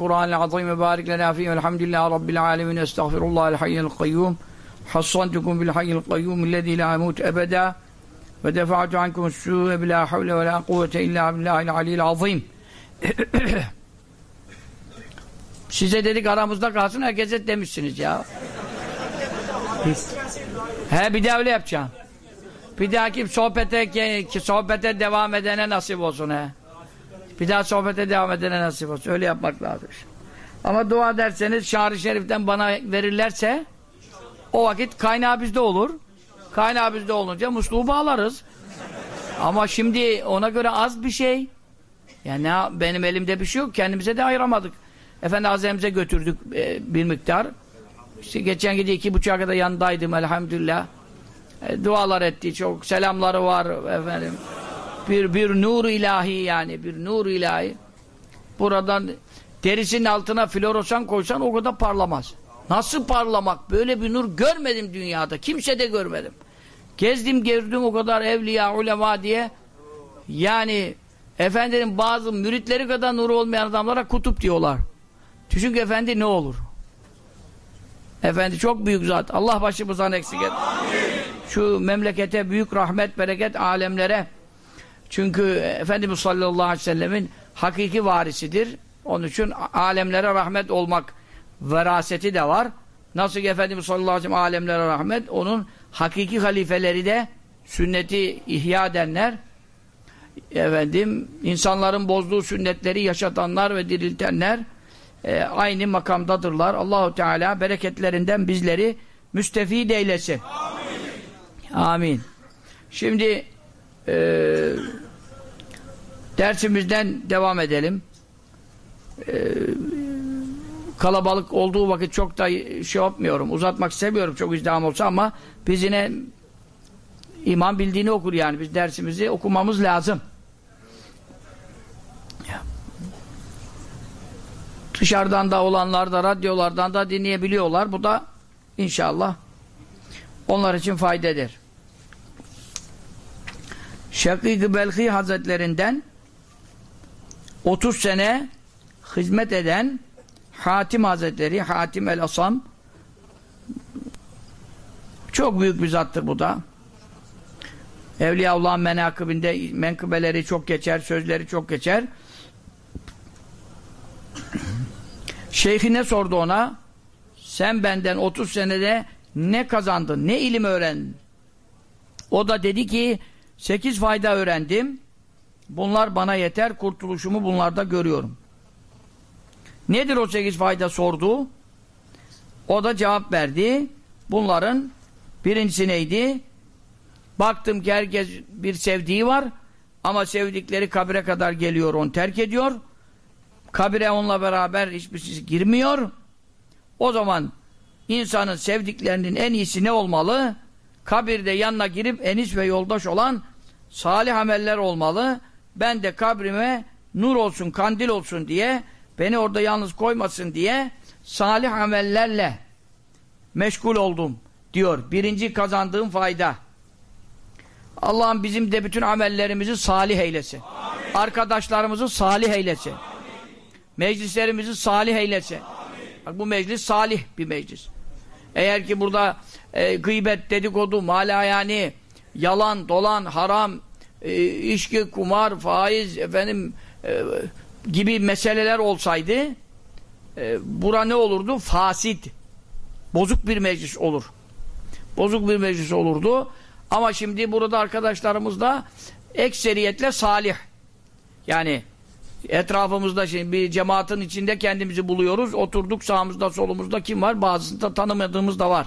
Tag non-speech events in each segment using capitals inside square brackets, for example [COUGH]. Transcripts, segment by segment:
Kur'an-ı Azim barik lena fihi velhamdülillahi rabbil alemin estağfirullahal hayyel kayyum hassantukum bil hayyel kayyum illezî la emut ebeda ve defa'tu ankum s-sû'e bila havle ve la kuvvete illa billahil aliyyil azim [COUGHS] Size dedik aramızda kalsın herkese demişsiniz ya. He bir daha öyle yapacağım. Bir dahaki sohbete ki sohbete devam edene nasip olsun he. Bir daha sohbete devam edene nasip olsun. Öyle yapmak lazım. Ama dua derseniz Şahri Şerif'ten bana verirlerse o vakit kaynağı bizde olur. Kaynağı bizde olunca musluğu bağlarız. Ama şimdi ona göre az bir şey. Yani benim elimde bir şey yok. Kendimize de ayıramadık. Efendi Hazretimize götürdük e, bir miktar. İşte geçen gece iki buçuğa kadar yanındaydım elhamdülillah. E, dualar etti. Çok selamları var efendim. Bir, bir nur ilahi yani. Bir nur ilahi. Buradan derisinin altına floresan koysan o kadar parlamaz. Nasıl parlamak? Böyle bir nur görmedim dünyada. Kimse de görmedim. Gezdim gördüm o kadar evliya, ulema diye. Yani efendinin bazı müritleri kadar nuru olmayan adamlara kutup diyorlar. Çünkü efendi ne olur? Efendi çok büyük zat. Allah başımızdan eksik et. Şu memlekete büyük rahmet, bereket alemlere. Çünkü Efendimiz sallallahu aleyhi ve sellemin hakiki varisidir. Onun için alemlere rahmet olmak veraseti de var. Nasıl ki Efendimiz sallallahu aleyhi ve sellem alemlere rahmet, onun hakiki halifeleri de sünneti ihya edenler, efendim, insanların bozduğu sünnetleri yaşatanlar ve diriltenler, e, aynı makamdadırlar. Allahu Teala bereketlerinden bizleri müstefid eylesin. Amin. Amin. Şimdi e, dersimizden devam edelim. E, kalabalık olduğu vakit çok da şey yapmıyorum, uzatmak istemiyorum çok izdiham olsa ama biz yine iman bildiğini okur yani. Biz dersimizi okumamız lazım. Dışarıdan da olanlar da radyolardan da dinleyebiliyorlar. Bu da inşallah onlar için faydedir. Şakik-i Belhi Hazretlerinden 30 sene hizmet eden Hatim Hazretleri, Hatim el-Asam çok büyük bir zattır bu da. Evliyaullah'ın menakibinde menkıbeleri çok geçer, sözleri çok geçer. Şeyhi ne sordu ona? Sen benden 30 senede ne kazandın? Ne ilim öğrendin? O da dedi ki 8 fayda öğrendim. Bunlar bana yeter. Kurtuluşumu bunlarda görüyorum. Nedir o 8 fayda sordu? O da cevap verdi. Bunların birincisi neydi? Baktım ki herkes bir sevdiği var ama sevdikleri kabire kadar geliyor onu terk ediyor. Kabire onunla beraber hiçbirisi girmiyor. O zaman insanın sevdiklerinin en iyisi ne olmalı? Kabirde yanına girip enis ve yoldaş olan salih ameller olmalı. Ben de kabrime nur olsun, kandil olsun diye beni orada yalnız koymasın diye salih amellerle meşgul oldum diyor. Birinci kazandığım fayda. Allah'ım bizim de bütün amellerimizi salih eylesin. Amin. Arkadaşlarımızı salih eylesin. Amin. Meclislerimizi salih eylesin. Bak bu meclis salih bir meclis. Eğer ki burada e, gıybet, dedikodu, mala yani yalan, dolan, haram, e, içki, kumar, faiz, efendim e, gibi meseleler olsaydı e, bura ne olurdu? Fasit. Bozuk bir meclis olur. Bozuk bir meclis olurdu. Ama şimdi burada arkadaşlarımız da ekseriyetle salih. Yani etrafımızda şimdi bir cemaatin içinde kendimizi buluyoruz. Oturduk sağımızda solumuzda kim var? Bazısında tanımadığımız da var.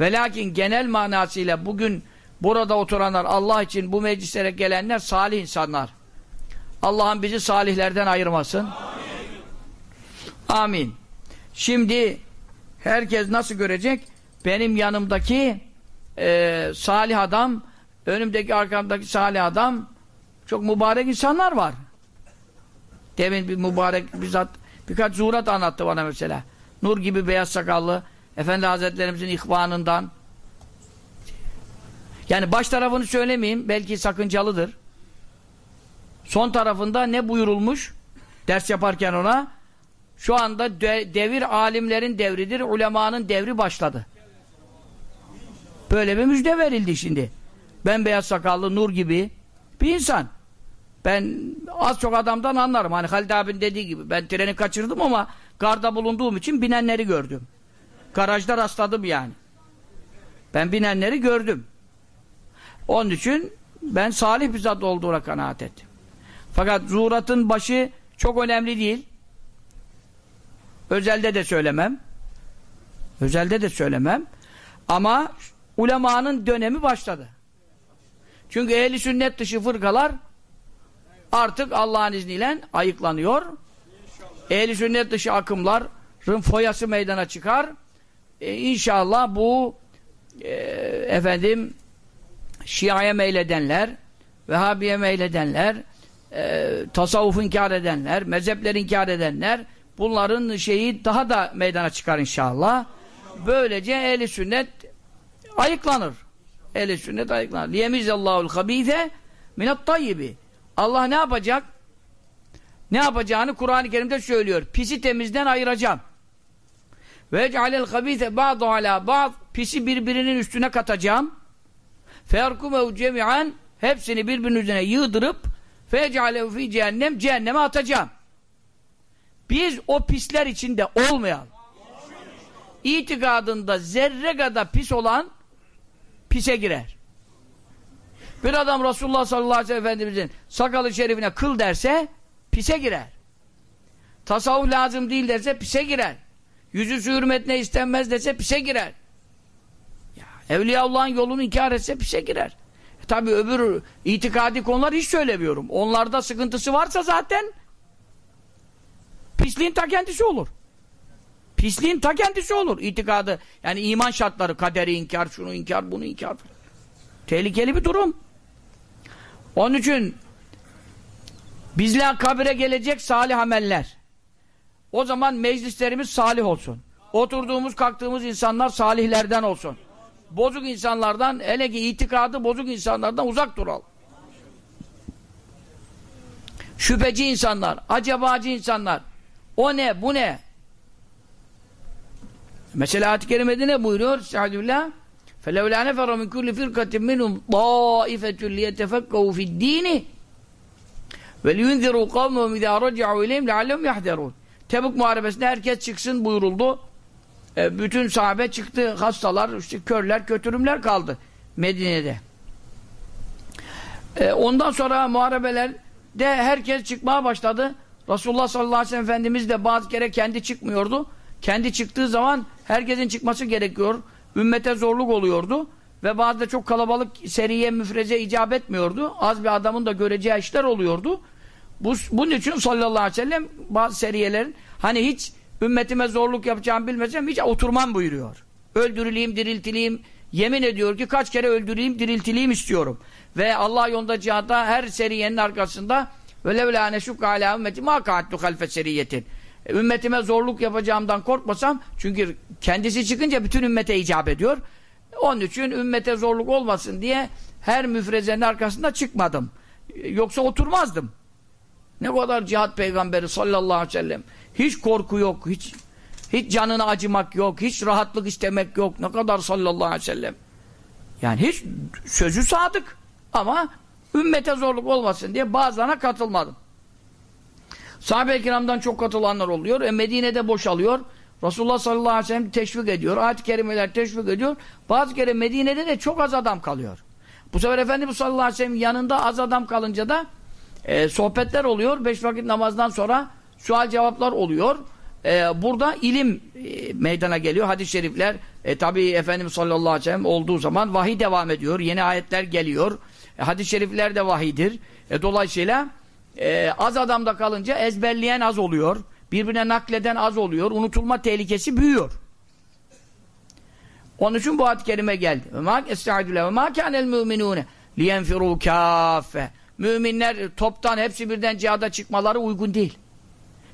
Ve lakin genel manasıyla bugün burada oturanlar Allah için bu meclislere gelenler salih insanlar. Allah'ın bizi salihlerden ayırmasın. Amin. Amin. Şimdi herkes nasıl görecek? Benim yanımdaki e, salih adam, önümdeki arkamdaki salih adam çok mübarek insanlar var. Demin bir mübarek bir zat birkaç zuhurat anlattı bana mesela. Nur gibi beyaz sakallı Efendi Hazretlerimizin ihvanından yani baş tarafını söylemeyeyim belki sakıncalıdır. Son tarafında ne buyurulmuş ders yaparken ona Şu anda de, devir alimlerin devridir, ulemanın devri başladı. Böyle bir müjde verildi şimdi. Ben beyaz sakallı, nur gibi bir insan. Ben az çok adamdan anlarım. Hani Halid abin dediği gibi. Ben treni kaçırdım ama garda bulunduğum için binenleri gördüm. Garajda rastladım yani. Ben binenleri gördüm. Onun için ben salih bir zat olduğuna kanaat ettim. Fakat zuhuratın başı çok önemli değil. Özelde de söylemem. Özelde de söylemem. Ama ulemanın dönemi başladı. Çünkü ehli sünnet dışı fırkalar artık Allah'ın izniyle ayıklanıyor. Ehli sünnet dışı akımların foyası meydana çıkar. E, inşallah bu e, efendim Şia'ya meyledenler, Vehhabiye meyledenler, e, tasavvuf inkar edenler, mezhepleri inkar edenler bunların şeyi daha da meydana çıkar inşallah. Böylece ehli sünnet ayıklanır. Ehli sünnet ayıklanır. Liyemizallahu'l habîze minat tayyibi. Allah ne yapacak? Ne yapacağını Kur'an-ı Kerim'de söylüyor. Pisi temizden ayıracağım. Ve ec'alel habîze ba'du alâ ba'd. Pisi birbirinin üstüne katacağım. Ferkumehu cemi'an. Hepsini birbirinin üzerine yığdırıp fec'alehu fi cehennem. Cehenneme atacağım. Biz o pisler içinde olmayalım. İtikadında zerre kadar pis olan pise girer. Bir adam Resulullah sallallahu aleyhi ve sellem Efendimizin sakalı şerifine kıl derse pise girer. Tasavvuf lazım değil derse pise girer. Yüzü hürmetine istenmez dese pise girer. Ya, Evliyaullah'ın yolunu inkar etse pise girer. E, Tabi öbür itikadi konular hiç söylemiyorum. Onlarda sıkıntısı varsa zaten pisliğin ta kendisi olur. Pisliğin ta kendisi olur. İtikadı, yani iman şartları, kaderi inkar, şunu inkar, bunu inkar. Tehlikeli bir durum. Onun için bizler kabire gelecek salih ameller. O zaman meclislerimiz salih olsun. Oturduğumuz, kalktığımız insanlar salihlerden olsun Bozuk insanlardan, hele ki itikadı bozuk insanlardan uzak duralım. Şüpheci insanlar, acabacı insanlar. O ne, bu ne? Mesela ayet-i kerimede ne buyuruyor? Estağfirullah. فَلَوْلَا نَفَرَ مِنْ كُلِّ فِرْقَةٍ مِنْهُمْ طَائِفَةٌ لِيَتَفَكَّهُ فِي الدِّينِ وَلِيُنْذِرُوا قَوْمَهُمْ اِذَا رَجَعُوا اِلَيْهِمْ لَعَلَّهُمْ يَحْذَرُونَ Tebuk Muharebesi'nde herkes çıksın buyuruldu. E, bütün sahabe çıktı. Hastalar, işte körler, kötürümler kaldı Medine'de. E, ondan sonra muharebelerde herkes çıkmaya başladı. Resulullah sallallahu aleyhi ve sellem Efendimiz de bazı kere kendi çıkmıyordu. Kendi çıktığı zaman herkesin çıkması gerekiyor. Ümmete zorluk oluyordu. Ve bazı da çok kalabalık seriye müfreze icap etmiyordu. Az bir adamın da göreceği işler oluyordu. Bu, bunun için sallallahu aleyhi ve sellem bazı seriyelerin hani hiç ümmetime zorluk yapacağımı bilmesem hiç oturmam buyuruyor. Öldürüleyim, diriltileyim. Yemin ediyor ki kaç kere öldüreyim, diriltileyim istiyorum. Ve Allah yolunda cihada her seriyenin arkasında وَلَوْ لَا نَشُكَ عَلَى ümmeti مَا قَعَدْتُ خَلْفَ seriyetin Ümmetime zorluk yapacağımdan korkmasam çünkü kendisi çıkınca bütün ümmete icap ediyor. Onun için ümmete zorluk olmasın diye her müfrezenin arkasında çıkmadım. Yoksa oturmazdım. Ne kadar cihat peygamberi sallallahu aleyhi ve sellem. hiç korku yok, hiç hiç canına acımak yok, hiç rahatlık istemek yok. Ne kadar sallallahu aleyhi ve sellem. Yani hiç sözü sadık. Ama ümmete zorluk olmasın diye bazılarına katılmadım. Sahabe-i kiramdan çok katılanlar oluyor. E Medine'de boşalıyor. Resulullah sallallahu aleyhi ve sellem teşvik ediyor. Ayet-i kerimeler teşvik ediyor. Bazı kere Medine'de de çok az adam kalıyor. Bu sefer Efendimiz sallallahu aleyhi ve sellem yanında az adam kalınca da e, sohbetler oluyor. Beş vakit namazdan sonra sual cevaplar oluyor. E, burada ilim e, meydana geliyor. Hadis-i şerifler e, tabi Efendimiz sallallahu aleyhi ve sellem olduğu zaman vahiy devam ediyor. Yeni ayetler geliyor. E, hadis-i şerifler de vahidir. E, dolayısıyla e, az adamda kalınca ezberleyen az oluyor. Birbirine nakleden az oluyor. Unutulma tehlikesi büyüyor. Onun için bu ayet-i kerime geldi. Ma kânel müminûne liyenfirû kâffe. Müminler toptan hepsi birden cihada çıkmaları uygun değil.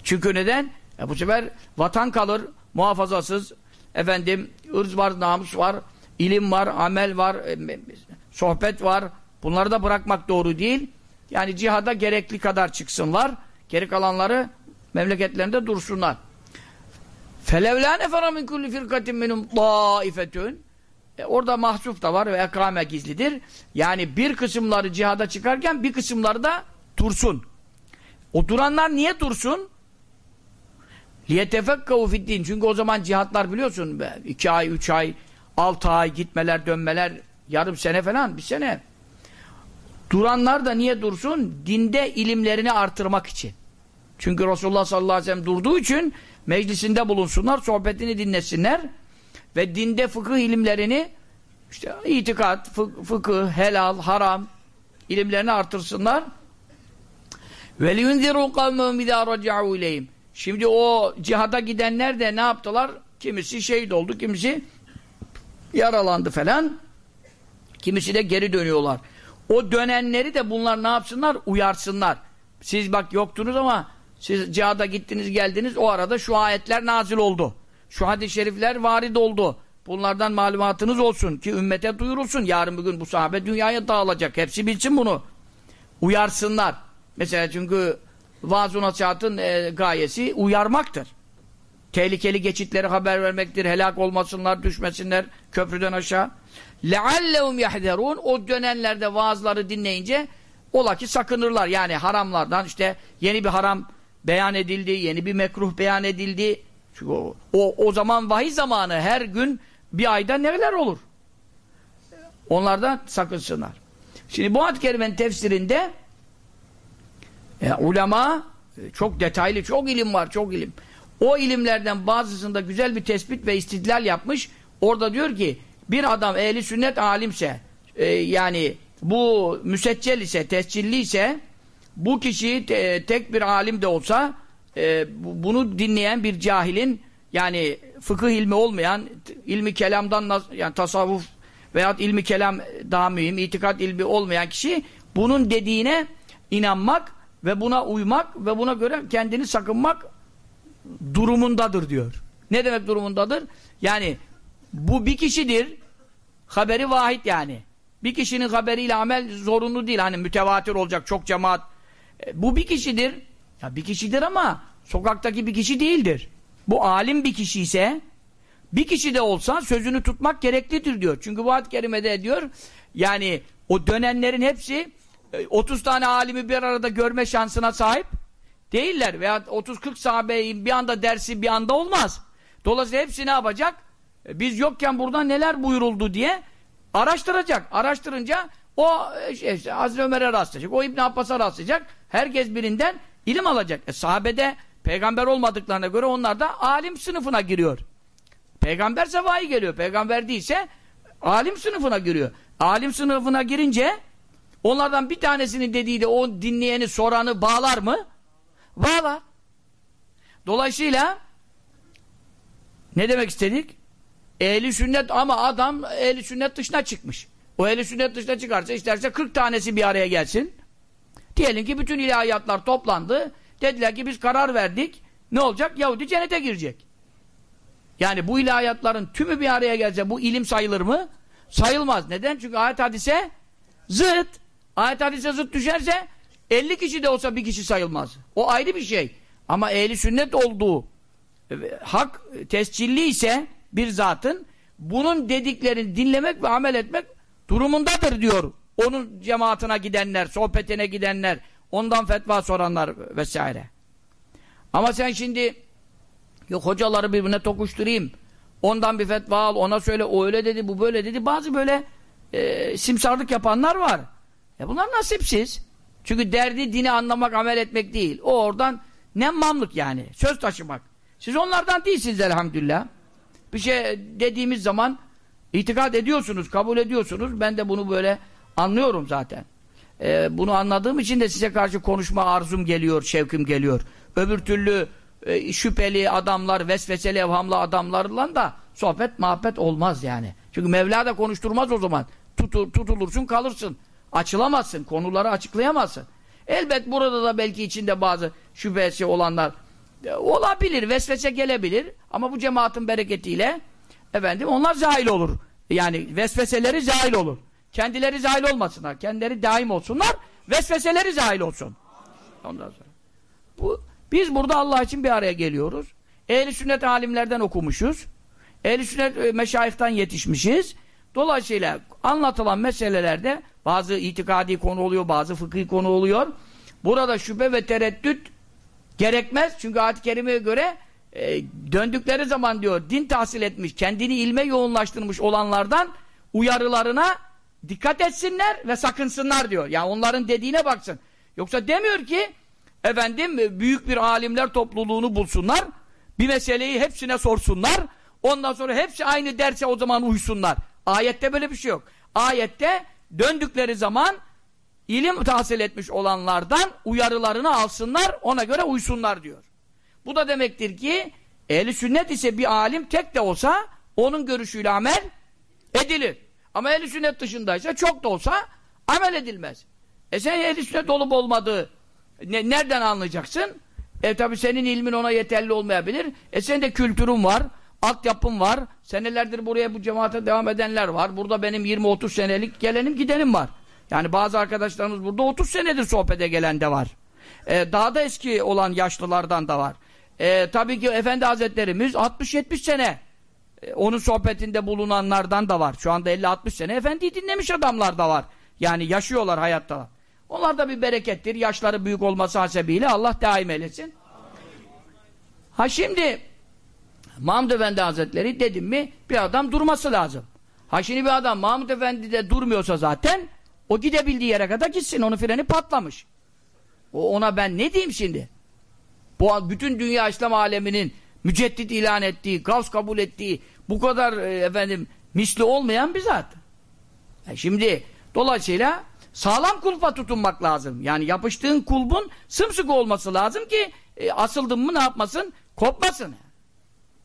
Çünkü neden? E bu sefer vatan kalır, muhafazasız, efendim, ırz var, namus var, ilim var, amel var, e, sohbet var. Bunları da bırakmak doğru değil. Yani cihada gerekli kadar çıksınlar. Geri kalanları memleketlerinde dursunlar. فَلَوْلَا نَفَرَ مِنْ كُلِّ فِرْقَةٍ مِنُمْ طَائِفَةٌ e, Orada mahsuf da var ve ekrame gizlidir. Yani bir kısımları cihada çıkarken bir kısımları da dursun. O duranlar niye dursun? لِيَتَفَكَّهُ فِدِّينَ Çünkü o zaman cihatlar biliyorsun be, iki ay, üç ay, altı ay gitmeler, dönmeler, yarım sene falan, bir sene. Duranlar da niye dursun? Dinde ilimlerini artırmak için. Çünkü Resulullah sallallahu aleyhi ve sellem durduğu için meclisinde bulunsunlar, sohbetini dinlesinler ve dinde fıkıh ilimlerini işte itikat, fı fıkıh, helal, haram ilimlerini artırsınlar. Ve liyunziru kavmehum izâ raca'u ileyhim. Şimdi o cihada gidenler de ne yaptılar? Kimisi şehit oldu, kimisi yaralandı falan. Kimisi de geri dönüyorlar. O dönenleri de bunlar ne yapsınlar? Uyarsınlar. Siz bak yoktunuz ama siz cihada gittiniz geldiniz o arada şu ayetler nazil oldu. Şu hadis-i şerifler varid oldu. Bunlardan malumatınız olsun ki ümmete duyurulsun. Yarın bugün bu sahabe dünyaya dağılacak. Hepsi bilsin bunu. Uyarsınlar. Mesela çünkü vaaz-ı nasihatın e, gayesi uyarmaktır. Tehlikeli geçitleri haber vermektir. Helak olmasınlar, düşmesinler köprüden aşağı. لَعَلَّهُمْ يَحْذَرُونَ O dönenlerde vaazları dinleyince ola ki sakınırlar. Yani haramlardan işte yeni bir haram beyan edildi, yeni bir mekruh beyan edildi. Çünkü o, o, o zaman vahiy zamanı her gün bir ayda neler olur? Onlardan sakınsınlar. Şimdi bu ad kerimenin tefsirinde e, ulema e, çok detaylı, çok ilim var, çok ilim. O ilimlerden bazısında güzel bir tespit ve istidlal yapmış. Orada diyor ki bir adam ehli sünnet alimse e, yani bu müseccel ise, tescilli ise bu kişi te, tek bir alim de olsa e, bunu dinleyen bir cahilin yani fıkıh ilmi olmayan ilmi kelamdan yani tasavvuf veyahut ilmi kelam daha mühim, itikat ilmi olmayan kişi bunun dediğine inanmak ve buna uymak ve buna göre kendini sakınmak durumundadır diyor. Ne demek durumundadır? Yani bu bir kişidir. Haberi vahid yani. Bir kişinin haberiyle amel zorunlu değil. Hani mütevatir olacak çok cemaat. E, bu bir kişidir. Ya bir kişidir ama sokaktaki bir kişi değildir. Bu alim bir kişi ise bir kişi de olsa sözünü tutmak gereklidir diyor. Çünkü bu ad kerimede diyor yani o dönenlerin hepsi 30 e, tane alimi bir arada görme şansına sahip değiller. Veya 30-40 sahabeyi bir anda dersi bir anda olmaz. Dolayısıyla hepsi ne yapacak? E, biz yokken burada neler buyuruldu diye araştıracak. Araştırınca o işte, işte, Hazreti Ömer'e rastlayacak. O İbn Abbas'a rastlayacak. Herkes birinden ilim alacak. E, sahabede peygamber olmadıklarına göre onlar da alim sınıfına giriyor. Peygamber sevayı geliyor. Peygamber değilse alim sınıfına giriyor. Alim sınıfına girince onlardan bir tanesinin dediğiyle o dinleyeni soranı bağlar mı? Bağlar. Dolayısıyla ne demek istedik? Ehli sünnet ama adam ehli sünnet dışına çıkmış. O ehli sünnet dışına çıkarsa isterse 40 tanesi bir araya gelsin. Diyelim ki bütün ilahiyatlar toplandı. Dediler ki biz karar verdik. Ne olacak? Yahudi cennete girecek. Yani bu ilahiyatların tümü bir araya gelse bu ilim sayılır mı? Sayılmaz. Neden? Çünkü ayet hadise zıt. Ayet hadise zıt düşerse 50 kişi de olsa bir kişi sayılmaz. O ayrı bir şey. Ama ehli sünnet olduğu e, hak tescilli ise bir zatın bunun dediklerini dinlemek ve amel etmek durumundadır diyor. Onun cemaatine gidenler, sohbetine gidenler, ondan fetva soranlar vesaire. Ama sen şimdi yok hocaları birbirine tokuşturayım, ondan bir fetva al, ona söyle, o öyle dedi, bu böyle dedi. Bazı böyle e, simsarlık yapanlar var. E bunlar nasipsiz. Çünkü derdi dini anlamak, amel etmek değil. O oradan nemmamlık yani. Söz taşımak. Siz onlardan değilsiniz elhamdülillah. Bir şey dediğimiz zaman itikad ediyorsunuz, kabul ediyorsunuz. Ben de bunu böyle anlıyorum zaten. Ee, bunu anladığım için de size karşı konuşma arzum geliyor, şevkim geliyor. Öbür türlü e, şüpheli adamlar, vesveseli evhamlı adamlarla da sohbet, muhabbet olmaz yani. Çünkü Mevla da konuşturmaz o zaman. Tutur, tutulursun, kalırsın. Açılamazsın, konuları açıklayamazsın. Elbet burada da belki içinde bazı şüphesi olanlar e, olabilir, vesvese gelebilir ama bu cemaatin bereketiyle efendim onlar zahil olur. Yani vesveseleri zahil olur. Kendileri zahil olmasınlar. Kendileri daim olsunlar. Vesveseleri zahil olsun. Ondan sonra. Bu, biz burada Allah için bir araya geliyoruz. ehli sünnet alimlerden okumuşuz. Ehli sünnet e, meşayihtan yetişmişiz. Dolayısıyla anlatılan meselelerde bazı itikadi konu oluyor, bazı fıkhi konu oluyor. Burada şüphe ve tereddüt gerekmez. Çünkü ayet-i kerimeye göre e, döndükleri zaman diyor din tahsil etmiş, kendini ilme yoğunlaştırmış olanlardan uyarılarına dikkat etsinler ve sakınsınlar diyor. Yani onların dediğine baksın. Yoksa demiyor ki efendim e, büyük bir alimler topluluğunu bulsunlar. Bir meseleyi hepsine sorsunlar. Ondan sonra hepsi aynı derse o zaman uysunlar. Ayette böyle bir şey yok. Ayette döndükleri zaman ilim tahsil etmiş olanlardan uyarılarını alsınlar, ona göre uysunlar diyor. Bu da demektir ki ehli sünnet ise bir alim tek de olsa onun görüşüyle amel edilir. Ama ehli sünnet dışındaysa çok da olsa amel edilmez. E sen ehli sünnet olup olmadığı ne, nereden anlayacaksın? E tabi senin ilmin ona yeterli olmayabilir. E senin de kültürün var, altyapın var. Senelerdir buraya bu cemaate devam edenler var. Burada benim 20-30 senelik gelenim gidenim var. Yani bazı arkadaşlarımız burada 30 senedir sohbete gelen de var. E, daha da eski olan yaşlılardan da var. E, tabii ki Efendi Hazretlerimiz 60-70 sene e, onun sohbetinde bulunanlardan da var. Şu anda 50-60 sene Efendi'yi dinlemiş adamlar da var. Yani yaşıyorlar hayatta. Onlar da bir berekettir. Yaşları büyük olması hasebiyle Allah daim eylesin. Ha şimdi Mahmud Efendi Hazretleri dedim mi bir adam durması lazım. Ha şimdi bir adam Mahmud Efendi de durmuyorsa zaten o gidebildiği yere kadar gitsin. Onun freni patlamış. O ona ben ne diyeyim şimdi? Bu bütün dünya İslam aleminin müceddit ilan ettiği, gavs kabul ettiği bu kadar e, efendim misli olmayan bir zat. E şimdi dolayısıyla sağlam kulpa tutunmak lazım. Yani yapıştığın kulbun sımsıkı olması lazım ki e, asıldın mı ne yapmasın? Kopmasın.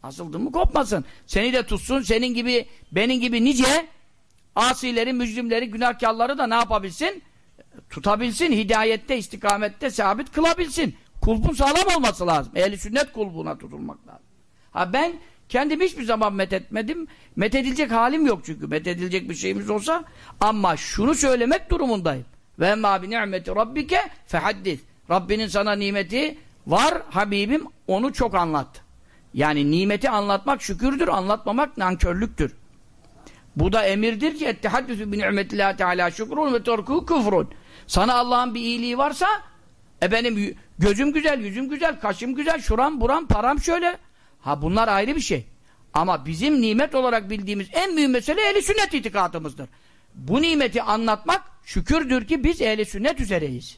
Asıldın mı kopmasın. Seni de tutsun. Senin gibi, benim gibi nice asileri, mücrimleri, günahkarları da ne yapabilsin? Tutabilsin. Hidayette, istikamette sabit kılabilsin. Kulbun sağlam olması lazım. Ehli sünnet kulbuna tutulmak lazım. Ha ben kendim hiçbir zaman methetmedim. Methedilecek halim yok çünkü. Methedilecek bir şeyimiz olsa ama şunu söylemek durumundayım. Ve emmâ bi ni'meti rabbike fehaddis. Rabbinin sana nimeti var Habibim onu çok anlat. Yani nimeti anlatmak şükürdür, anlatmamak nankörlüktür. Bu da emirdir ki ettehaddüsü bi ni'metillah teala şükrun ve terku küfrun. Sana Allah'ın bir iyiliği varsa e benim gözüm güzel, yüzüm güzel, kaşım güzel, şuram, buram, param şöyle. Ha bunlar ayrı bir şey. Ama bizim nimet olarak bildiğimiz en büyük mesele ehli sünnet itikadımızdır. Bu nimeti anlatmak şükürdür ki biz ehli sünnet üzereyiz.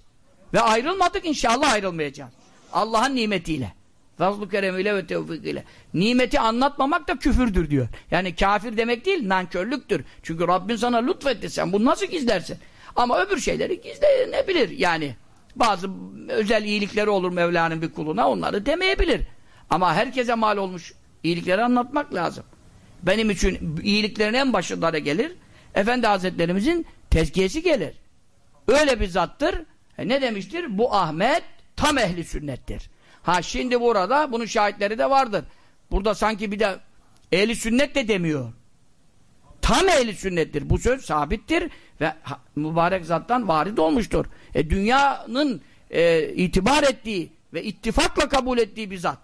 Ve ayrılmadık inşallah ayrılmayacağız. Allah'ın nimetiyle. Fazl-ı keremiyle ve tevfikiyle. Nimeti anlatmamak da küfürdür diyor. Yani kafir demek değil, nankörlüktür. Çünkü Rabbin sana lütfetti sen bunu nasıl gizlersin? Ama öbür şeyleri gizlenebilir yani. Bazı özel iyilikleri olur Mevla'nın bir kuluna onları demeyebilir. Ama herkese mal olmuş iyilikleri anlatmak lazım. Benim için iyiliklerin en başında gelir. Efendi Hazretlerimizin tezkiyesi gelir. Öyle bir zattır. E ne demiştir? Bu Ahmet tam ehli sünnettir. Ha şimdi burada bunun şahitleri de vardır. Burada sanki bir de ehli sünnet de demiyor. Tam ehli sünnettir. Bu söz sabittir ve mübarek zattan varid olmuştur. E, dünyanın e, itibar ettiği ve ittifakla kabul ettiği bir zat.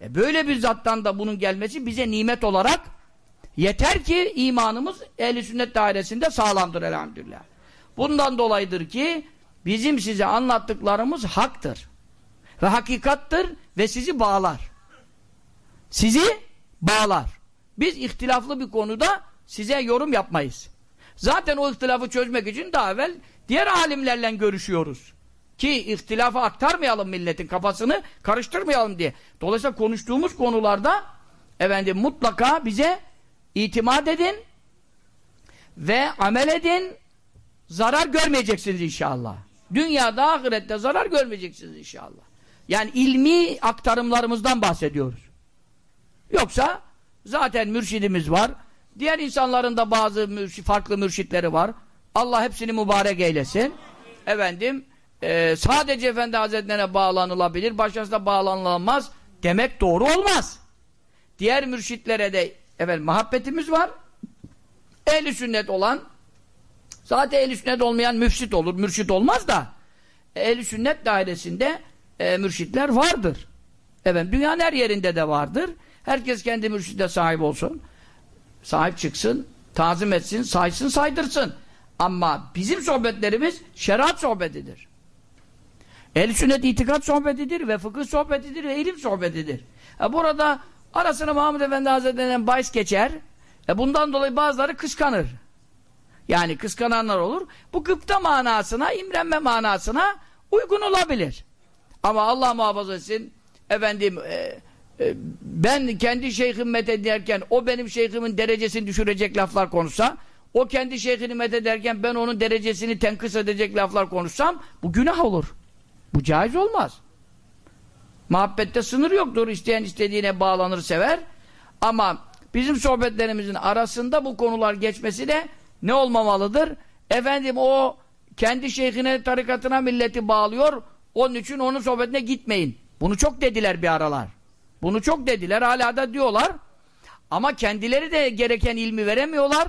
E, böyle bir zattan da bunun gelmesi bize nimet olarak yeter ki imanımız ehli sünnet dairesinde sağlamdır elhamdülillah. Bundan dolayıdır ki bizim size anlattıklarımız haktır. Ve hakikattır ve sizi bağlar. Sizi bağlar. Biz ihtilaflı bir konuda size yorum yapmayız. Zaten o ihtilafı çözmek için daha evvel diğer alimlerle görüşüyoruz. Ki ihtilafı aktarmayalım milletin kafasını karıştırmayalım diye. Dolayısıyla konuştuğumuz konularda efendim mutlaka bize itimat edin ve amel edin zarar görmeyeceksiniz inşallah. Dünyada ahirette zarar görmeyeceksiniz inşallah. Yani ilmi aktarımlarımızdan bahsediyoruz. Yoksa zaten mürşidimiz var. Diğer insanların da bazı mürşid, farklı mürşitleri var. Allah hepsini mübarek eylesin. Efendim e, sadece Efendi Hazretlerine bağlanılabilir, başkasına bağlanılamaz demek doğru olmaz. Diğer mürşitlere de efendim muhabbetimiz var. Ehli sünnet olan zaten ehli sünnet olmayan müfsit olur, mürşit olmaz da ehli sünnet dairesinde e, mürşitler vardır. Evet, dünyanın her yerinde de vardır. Herkes kendi mürşide sahip olsun. Sahip çıksın, tazim etsin, saysın, saydırsın. Ama bizim sohbetlerimiz şeriat sohbetidir. El sünnet itikat sohbetidir ve fıkıh sohbetidir ve ilim sohbetidir. E burada arasına Muhammed Efendi Hazretleri'nden bahis geçer. E bundan dolayı bazıları kıskanır. Yani kıskananlar olur. Bu gıpta manasına, imrenme manasına uygun olabilir. Ama Allah muhafaza etsin efendim e, e, ben kendi şeyhim methederken o benim şeyhimin derecesini düşürecek laflar konuşsa o kendi şeyhini methederken ben onun derecesini tenkıs edecek laflar konuşsam bu günah olur. Bu caiz olmaz. Muhabbette sınır yoktur. İsteyen istediğine bağlanır sever. Ama bizim sohbetlerimizin arasında bu konular geçmesi de ne olmamalıdır? Efendim o kendi şeyhine, tarikatına milleti bağlıyor. Onun için onun sohbetine gitmeyin. Bunu çok dediler bir aralar. Bunu çok dediler. Hala da diyorlar. Ama kendileri de gereken ilmi veremiyorlar.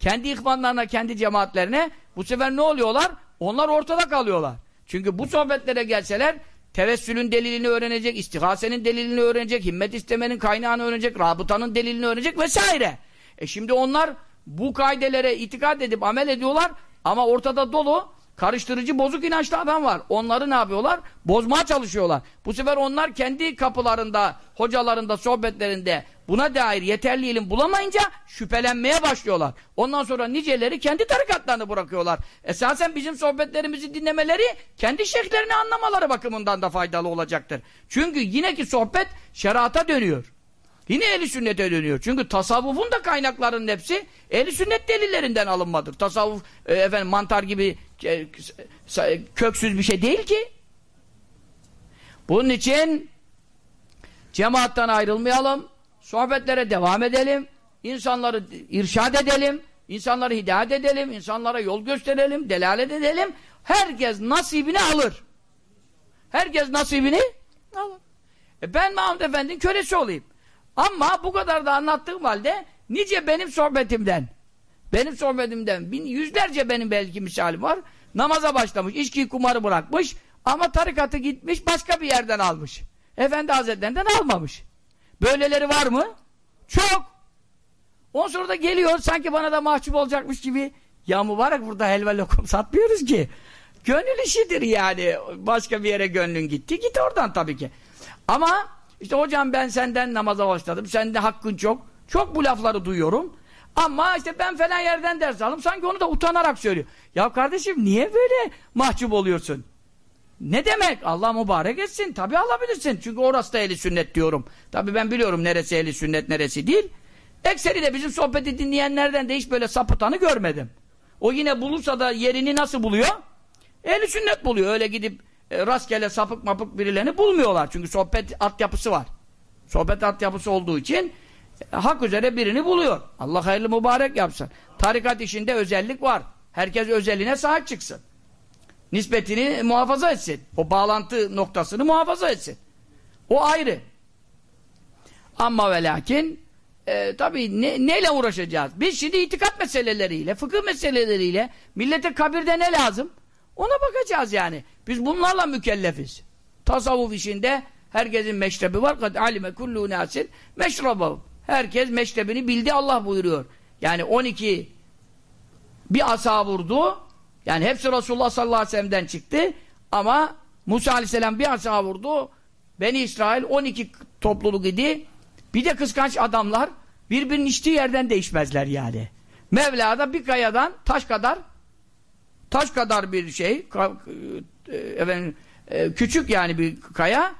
Kendi ihvanlarına, kendi cemaatlerine bu sefer ne oluyorlar? Onlar ortada kalıyorlar. Çünkü bu sohbetlere gelseler tevessülün delilini öğrenecek, istihasenin delilini öğrenecek, himmet istemenin kaynağını öğrenecek, rabıtanın delilini öğrenecek vesaire. E şimdi onlar bu kaidelere itikad edip amel ediyorlar ama ortada dolu karıştırıcı bozuk inançlı adam var. Onları ne yapıyorlar? Bozmaya çalışıyorlar. Bu sefer onlar kendi kapılarında, hocalarında, sohbetlerinde buna dair yeterli ilim bulamayınca şüphelenmeye başlıyorlar. Ondan sonra niceleri kendi tarikatlarını bırakıyorlar. Esasen bizim sohbetlerimizi dinlemeleri kendi şeyhlerini anlamaları bakımından da faydalı olacaktır. Çünkü yine ki sohbet şerata dönüyor. Yine eli sünnete dönüyor. Çünkü tasavvufun da kaynaklarının hepsi eli sünnet delillerinden alınmadır. Tasavvuf e, efendim mantar gibi e, köksüz bir şey değil ki. Bunun için cemaattan ayrılmayalım. Sohbetlere devam edelim. insanları irşad edelim. insanları hidayet edelim. insanlara yol gösterelim. Delalet edelim. Herkes nasibini alır. Herkes nasibini alır. E ben Mahmud Efendi'nin kölesi olayım. Ama bu kadar da anlattığım halde nice benim sohbetimden benim sohbetimden bin, yüzlerce benim belki misalim var. Namaza başlamış, içki kumarı bırakmış ama tarikatı gitmiş başka bir yerden almış. Efendi Hazretlerinden almamış. Böyleleri var mı? Çok. On sonra da geliyor sanki bana da mahcup olacakmış gibi. Ya mübarek burada helva lokum satmıyoruz ki. Gönül işidir yani. Başka bir yere gönlün gitti. Git oradan tabii ki. Ama işte hocam ben senden namaza başladım. Sende hakkın çok. Çok bu lafları duyuyorum. Ama işte ben falan yerden ders aldım. Sanki onu da utanarak söylüyor. Ya kardeşim niye böyle mahcup oluyorsun? Ne demek? Allah mübarek etsin. Tabi alabilirsin. Çünkü orası da ehli sünnet diyorum. Tabi ben biliyorum neresi ehli sünnet neresi değil. Ekseri de bizim sohbeti dinleyenlerden de hiç böyle sapıtanı görmedim. O yine bulursa da yerini nasıl buluyor? Ehli sünnet buluyor. Öyle gidip e, rastgele sapık mapık birilerini bulmuyorlar. Çünkü sohbet altyapısı var. Sohbet altyapısı olduğu için e, hak üzere birini buluyor. Allah hayırlı mübarek yapsın. Tarikat işinde özellik var. Herkes özeline sahip çıksın. Nispetini muhafaza etsin. O bağlantı noktasını muhafaza etsin. O ayrı. Ama ve lakin e, tabii ne, neyle uğraşacağız? Biz şimdi itikat meseleleriyle, fıkıh meseleleriyle millete kabirde ne lazım? Ona bakacağız yani. Biz bunlarla mükellefiz. Tasavvuf işinde herkesin meşrebi var. Kad alime kullu nasin meşrabahu. Herkes meşrebini bildi Allah buyuruyor. Yani 12 bir asa vurdu. Yani hepsi Resulullah sallallahu aleyhi ve sellem'den çıktı. Ama Musa aleyhisselam bir asa vurdu. Beni İsrail 12 topluluk idi. Bir de kıskanç adamlar birbirinin içtiği yerden değişmezler yani. Mevla da bir kayadan taş kadar taş kadar bir şey e, efendim, e, küçük yani bir kaya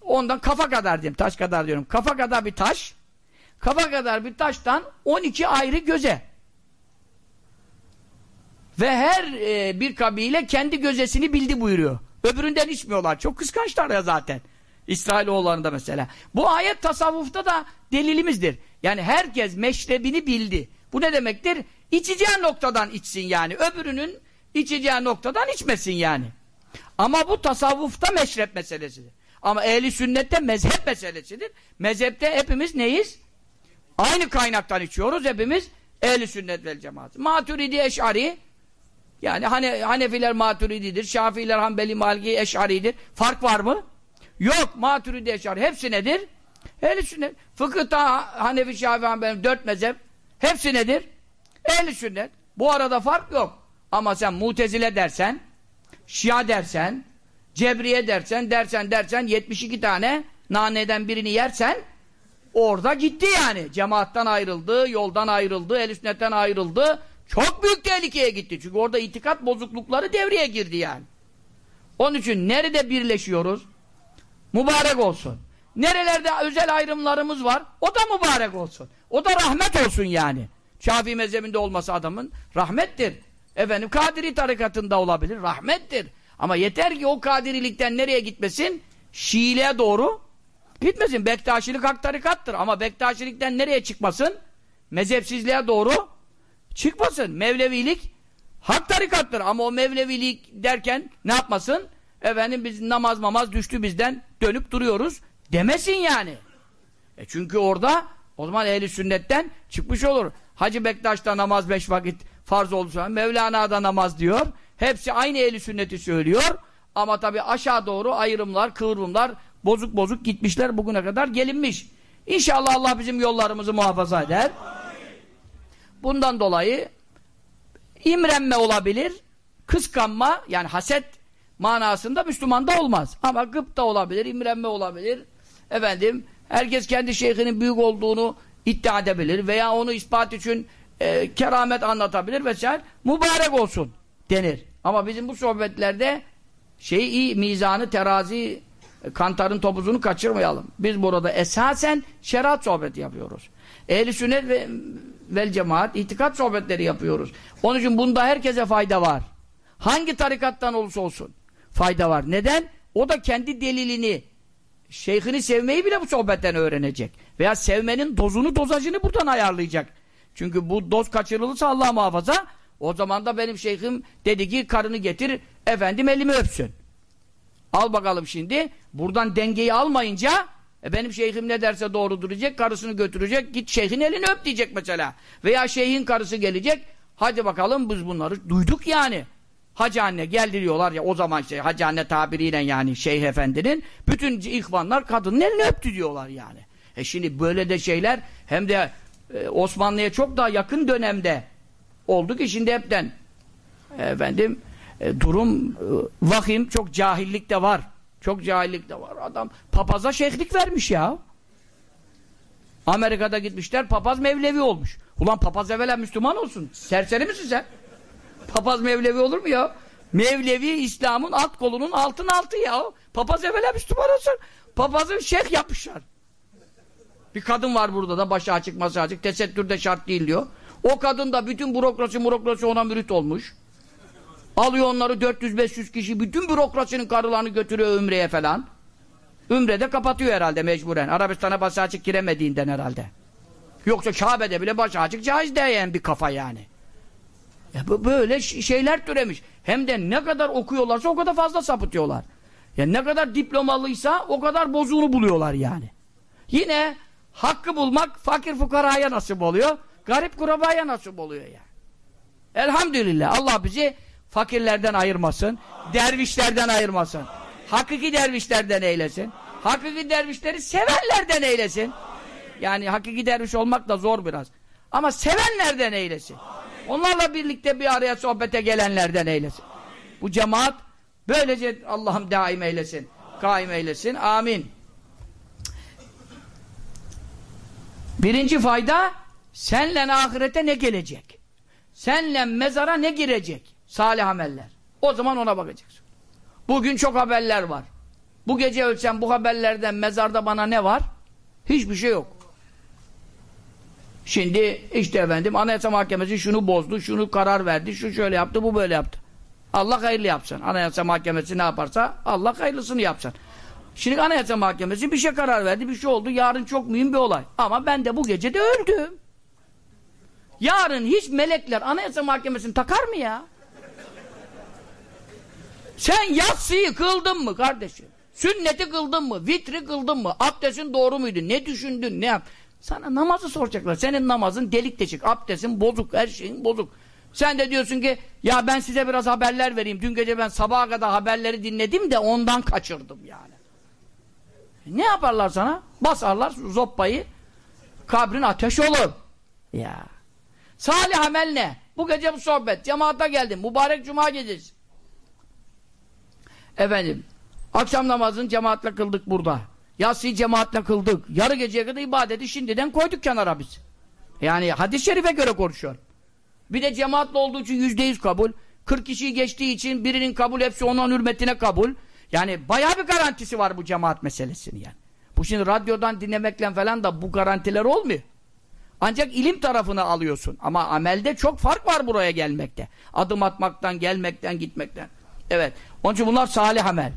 ondan kafa kadar diyeyim taş kadar diyorum kafa kadar bir taş kafa kadar bir taştan 12 ayrı göze ve her e, bir kabile kendi gözesini bildi buyuruyor. Öbüründen içmiyorlar. Çok kıskançlar ya zaten. İsrailoğullarında mesela. Bu ayet tasavvufta da delilimizdir. Yani herkes meşrebini bildi. Bu ne demektir? İçeceği noktadan içsin yani. Öbürünün içeceği noktadan içmesin yani. Ama bu tasavvufta meşrep meselesidir. Ama ehli sünnette mezhep meselesidir. Mezhepte hepimiz neyiz? Aynı kaynaktan içiyoruz hepimiz ehli sünnet vel cemaat. Maturidi eşari yani Hane, Hanefiler maturididir, Şafiiler Hanbeli Maliki Eş'aridir. Fark var mı? Yok Maturidi Eşari. Hepsi nedir? Ehl-i sünnet. Fıkıhta Hanefi Şafii Hanbeli dört mezhep. Hepsi nedir? Ehl-i sünnet. Bu arada fark yok. Ama sen mutezile dersen, şia dersen, cebriye dersen, dersen dersen 72 tane naneden birini yersen orada gitti yani. Cemaattan ayrıldı, yoldan ayrıldı, el sünnetten ayrıldı. Çok büyük tehlikeye gitti. Çünkü orada itikat bozuklukları devreye girdi yani. Onun için nerede birleşiyoruz? Mübarek olsun. Nerelerde özel ayrımlarımız var? O da mübarek olsun. O da rahmet olsun yani. Şafii mezhebinde olması adamın rahmettir. Efendim Kadiri tarikatında olabilir. Rahmettir. Ama yeter ki o Kadirilikten nereye gitmesin? Şiiliğe doğru gitmesin. Bektaşilik hak tarikattır. Ama Bektaşilikten nereye çıkmasın? Mezhepsizliğe doğru çıkmasın. Mevlevilik hak tarikattır. Ama o Mevlevilik derken ne yapmasın? Efendim biz namaz mamaz düştü bizden dönüp duruyoruz. Demesin yani. E çünkü orada o zaman ehli sünnetten çıkmış olur. Hacı Bektaş'ta namaz beş vakit farz oldu sonra. Mevlana'da namaz diyor. Hepsi aynı ehli sünneti söylüyor. Ama tabi aşağı doğru ayrımlar, kıvrımlar bozuk bozuk gitmişler. Bugüne kadar gelinmiş. İnşallah Allah bizim yollarımızı muhafaza eder. Bundan dolayı imrenme olabilir. Kıskanma yani haset manasında Müslümanda olmaz. Ama gıpta olabilir, imrenme olabilir. Efendim herkes kendi şeyhinin büyük olduğunu iddia edebilir veya onu ispat için e, keramet anlatabilir vesaire. Mübarek olsun denir. Ama bizim bu sohbetlerde şey iyi mizanı, terazi, kantarın topuzunu kaçırmayalım. Biz burada esasen şeriat sohbeti yapıyoruz. Ehli sünnet ve vel cemaat itikat sohbetleri yapıyoruz. Onun için bunda herkese fayda var. Hangi tarikattan olursa olsun fayda var. Neden? O da kendi delilini şeyhini sevmeyi bile bu sohbetten öğrenecek. Veya sevmenin dozunu, dozajını buradan ayarlayacak. Çünkü bu doz kaçırılırsa Allah muhafaza o zaman da benim şeyhim dedi ki karını getir efendim elimi öpsün. Al bakalım şimdi. Buradan dengeyi almayınca e benim şeyhim ne derse doğru duracak, karısını götürecek, git şeyhin elini öp diyecek mesela. Veya şeyhin karısı gelecek, hadi bakalım biz bunları duyduk yani. Hacı anne geldi ya o zaman şey hacı anne tabiriyle yani şeyh efendinin bütün ihvanlar kadının elini öptü diyorlar yani. E şimdi böyle de şeyler hem de e, Osmanlı'ya çok daha yakın dönemde oldu ki şimdi hepten efendim e, durum e, vahim çok cahillik de var. Çok cahillik de var. Adam papaza şeyhlik vermiş ya. Amerika'da gitmişler papaz Mevlevi olmuş. Ulan papaz evvela Müslüman olsun. Serseri misin sen? Papaz Mevlevi olur mu ya? Mevlevi İslam'ın alt kolunun altın altı ya. Papaz evvela Müslüman olsun. Papazın şeyh yapmışlar. Bir kadın var burada da başı açık masa açık. Tesettür de şart değil diyor. O kadın da bütün bürokrasi bürokrasi ona mürit olmuş. Alıyor onları 400-500 kişi. Bütün bürokrasinin karılarını götürüyor Ümre'ye falan. Ümre'de kapatıyor herhalde mecburen. Arabistan'a başı açık giremediğinden herhalde. Yoksa Kabe'de bile başı açık caiz diyen bir kafa yani. Ya böyle şeyler türemiş. Hem de ne kadar okuyorlarsa o kadar fazla sapıtıyorlar. Ya ne kadar diplomalıysa o kadar bozuğunu buluyorlar yani. Yine hakkı bulmak fakir fukaraya nasip oluyor. Garip kurabaya nasip oluyor yani. Elhamdülillah Allah bizi fakirlerden ayırmasın. Dervişlerden ayırmasın. Hakiki dervişlerden eylesin. Hakiki dervişleri sevenlerden eylesin. Yani hakiki derviş olmak da zor biraz. Ama sevenlerden eylesin. Onlarla birlikte bir araya sohbete gelenlerden eylesin. Bu cemaat böylece Allah'ım daim eylesin. Kaim eylesin. Amin. Birinci fayda senle ahirete ne gelecek? Senle mezara ne girecek? Salih ameller. O zaman ona bakacaksın. Bugün çok haberler var. Bu gece ölsem bu haberlerden mezarda bana ne var? Hiçbir şey yok. Şimdi işte efendim Anayasa Mahkemesi şunu bozdu, şunu karar verdi, şu şöyle yaptı, bu böyle yaptı. Allah hayırlı yapsın. Anayasa Mahkemesi ne yaparsa Allah hayırlısını yapsın. Şimdi Anayasa Mahkemesi bir şey karar verdi, bir şey oldu. Yarın çok mühim bir olay. Ama ben de bu gece de öldüm. Yarın hiç melekler Anayasa Mahkemesi'ni takar mı ya? Sen yatsıyı kıldın mı kardeşim? Sünneti kıldın mı? Vitri kıldın mı? Abdestin doğru muydu? Ne düşündün? Ne yap? Sana namazı soracaklar. Senin namazın delik deşik. Abdestin bozuk. Her şeyin bozuk. Sen de diyorsun ki ya ben size biraz haberler vereyim. Dün gece ben sabaha kadar haberleri dinledim de ondan kaçırdım yani. Ne yaparlar sana? Basarlar zoppayı. Kabrin ateş olur. Ya. Salih amel ne? Bu gece bu sohbet. Cemaata geldim. Mübarek cuma gecesi. Efendim. Akşam namazını cemaatle kıldık burada. Yatsıyı cemaatle kıldık. Yarı geceye kadar ibadeti şimdiden koyduk kenara biz. Yani hadis-i şerife göre konuşuyor. Bir de cemaatle olduğu için yüzde yüz kabul. 40 kişiyi geçtiği için birinin kabul hepsi onun hürmetine kabul. Yani bayağı bir garantisi var bu cemaat meselesini yani. Bu şimdi radyodan dinlemekle falan da bu garantiler olmuyor. Ancak ilim tarafını alıyorsun. Ama amelde çok fark var buraya gelmekte. Adım atmaktan, gelmekten, gitmekten. Evet. Onun için bunlar salih amel.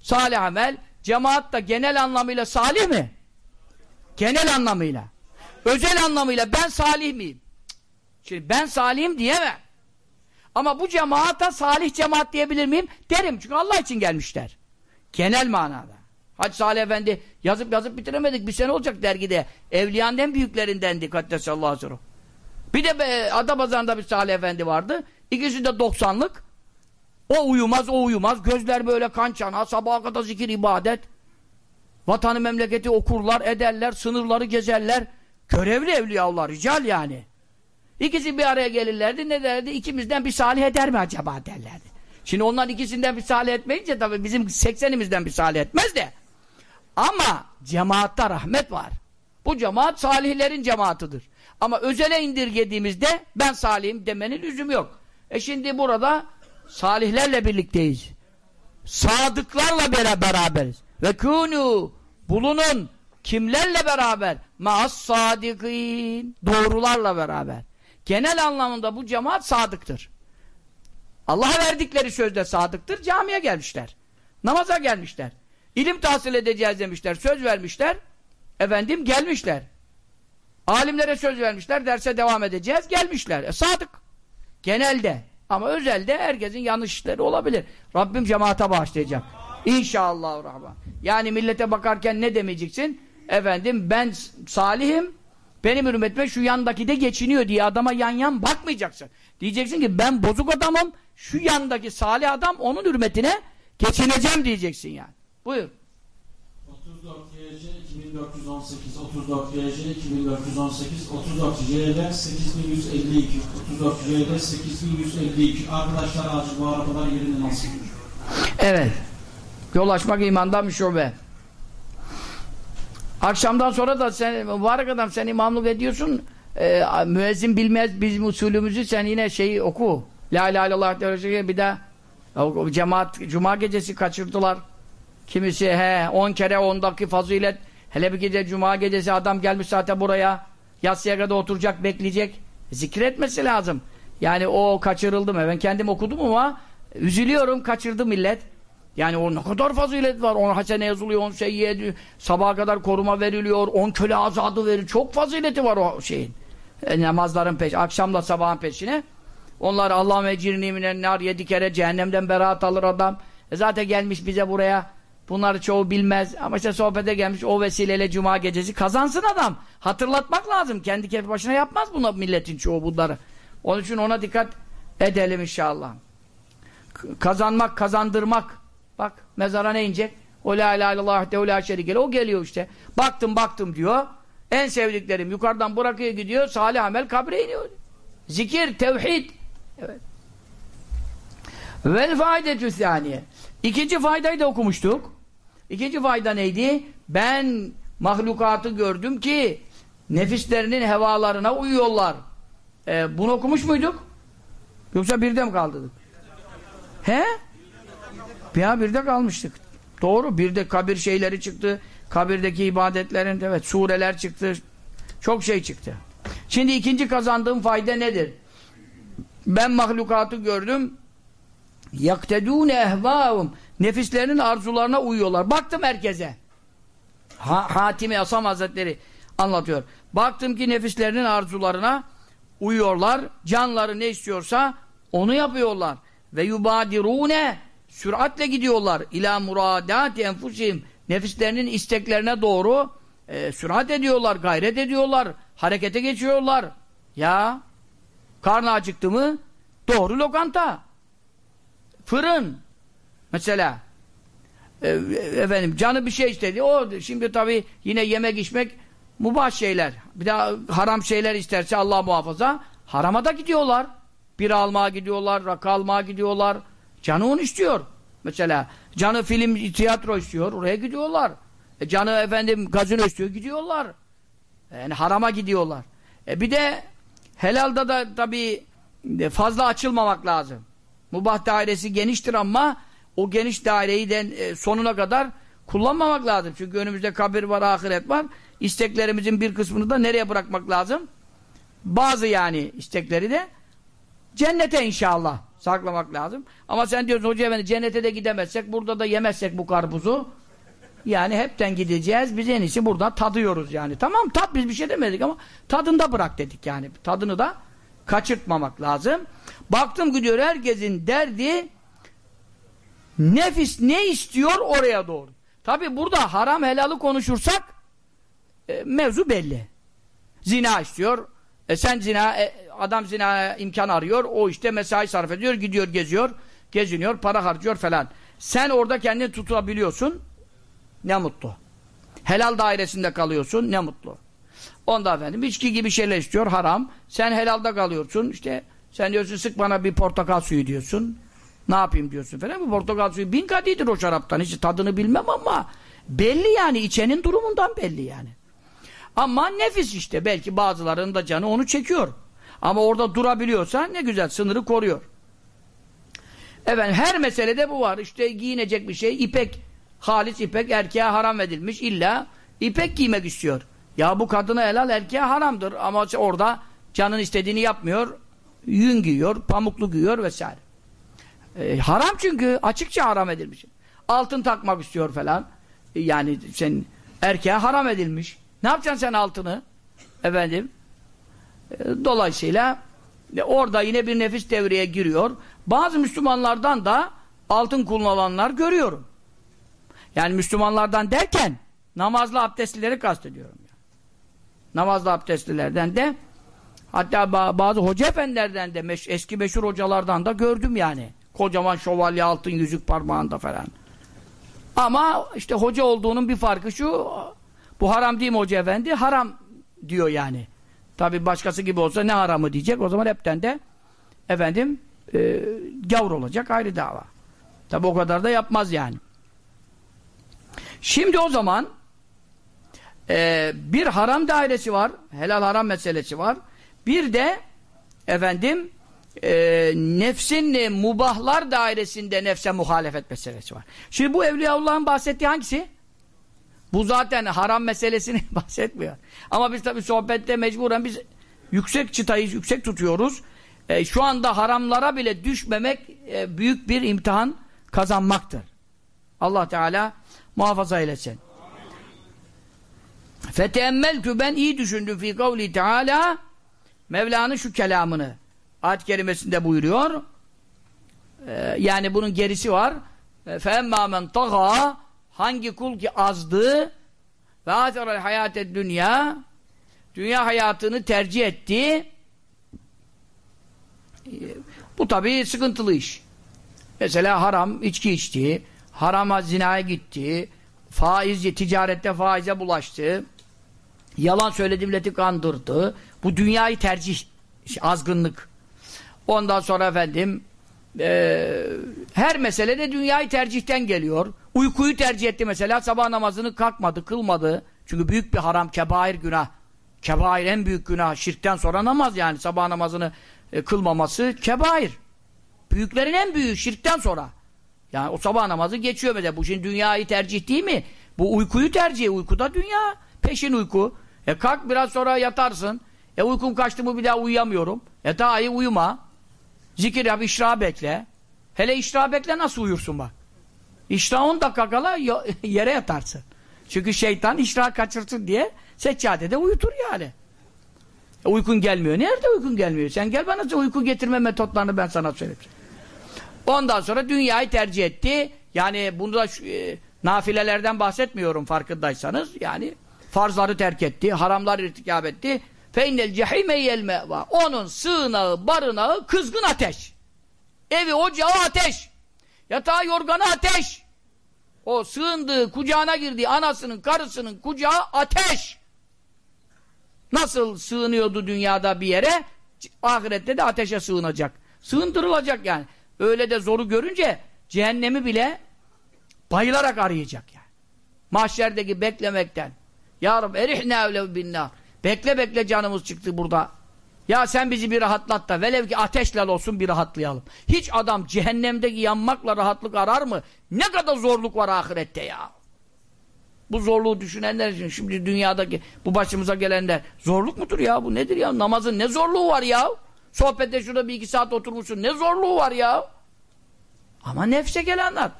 Salih amel, cemaat da genel anlamıyla salih mi? Genel anlamıyla. Özel anlamıyla ben salih miyim? Şimdi ben salihim diyemem. Ama bu cemaata salih cemaat diyebilir miyim? Derim çünkü Allah için gelmişler. Genel manada. Hacı Salih Efendi yazıp yazıp bitiremedik. Bir sene olacak dergide. Evliyanın en büyüklerindendi. Kaddesallahu aleyhi Bir de be, Adapazarı'nda bir Salih Efendi vardı. İkisi de 90'lık. O uyumaz, o uyumaz. Gözler böyle kan çana. Sabaha kadar zikir, ibadet. Vatanı memleketi okurlar, ederler, sınırları gezerler. Görevli evliyaullah, rical yani. İkisi bir araya gelirlerdi. Ne derdi? İkimizden bir salih eder mi acaba derlerdi. Şimdi onlar ikisinden bir salih etmeyince tabii bizim seksenimizden bir salih etmez de. Ama cemaatta rahmet var. Bu cemaat salihlerin cemaatıdır. Ama özele indirgediğimizde ben salihim demenin lüzum yok. E şimdi burada salihlerle birlikteyiz. Sadıklarla beraberiz. Ve kûnû bulunun kimlerle beraber? Maas sadikin doğrularla beraber. Genel anlamında bu cemaat sadıktır. Allah'a verdikleri sözde sadıktır. Camiye gelmişler. Namaza gelmişler. İlim tahsil edeceğiz demişler. Söz vermişler. Efendim gelmişler. Alimlere söz vermişler. Derse devam edeceğiz. Gelmişler. E, sadık. Genelde. Ama özelde herkesin yanlış işleri olabilir. Rabbim cemaate bağışlayacak. İnşallah. Rahman. Yani millete bakarken ne demeyeceksin? Efendim ben salihim. Benim hürmetime şu yandaki de geçiniyor diye adama yan yan bakmayacaksın. Diyeceksin ki ben bozuk adamım. Şu yandaki salih adam onun hürmetine geçineceğim diyeceksin yani. Buyur. 34 YC 2418, 34 YC 2418, 34 YD 8152, 34 YD 8152. Arkadaşlar acil bu arabalar yerinde nasıl? Evet. Yol açmak imandan bir şube. Akşamdan sonra da sen mübarek adam sen imamlık ediyorsun. E, müezzin bilmez bizim usulümüzü sen yine şeyi oku. La ilahe illallah bir de cemaat cuma gecesi kaçırdılar. Kimisi he 10 kere ondaki fazilet hele bir gece cuma gecesi adam gelmiş zaten buraya yatsıya kadar oturacak bekleyecek. Zikretmesi lazım. Yani o kaçırıldı mı? Ben kendim okudum ama üzülüyorum kaçırdı millet. Yani o ne kadar fazilet var. On hasene yazılıyor, on seyyiye sabaha kadar koruma veriliyor, on köle azadı verir. Çok fazileti var o şeyin. E, namazların peş, akşamla sabahın peşine. Onlar Allah mecirni minen nar yedi kere cehennemden beraat alır adam. E zaten gelmiş bize buraya. Bunları çoğu bilmez. Ama işte sohbete gelmiş o vesileyle cuma gecesi kazansın adam. Hatırlatmak lazım. Kendi kendi başına yapmaz buna milletin çoğu bunları. Onun için ona dikkat edelim inşallah. Kazanmak, kazandırmak. Mezara ne inecek? O la ilahe illallah. O geliyor işte. Baktım baktım diyor. En sevdiklerim yukarıdan bırakıyor gidiyor. Salih amel kabre iniyor. Zikir, tevhid. Evet. Vel faidetü saniye. İkinci faydayı da okumuştuk. İkinci fayda neydi? Ben mahlukatı gördüm ki nefislerinin hevalarına uyuyorlar. Ee, bunu okumuş muyduk? Yoksa birde mi kaldırdık? He? Ya birde kalmıştık. Doğru. Birde kabir şeyleri çıktı. Kabirdeki ibadetlerin evet sureler çıktı. Çok şey çıktı. Şimdi ikinci kazandığım fayda nedir? Ben mahlukatı gördüm. yaktedûne ehvâhum nefislerinin arzularına uyuyorlar. Baktım herkese. Ha, Hatimi Asam Hazretleri anlatıyor. Baktım ki nefislerinin arzularına uyuyorlar. Canları ne istiyorsa onu yapıyorlar. Ve yubadirune süratle gidiyorlar. İlâ muradâti enfusihim nefislerinin isteklerine doğru e, sürat ediyorlar, gayret ediyorlar, harekete geçiyorlar. Ya karnı acıktı mı doğru lokanta. Fırın. Mesela e, efendim canı bir şey istedi. O şimdi tabii yine yemek içmek mubah şeyler. Bir daha haram şeyler isterse Allah muhafaza harama gidiyorlar. Bir almaya gidiyorlar, rakı almaya gidiyorlar. Canı onu istiyor. Mesela canı film, tiyatro istiyor. Oraya gidiyorlar. E, canı efendim gazino istiyor. Gidiyorlar. Yani harama gidiyorlar. E bir de helalda da tabii fazla açılmamak lazım. Mubah dairesi geniştir ama o geniş daireyi de e, sonuna kadar kullanmamak lazım. Çünkü önümüzde kabir var, ahiret var. İsteklerimizin bir kısmını da nereye bırakmak lazım? Bazı yani istekleri de cennete inşallah saklamak lazım. Ama sen diyorsun hoca efendi cennete de gidemezsek, burada da yemezsek bu karpuzu yani hepten gideceğiz. Biz en iyisi buradan tadıyoruz yani. Tamam tat biz bir şey demedik ama tadında bırak dedik yani. Tadını da kaçırtmamak lazım. Baktım gidiyor herkesin derdi nefis ne istiyor oraya doğru. Tabi burada haram helalı konuşursak e, mevzu belli. Zina istiyor. E sen zina, e, adam zina imkan arıyor. O işte mesai sarf ediyor, gidiyor, geziyor, geziniyor, para harcıyor falan. Sen orada kendini tutabiliyorsun. Ne mutlu. Helal dairesinde kalıyorsun. Ne mutlu. Onda efendim içki gibi şeyler istiyor. Haram. Sen helalda kalıyorsun. işte sen diyorsun sık bana bir portakal suyu diyorsun. Ne yapayım diyorsun falan. Bu portakal suyu bin kadidir o şaraptan. Hiç tadını bilmem ama belli yani. içenin durumundan belli yani. Ama nefis işte. Belki bazılarının da canı onu çekiyor. Ama orada durabiliyorsa ne güzel sınırı koruyor. Efendim her meselede bu var. İşte giyinecek bir şey ipek halis ipek erkeğe haram edilmiş. İlla ipek giymek istiyor. Ya bu kadına helal erkeğe haramdır. Ama orada canın istediğini yapmıyor. Yün giyiyor, pamuklu giyiyor vesaire. E, haram çünkü. Açıkça haram edilmiş. Altın takmak istiyor falan. E, yani sen erkeğe haram edilmiş. Ne yapacaksın sen altını? Efendim? E, dolayısıyla e, orada yine bir nefis devreye giriyor. Bazı Müslümanlardan da altın kullananlar görüyorum. Yani Müslümanlardan derken namazlı abdestlileri kastediyorum. Yani. Namazlı abdestlilerden de hatta bazı hoca efendilerden de meş eski meşhur hocalardan da gördüm yani. Kocaman şövalye altın yüzük parmağında falan. Ama işte hoca olduğunun bir farkı şu bu haram değil mi hoca efendi? Haram diyor yani. Tabi başkası gibi olsa ne haramı diyecek. O zaman hepten de efendim e, gavur olacak ayrı dava. Tabi o kadar da yapmaz yani. Şimdi o zaman e, bir haram dairesi var. Helal haram meselesi var. Bir de efendim e, nefsin mubahlar dairesinde nefse muhalefet meselesi var. Şimdi bu Evliyaullah'ın bahsettiği hangisi? Bu zaten haram meselesini [LAUGHS] bahsetmiyor. Ama biz tabii sohbette mecburen biz yüksek çıtayı yüksek tutuyoruz. E, şu anda haramlara bile düşmemek e, büyük bir imtihan kazanmaktır. Allah Teala muhafaza eylesin. Feteemmeltü ben iyi düşündüm fi kavli teala Mevla'nın şu kelamını ayet kerimesinde buyuruyor. Ee, yani bunun gerisi var. E, Feemmâ men tagâ Hangi kul ki azdı ve ateral hayate dünya dünya hayatını tercih etti bu tabi sıkıntılı iş. Mesela haram içki içti, harama zinaya gitti, faiz, ticarette faize bulaştı, yalan söyledi milleti kandırdı. Bu dünyayı tercih, azgınlık. Ondan sonra efendim e, her meselede dünyayı tercihten geliyor. Uykuyu tercih etti mesela sabah namazını kalkmadı, kılmadı. Çünkü büyük bir haram, kebair günah. Kebair en büyük günah. Şirkten sonra namaz yani sabah namazını e, kılmaması kebair. Büyüklerin en büyüğü şirkten sonra. Yani o sabah namazı geçiyor mesela. Bu şimdi dünyayı tercih değil mi? Bu uykuyu tercih. Uykuda dünya. Peşin uyku. E kalk biraz sonra yatarsın. E uykum kaçtı mı bir daha uyuyamıyorum. E daha iyi uyuma. Zikir yap, işra bekle. Hele işra bekle nasıl uyursun bak. İşra 10 dakika kala [LAUGHS] yere yatarsın. Çünkü şeytan işra kaçırsın diye seccadede uyutur yani. E uykun gelmiyor. Nerede uykun gelmiyor? Sen gel bana uyku getirme metotlarını ben sana söyleyeyim. Ondan sonra dünyayı tercih etti. Yani bunda e, nafilelerden bahsetmiyorum farkındaysanız. Yani farzları terk etti, haramlar irtikab etti. Feinnel cehime yelme Onun sığınağı, barınağı kızgın ateş. Evi, ocağı ateş. Yatağı, yorganı ateş. o sığındığı, kucağına girdiği anasının, karısının kucağı ateş. Nasıl sığınıyordu dünyada bir yere, ahirette de ateşe sığınacak. Sığındırılacak yani. Öyle de zoru görünce cehennemi bile bayılarak arayacak yani. Mahşerdeki beklemekten. Ya Rabbi erihne evlev binnar. Bekle bekle canımız çıktı burada. Ya sen bizi bir rahatlat da velev ki ateşle olsun bir rahatlayalım. Hiç adam cehennemdeki yanmakla rahatlık arar mı? Ne kadar zorluk var ahirette ya. Bu zorluğu düşünenler için şimdi dünyadaki bu başımıza gelenler zorluk mudur ya bu nedir ya namazın ne zorluğu var ya sohbette şurada bir iki saat oturmuşsun ne zorluğu var ya ama nefse gelenler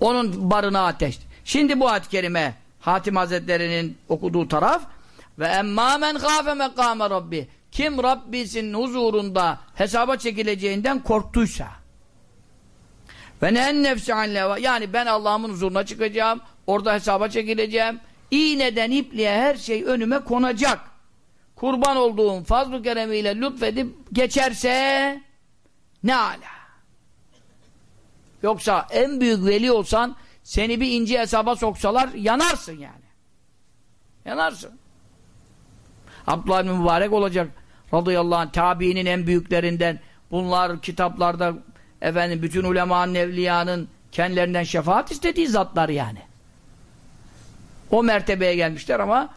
onun barına ateş şimdi bu ayet-i kerime Hatim Hazretleri'nin okuduğu taraf ve emmâ men gâfe mekâme rabbi kim Rabbisinin huzurunda hesaba çekileceğinden korktuysa ve ne nefsi an yani ben Allah'ımın huzuruna çıkacağım Orada hesaba çekileceğim. İğneden ipliğe her şey önüme konacak. Kurban olduğum fazl-ı keremiyle lütfedip geçerse ne ala. Yoksa en büyük veli olsan seni bir ince hesaba soksalar yanarsın yani. Yanarsın. Abdullah bin Mübarek olacak radıyallahu anh tabiinin en büyüklerinden bunlar kitaplarda efendim bütün ulemanın evliyanın kendilerinden şefaat istediği zatlar yani o mertebeye gelmişler ama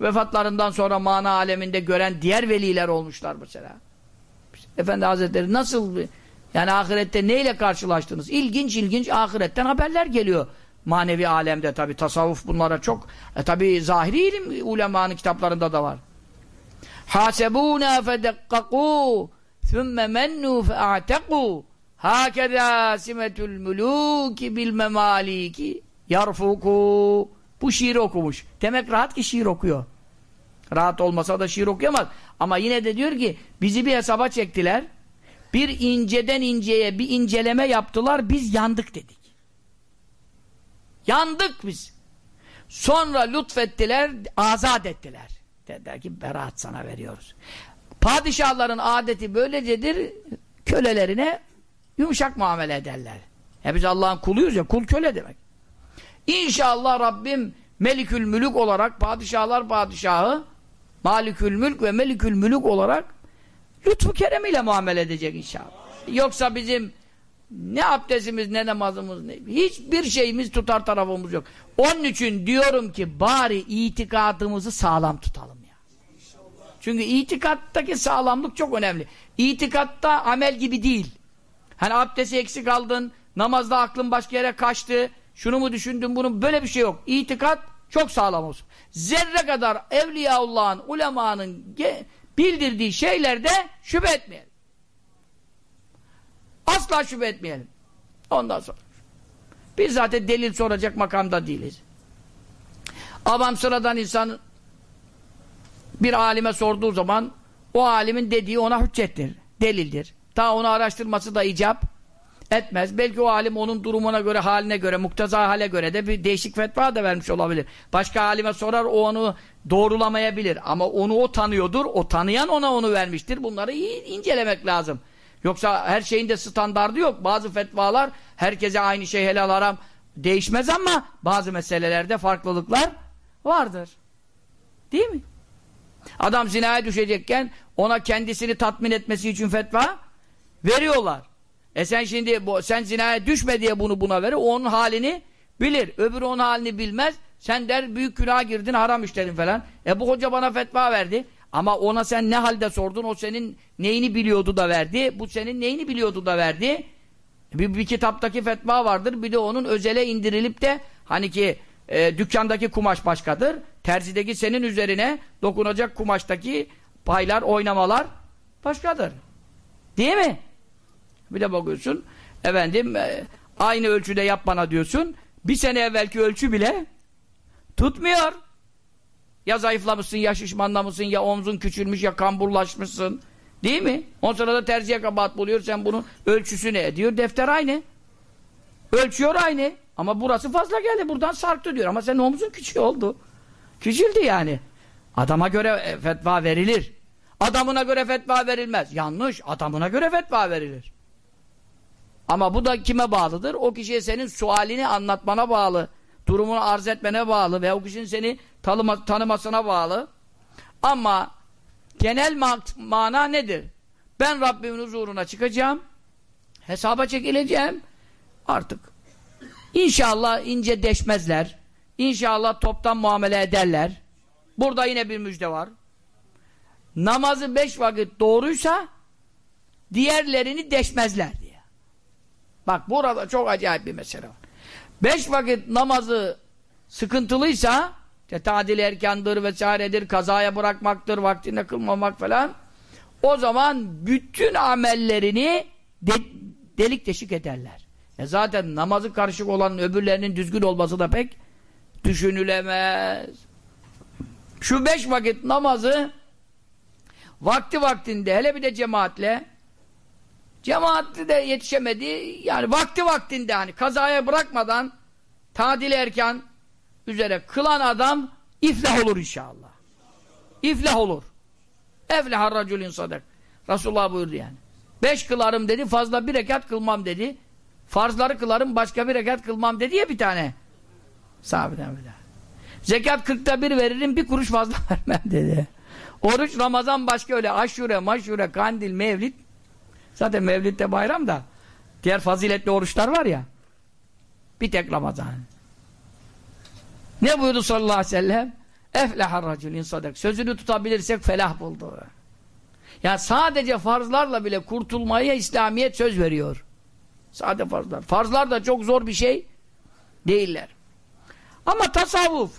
vefatlarından sonra mana aleminde gören diğer veliler olmuşlar mesela. Efendi Hazretleri nasıl yani ahirette neyle karşılaştınız? İlginç ilginç ahiretten haberler geliyor. Manevi alemde tabi tasavvuf bunlara çok e tabi zahiri ilim ulemanın kitaplarında da var. Fedekkakû thumme mennû fe'atekû hâkezâ simetül mulûki bil memâlîki yarfukû bu şiiri okumuş. Demek rahat ki şiir okuyor. Rahat olmasa da şiir okuyamaz. Ama yine de diyor ki bizi bir hesaba çektiler. Bir inceden inceye bir inceleme yaptılar. Biz yandık dedik. Yandık biz. Sonra lütfettiler, azat ettiler. Dediler ki beraat sana veriyoruz. Padişahların adeti böylecedir. Kölelerine yumuşak muamele ederler. E biz Allah'ın kuluyuz ya, kul köle demek. İnşallah Rabbim Melikül Mülük olarak padişahlar padişahı Malikül Mülk ve Melikül Mülük olarak lütfu keremiyle muamele edecek inşallah. Yoksa bizim ne abdestimiz ne namazımız ne hiçbir şeyimiz tutar tarafımız yok. Onun için diyorum ki bari itikadımızı sağlam tutalım. Çünkü itikattaki sağlamlık çok önemli. İtikatta amel gibi değil. Hani abdesti eksik aldın, namazda aklın başka yere kaçtı, şunu mu düşündün bunu böyle bir şey yok. İtikat çok sağlam olsun. Zerre kadar Evliyaullah'ın, ulemanın bildirdiği şeylerde şüphe etmeyelim. Asla şüphe etmeyelim. Ondan sonra. Biz zaten delil soracak makamda değiliz. Avam sıradan insan bir alime sorduğu zaman o alimin dediği ona hüccettir, delildir. Daha onu araştırması da icap etmez. Belki o alim onun durumuna göre, haline göre, muktaza hale göre de bir değişik fetva da vermiş olabilir. Başka alime sorar, o onu doğrulamayabilir. Ama onu o tanıyordur, o tanıyan ona onu vermiştir. Bunları iyi incelemek lazım. Yoksa her şeyin de standardı yok. Bazı fetvalar herkese aynı şey helal haram değişmez ama bazı meselelerde farklılıklar vardır. Değil mi? Adam zinaya düşecekken ona kendisini tatmin etmesi için fetva veriyorlar. E sen şimdi bu, sen zinaya düşme diye bunu buna verir. Onun halini bilir. Öbürü onun halini bilmez. Sen der büyük günah girdin haram işledin falan. E bu hoca bana fetva verdi. Ama ona sen ne halde sordun? O senin neyini biliyordu da verdi. Bu senin neyini biliyordu da verdi. Bir, bir kitaptaki fetva vardır. Bir de onun özele indirilip de hani ki e, dükkandaki kumaş başkadır. Terzideki senin üzerine dokunacak kumaştaki paylar, oynamalar başkadır. Değil mi? Bir de bakıyorsun efendim e, aynı ölçüde yap bana diyorsun. Bir sene evvelki ölçü bile tutmuyor. Ya zayıflamışsın, ya şişmanlamışsın, ya omzun küçülmüş, ya kamburlaşmışsın. Değil mi? On sonra terziye kabahat buluyor. Sen bunun ölçüsü ne diyor? Defter aynı. Ölçüyor aynı. Ama burası fazla geldi. Buradan sarktı diyor. Ama senin omzun küçük oldu. Küçüldü yani. Adama göre e, fetva verilir. Adamına göre fetva verilmez. Yanlış. Adamına göre fetva verilir. Ama bu da kime bağlıdır? O kişiye senin sualini anlatmana bağlı. Durumunu arz etmene bağlı ve o kişinin seni tanıma, tanımasına bağlı. Ama genel ma mana nedir? Ben Rabbimin huzuruna çıkacağım. Hesaba çekileceğim. Artık. İnşallah ince deşmezler. İnşallah toptan muamele ederler. Burada yine bir müjde var. Namazı beş vakit doğruysa diğerlerini deşmezler diye. Bak burada çok acayip bir mesele var. Beş vakit namazı sıkıntılıysa işte tadil erkandır vesairedir, kazaya bırakmaktır, vaktinde kılmamak falan o zaman bütün amellerini de, delik deşik ederler. E zaten namazı karışık olan öbürlerinin düzgün olması da pek düşünülemez. Şu beş vakit namazı vakti vaktinde hele bir de cemaatle cemaatli de yetişemedi yani vakti vaktinde hani kazaya bırakmadan tadil erken üzere kılan adam iflah olur inşallah. İflah olur. Eflehar raculin sadak. Resulullah buyurdu yani. Beş kılarım dedi, fazla bir rekat kılmam dedi. Farzları kılarım, başka bir rekat kılmam dedi ya bir tane. Sahabeden bile. Zekat kırkta bir veririm, bir kuruş fazla [LAUGHS] vermem dedi. Oruç, Ramazan başka öyle. Aşure, maşure, kandil, mevlid. Zaten mevlid de bayram da. Diğer faziletli oruçlar var ya. Bir tek Ramazan. Ne buyurdu sallallahu aleyhi ve sellem? Eflehar raculin sadak. Sözünü tutabilirsek felah buldu. Yani sadece farzlarla bile kurtulmaya İslamiyet söz veriyor. Sade farzlar. Farzlar da çok zor bir şey değiller. Ama tasavvuf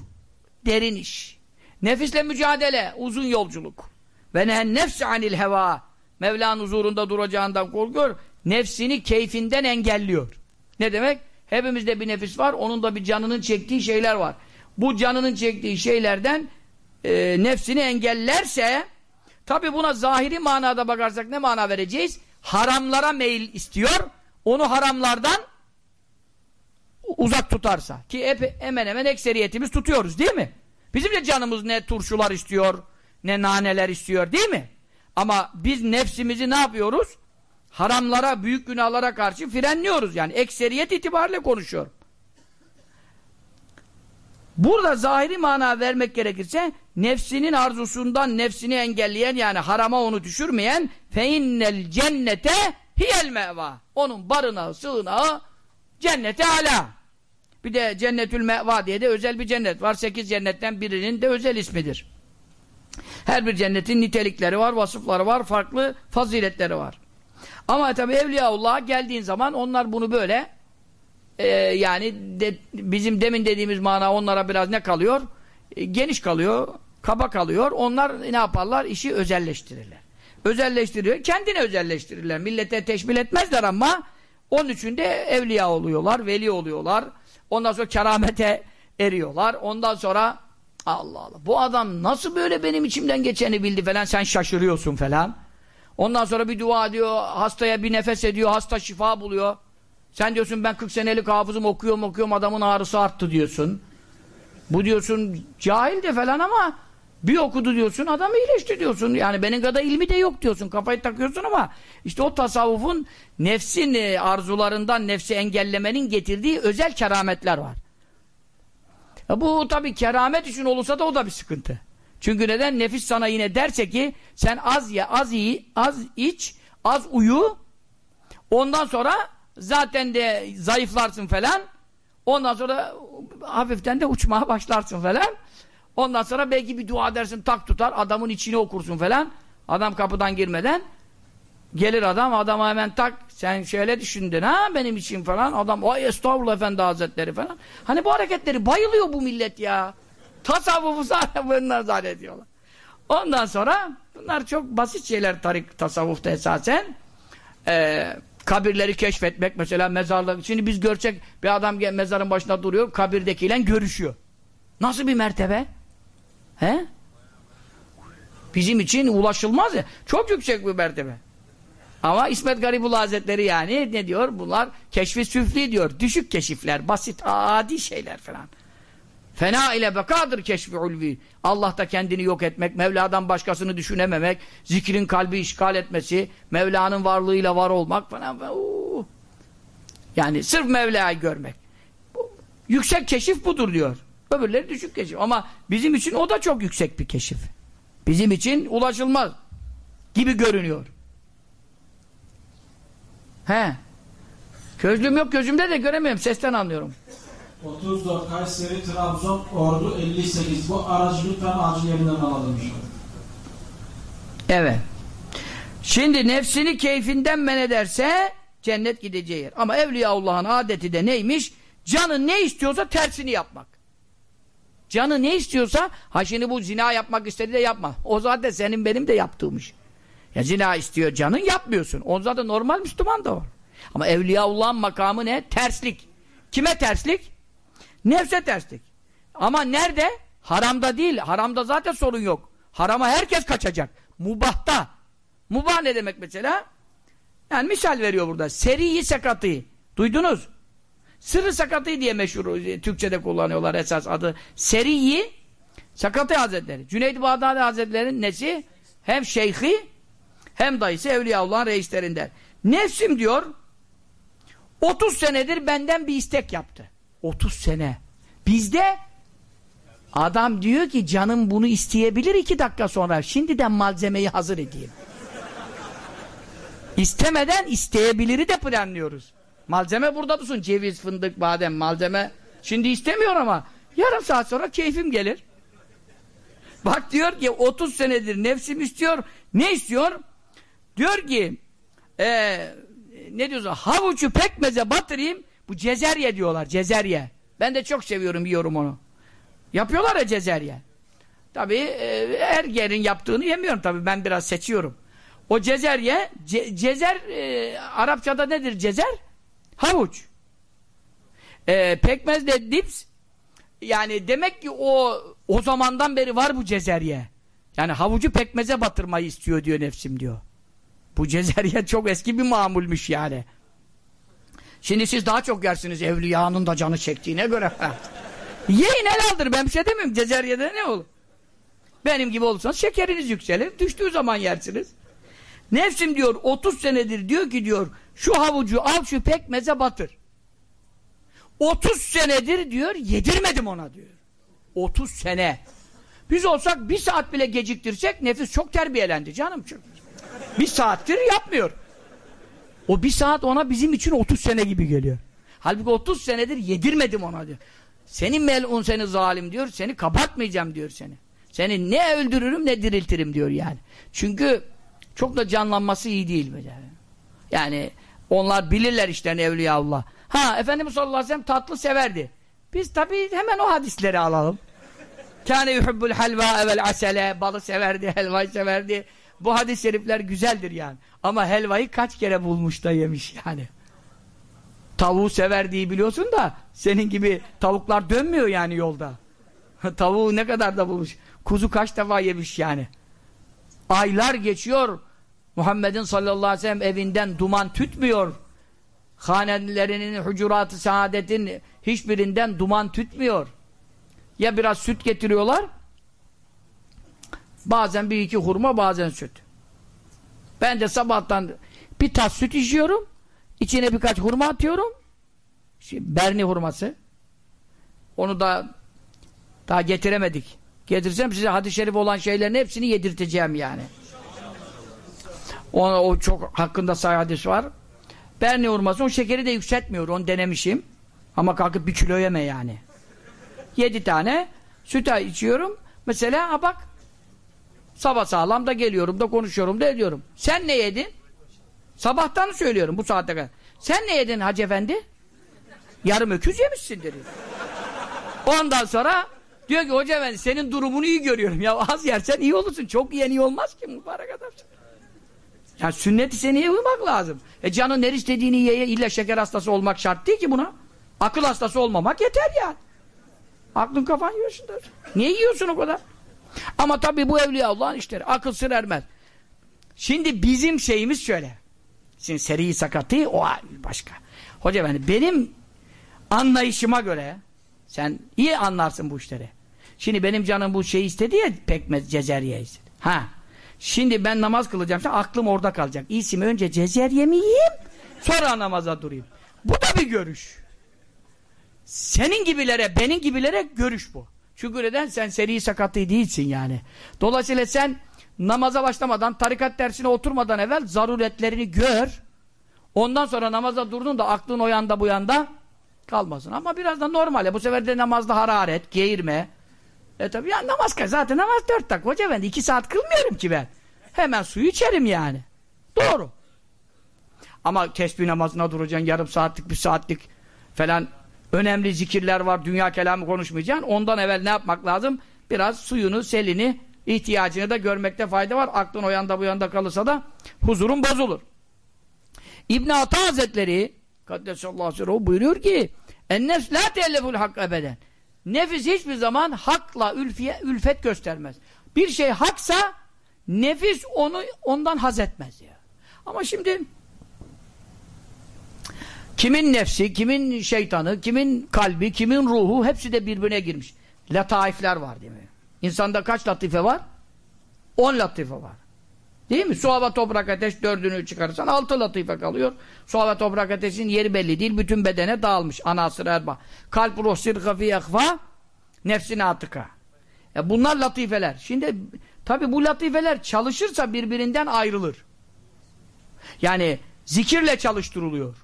derin iş. Nefisle mücadele, uzun yolculuk. Ve nehen anil heva. Mevla'nın huzurunda duracağından korkuyor. Nefsini keyfinden engelliyor. Ne demek? Hepimizde bir nefis var. Onun da bir canının çektiği şeyler var. Bu canının çektiği şeylerden e, nefsini engellerse tabi buna zahiri manada bakarsak ne mana vereceğiz? Haramlara meyil istiyor. Onu haramlardan uzak tutarsa. Ki hep, hemen hemen ekseriyetimiz tutuyoruz değil mi? Bizim de canımız ne turşular istiyor, ne naneler istiyor değil mi? Ama biz nefsimizi ne yapıyoruz? Haramlara, büyük günahlara karşı frenliyoruz. Yani ekseriyet itibariyle konuşuyor. Burada zahiri mana vermek gerekirse nefsinin arzusundan nefsini engelleyen yani harama onu düşürmeyen fe innel cennete hiyel meva. Onun barınağı, sığınağı cennete ala. Bir de cennetül meva diye de özel bir cennet var. Sekiz cennetten birinin de özel ismidir. Her bir cennetin nitelikleri var, vasıfları var, farklı faziletleri var. Ama tabi Evliyaullah'a geldiğin zaman onlar bunu böyle e, yani de, bizim demin dediğimiz mana onlara biraz ne kalıyor? E, geniş kalıyor, kaba kalıyor. Onlar ne yaparlar? İşi özelleştirirler. Özelleştiriyor, kendini özelleştirirler. Millete teşmil etmezler ama onun için de evliya oluyorlar, veli oluyorlar. Ondan sonra keramete eriyorlar. Ondan sonra Allah Allah bu adam nasıl böyle benim içimden geçeni bildi falan sen şaşırıyorsun falan. Ondan sonra bir dua ediyor, hastaya bir nefes ediyor, hasta şifa buluyor. Sen diyorsun ben 40 senelik hafızım okuyorum okuyorum adamın ağrısı arttı diyorsun. Bu diyorsun cahil de falan ama bir okudu diyorsun adam iyileşti diyorsun. Yani benim kadar ilmi de yok diyorsun. Kafayı takıyorsun ama işte o tasavvufun nefsin e, arzularından nefsi engellemenin getirdiği özel kerametler var. Bu tabi keramet için olursa da o da bir sıkıntı. Çünkü neden? Nefis sana yine derse ki sen az ye, az iyi, az iç, az uyu ondan sonra zaten de zayıflarsın falan ondan sonra hafiften de uçmaya başlarsın falan ondan sonra belki bir dua dersin tak tutar adamın içini okursun falan adam kapıdan girmeden gelir adam adama hemen tak sen şöyle düşündün ha benim için falan adam ay estağfurullah efendi hazretleri falan hani bu hareketleri bayılıyor bu millet ya tasavvufu zaten bunlar zannediyorlar ondan sonra bunlar çok basit şeyler tarik tasavvufta esasen eee kabirleri keşfetmek mesela mezarlık. Şimdi biz görecek bir adam mezarın başında duruyor kabirdekiyle görüşüyor. Nasıl bir mertebe? He? Bizim için ulaşılmaz ya. Çok yüksek bir mertebe. Ama İsmet Garibullah Hazretleri yani ne diyor? Bunlar keşfi süfli diyor. Düşük keşifler, basit, adi şeyler falan. Fena ile bekadır keşfi ulvi. Allah'ta kendini yok etmek, Mevla'dan başkasını düşünememek, zikrin kalbi işgal etmesi, Mevla'nın varlığıyla var olmak falan. Uu. Yani sırf Mevla'yı görmek. Yüksek keşif budur diyor. Öbürleri düşük keşif. Ama bizim için o da çok yüksek bir keşif. Bizim için ulaşılmaz gibi görünüyor. He. Gözlüğüm yok gözümde de göremiyorum. Sesten anlıyorum. 34 Kayseri, Trabzon, Ordu 58. Bu aracı lütfen acil yerinden alalım. Evet. Şimdi nefsini keyfinden men ederse cennet gideceği yer. Ama Evliyaullah'ın adeti de neymiş? Canı ne istiyorsa tersini yapmak. Canı ne istiyorsa ha şimdi bu zina yapmak istedi de yapma. O zaten senin benim de yaptığımış. Ya zina istiyor canın yapmıyorsun. O zaten normal Müslüman da var. Ama Evliyaullah'ın makamı ne? Terslik. Kime terslik? Nefse terslik. Ama nerede? Haramda değil. Haramda zaten sorun yok. Harama herkes kaçacak. Mubahta. Mubah ne demek mesela? Yani misal veriyor burada. Seriyi sakatı. Duydunuz? Sırrı sakatı diye meşhur e, Türkçe'de kullanıyorlar esas adı. Seriyi Sakatı Hazretleri. Cüneyd-i Bağdadi Hazretleri'nin nesi? Hem şeyhi hem dayısı Evliyaullah'ın reislerinden. Nefsim diyor 30 senedir benden bir istek yaptı. 30 sene. Bizde adam diyor ki canım bunu isteyebilir iki dakika sonra. Şimdiden malzemeyi hazır edeyim. İstemeden isteyebiliri de planlıyoruz. Malzeme burada dursun. Ceviz, fındık, badem, malzeme. Şimdi istemiyor ama yarım saat sonra keyfim gelir. Bak diyor ki 30 senedir nefsim istiyor. Ne istiyor? Diyor ki ee, ne diyorsun? Havucu pekmeze batırayım. Bu cezerye diyorlar. Cezerye. Ben de çok seviyorum yiyorum onu. Yapıyorlar ya cezerye. Tabii e, her yerin yaptığını yemiyorum tabii. Ben biraz seçiyorum. O cezerye ce, cezer e, Arapçada nedir cezer? Havuç. E, pekmez de dips yani demek ki o o zamandan beri var bu cezerye. Yani havucu pekmeze batırmayı istiyor diyor nefsim diyor. Bu cezerye çok eski bir mamulmüş yani. Şimdi siz daha çok yersiniz evliyanın da canı çektiğine göre. Yiyin helaldir ben bir şey demiyorum. Cezeryede ne olur? Benim gibi olursanız şekeriniz yükselir. Düştüğü zaman yersiniz. Nefsim diyor 30 senedir diyor ki diyor şu havucu al şu pekmeze batır. 30 senedir diyor yedirmedim ona diyor. 30 sene. Biz olsak bir saat bile geciktirsek nefis çok terbiyelendi canım. Bir saattir yapmıyor. O bir saat ona bizim için 30 sene gibi geliyor. Halbuki 30 senedir yedirmedim ona diyor. Senin melun seni zalim diyor. Seni kabartmayacağım diyor seni. Seni ne öldürürüm ne diriltirim diyor yani. Çünkü çok da canlanması iyi değil böyle. Yani onlar bilirler işte Evliyaullah. Ha Efendimiz sallallahu aleyhi ve sellem tatlı severdi. Biz tabii hemen o hadisleri alalım. Kâne yuhubbul helva evel asele. Balı severdi, helvayı severdi. Bu hadis-i şerifler güzeldir yani. Ama helvayı kaç kere bulmuş da yemiş yani. Tavuğu severdiği biliyorsun da senin gibi tavuklar dönmüyor yani yolda. [LAUGHS] Tavuğu ne kadar da bulmuş. Kuzu kaç defa yemiş yani. Aylar geçiyor. Muhammed'in sallallahu aleyhi ve sellem evinden duman tütmüyor. Hanelerinin, hucurat-ı saadetin hiçbirinden duman tütmüyor. Ya biraz süt getiriyorlar, bazen bir iki hurma, bazen süt. Ben de sabahtan bir tas süt içiyorum, içine birkaç hurma atıyorum. Şimdi Berni hurması. Onu da daha getiremedik. Getirsem size hadis-i şerif olan şeylerin hepsini yedirteceğim yani. O, o çok hakkında sahih hadis var. Berni hurması o şekeri de yükseltmiyor. Onu denemişim. Ama kalkıp bir kilo yeme yani. Yedi tane süt içiyorum. Mesela ha bak sabah sağlam da geliyorum da konuşuyorum da ediyorum. Sen ne yedin? Sabahtan söylüyorum bu saatte kadar. Sen ne yedin hacı efendi? Yarım öküz yemişsindir. Ondan sonra diyor ki hoca efendi senin durumunu iyi görüyorum. Ya az yersen iyi olursun. Çok yiyen iyi olmaz ki mübarek adam. Yani sünnet-i seneye uymak lazım. E canın her istediğini yeye illa şeker hastası olmak şart değil ki buna. Akıl hastası olmamak yeter ya. Aklın kafan yiyorsun da. Niye yiyorsun o kadar? Ama tabii bu evliya Allah'ın işleri. Akıl sır ermez. Şimdi bizim şeyimiz şöyle. Şimdi seri sakatı o başka. Hoca efendi benim anlayışıma göre sen iyi anlarsın bu işleri. Şimdi benim canım bu şey istedi ya pekmez cezerye istedi. Ha. Şimdi ben namaz kılacağım. Şimdi aklım orada kalacak. İyisi mi önce cezerye mi yiyeyim? Sonra namaza durayım. Bu da bir görüş. Senin gibilere, benim gibilere görüş bu. Çünkü neden? Sen seri sakatı değilsin yani. Dolayısıyla sen namaza başlamadan, tarikat dersine oturmadan evvel zaruretlerini gör. Ondan sonra namaza durdun da aklın o yanda bu yanda kalmasın. Ama biraz da normal. Bu sefer de namazda hararet, geğirme. E tabi ya namaz kıl. Zaten namaz dört dakika. Hoca ben iki saat kılmıyorum ki ben. Hemen suyu içerim yani. Doğru. Ama tesbih namazına duracaksın yarım saatlik, bir saatlik falan önemli zikirler var. Dünya kelamı konuşmayacaksın. Ondan evvel ne yapmak lazım? Biraz suyunu, selini, ihtiyacını da görmekte fayda var. Aklın o yanda bu yanda kalırsa da huzurun bozulur. İbn Ata Hazretleri Kaddesallahu aleyhi buyuruyor ki ennefs la teelleful hak ebeden nefis hiçbir zaman hakla ülfiye, ülfet göstermez. Bir şey haksa nefis onu ondan haz etmez ya. Ama şimdi kimin nefsi, kimin şeytanı, kimin kalbi, kimin ruhu hepsi de birbirine girmiş. Lataifler var değil mi? İnsanda kaç latife var? On latife var. Değil mi? Su, hava, toprak, ateş dördünü çıkarırsan altı latife kalıyor. Su, hava, toprak, ateşin yeri belli değil. Bütün bedene dağılmış. Anasır erba. Kalp, ruh, sirka, fi, ekfa, nefsine atıka. E bunlar latifeler. Şimdi tabi bu latifeler çalışırsa birbirinden ayrılır. Yani zikirle çalıştırılıyor.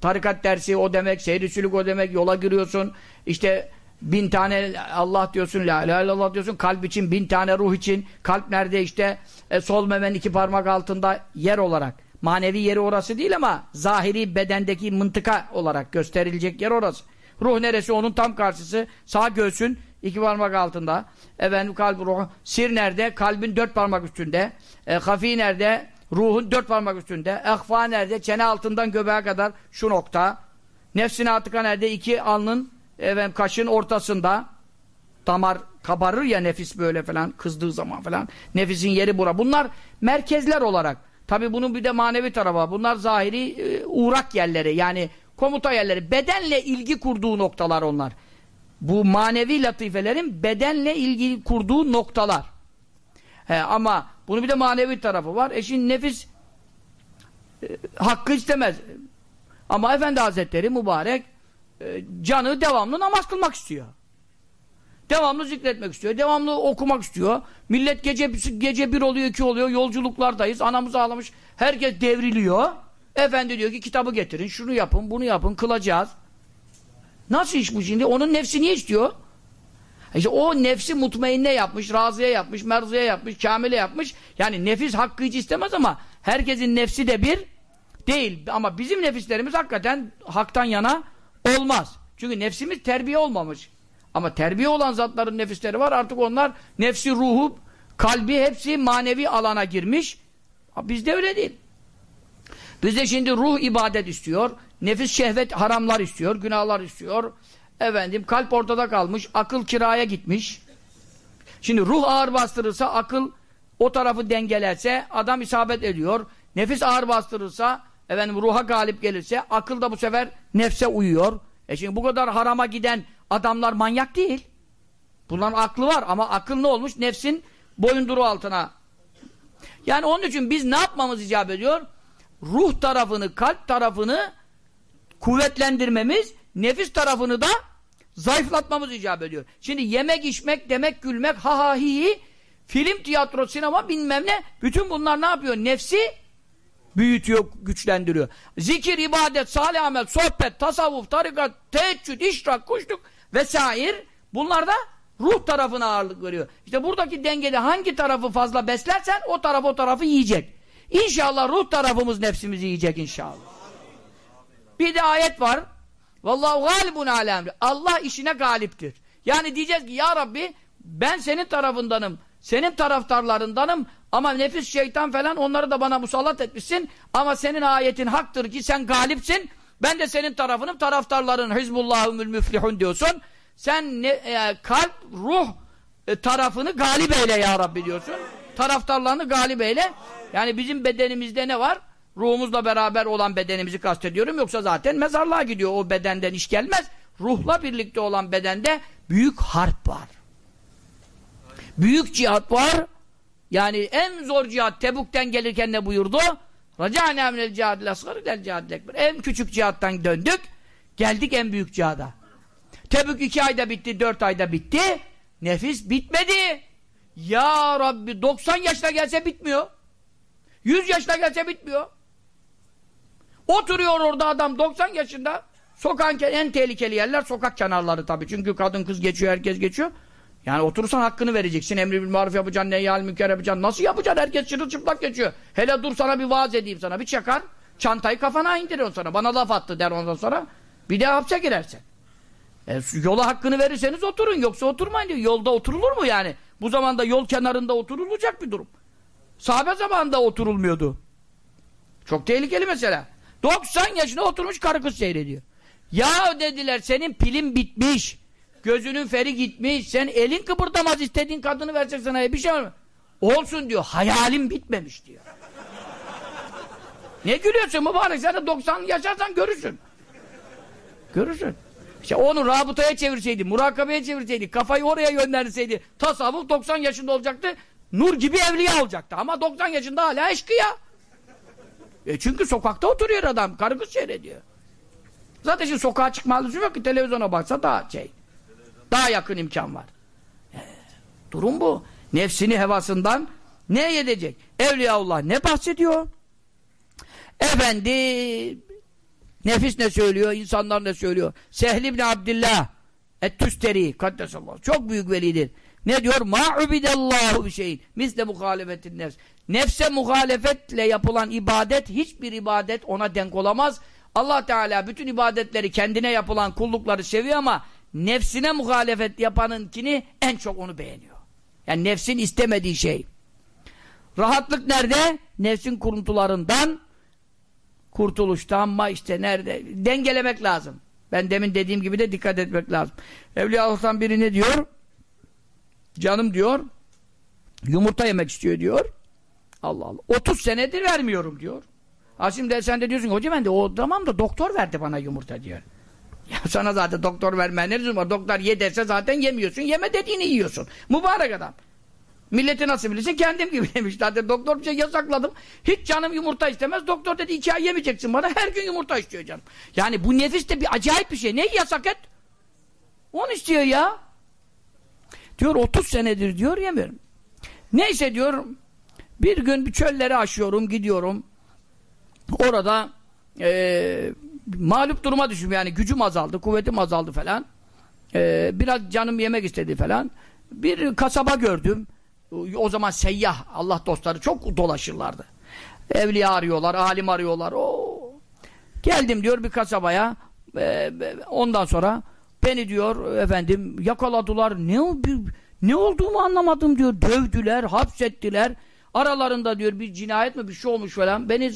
Tarikat dersi o demek, seyri o demek, yola giriyorsun. İşte bin tane Allah diyorsun, la ilahe illallah diyorsun, kalp için, bin tane ruh için, kalp nerede işte e, sol memen iki parmak altında yer olarak, manevi yeri orası değil ama zahiri bedendeki mıntıka olarak gösterilecek yer orası. Ruh neresi? Onun tam karşısı, sağ göğsün iki parmak altında, efendim kalp ruhu, sir nerede? Kalbin dört parmak üstünde, e, hafi nerede? Ruhun dört parmak üstünde, ehfa nerede? Çene altından göbeğe kadar şu nokta, nefsine atıka nerede? İki alnın efendim, kaşın ortasında damar kabarır ya nefis böyle falan kızdığı zaman falan nefisin yeri bura. Bunlar merkezler olarak. Tabi bunun bir de manevi tarafı var. Bunlar zahiri e, uğrak yerleri yani komuta yerleri. Bedenle ilgi kurduğu noktalar onlar. Bu manevi latifelerin bedenle ilgi kurduğu noktalar. He, ama bunun bir de manevi tarafı var. Eşin nefis e, hakkı istemez. Ama Efendi Hazretleri mübarek e, canı devamlı namaz kılmak istiyor. Devamlı zikretmek istiyor. Devamlı okumak istiyor. Millet gece gece bir oluyor, iki oluyor. Yolculuklardayız. Anamız ağlamış. Herkes devriliyor. Efendi diyor ki kitabı getirin. Şunu yapın, bunu yapın. Kılacağız. Nasıl iş bu şimdi? Onun nefsi niye istiyor? İşte o nefsi mutmainne yapmış, razıya yapmış, merzuya yapmış, kamile yapmış. Yani nefis hakkı hiç istemez ama herkesin nefsi de bir değil. Ama bizim nefislerimiz hakikaten haktan yana Olmaz. Çünkü nefsimiz terbiye olmamış. Ama terbiye olan zatların nefisleri var. Artık onlar nefsi, ruhu, kalbi hepsi manevi alana girmiş. Bizde öyle değil. Bizde şimdi ruh ibadet istiyor. Nefis şehvet haramlar istiyor. Günahlar istiyor. Efendim kalp ortada kalmış. Akıl kiraya gitmiş. Şimdi ruh ağır bastırırsa akıl o tarafı dengelerse adam isabet ediyor. Nefis ağır bastırırsa efendim ruha galip gelirse akıl da bu sefer nefse uyuyor. E şimdi bu kadar harama giden adamlar manyak değil. Bunların aklı var ama akıl ne olmuş? Nefsin boyunduru altına. Yani onun için biz ne yapmamız icap ediyor? Ruh tarafını, kalp tarafını kuvvetlendirmemiz, nefis tarafını da zayıflatmamız icap ediyor. Şimdi yemek, içmek, demek, gülmek, ha ha hi hi, film, tiyatro, sinema bilmem ne, bütün bunlar ne yapıyor? Nefsi büyütüyor, güçlendiriyor. Zikir, ibadet, salih amel, sohbet, tasavvuf, tarikat, teheccüd, işrak, kuşluk vesaire bunlar da ruh tarafına ağırlık veriyor. İşte buradaki dengede hangi tarafı fazla beslersen o taraf o tarafı yiyecek. İnşallah ruh tarafımız nefsimizi yiyecek inşallah. Bir de ayet var. Vallahu galibun alemri. Allah işine galiptir. Yani diyeceğiz ki ya Rabbi ben senin tarafındanım. Senin taraftarlarındanım ama nefis şeytan falan onları da bana musallat etmişsin. Ama senin ayetin haktır ki sen galipsin. Ben de senin tarafınım taraftarların Hizbullahumül müflihun diyorsun. Sen ne, e, kalp, ruh e, tarafını galip eyle ya Rabbi diyorsun. Taraftarlarını galip eyle. Yani bizim bedenimizde ne var? Ruhumuzla beraber olan bedenimizi kastediyorum. Yoksa zaten mezarlığa gidiyor. O bedenden iş gelmez. Ruhla birlikte olan bedende büyük harp var. Büyük cihat var. Yani en zor cihat Tebuk'ten gelirken ne buyurdu? Raca'ne minel cihadil asgar ilel cihadil ekber. En küçük cihattan döndük. Geldik en büyük cihada. Tebük iki ayda bitti, dört ayda bitti. Nefis bitmedi. Ya Rabbi 90 yaşına gelse bitmiyor. 100 yaşına gelse bitmiyor. Oturuyor orada adam 90 yaşında. Sokağın en tehlikeli yerler sokak kenarları tabii. Çünkü kadın kız geçiyor, herkes geçiyor. Yani oturursan hakkını vereceksin. Emri bil maruf yapacaksın, neyyal münker yapacaksın. Nasıl yapacaksın? Herkes çırılçıplak geçiyor. Hele dur sana bir vaaz edeyim sana. Bir çakar. Çantayı kafana indiriyor sana. Bana laf attı der ondan sonra. Bir de hapse girersin. E, yola hakkını verirseniz oturun. Yoksa oturmayın diyor. Yolda oturulur mu yani? Bu zamanda yol kenarında oturulacak bir durum. Sahabe zamanında oturulmuyordu. Çok tehlikeli mesela. 90 yaşında oturmuş karı kız seyrediyor. Ya dediler senin pilin bitmiş. Gözünün feri gitmiş. Sen elin kıpırdamaz istediğin kadını verecek sana. Bir şey var mı? Olsun diyor. Hayalim bitmemiş diyor. ne gülüyorsun mübarek? Sen de 90 yaşarsan görürsün. Görürsün. İşte onu rabıtaya çevirseydi, murakabeye çevirseydi, kafayı oraya gönderseydi, tasavvuf 90 yaşında olacaktı, nur gibi evliya olacaktı. Ama 90 yaşında hala eşkıya. E çünkü sokakta oturuyor adam, karı kız seyrediyor. Zaten şimdi sokağa çıkma lüzum yok ki televizyona baksa daha şey. Daha yakın imkan var. E, durum bu. Nefsini hevasından ne edecek? Evliyaullah ne bahsediyor? Efendi nefis ne söylüyor? insanlar ne söylüyor? Sehl ibn Abdillah Et-Tüsteri Kaddesallahu çok büyük velidir. Ne diyor? Ma ubidallahu bir şeyin. Misle muhalefetin nefs. Nefse muhalefetle yapılan ibadet hiçbir ibadet ona denk olamaz. Allah Teala bütün ibadetleri kendine yapılan kullukları seviyor ama nefsine muhalefet yapanınkini en çok onu beğeniyor. Yani nefsin istemediği şey. Rahatlık nerede? Nefsin kuruntularından kurtuluşta ama işte nerede? Dengelemek lazım. Ben demin dediğim gibi de dikkat etmek lazım. Evliyaullah'tan biri ne diyor? Canım diyor yumurta yemek istiyor diyor. Allah Allah. 30 senedir vermiyorum diyor. Ha şimdi sen de diyorsun ki hocam ben de o tamam da doktor verdi bana yumurta diyor. Ya sana zaten doktor vermeyen ne lüzum var? Doktor ye derse zaten yemiyorsun. Yeme dediğini yiyorsun. Mübarek adam. Milleti nasıl bilirsin? Kendim gibi [LAUGHS] demiş. Zaten doktor bir şey yasakladım. Hiç canım yumurta istemez. Doktor dedi iki ay yemeyeceksin bana. Her gün yumurta istiyor canım. Yani bu nefis de bir acayip bir şey. Neyi yasak et? Onu istiyor ya. Diyor 30 senedir diyor yemiyorum. Neyse diyor bir gün bir çölleri aşıyorum gidiyorum. Orada e, mağlup duruma düştüm yani gücüm azaldı, kuvvetim azaldı falan. E, biraz canım yemek istedi falan. Bir kasaba gördüm. O zaman seyyah Allah dostları çok dolaşırlardı. Evliya arıyorlar, alim arıyorlar. Oo. Geldim diyor bir kasabaya. E, ondan sonra beni diyor efendim yakaladılar. Ne ne olduğumu anlamadım diyor. Dövdüler, hapsettiler. Aralarında diyor bir cinayet mi bir şey olmuş falan. Beni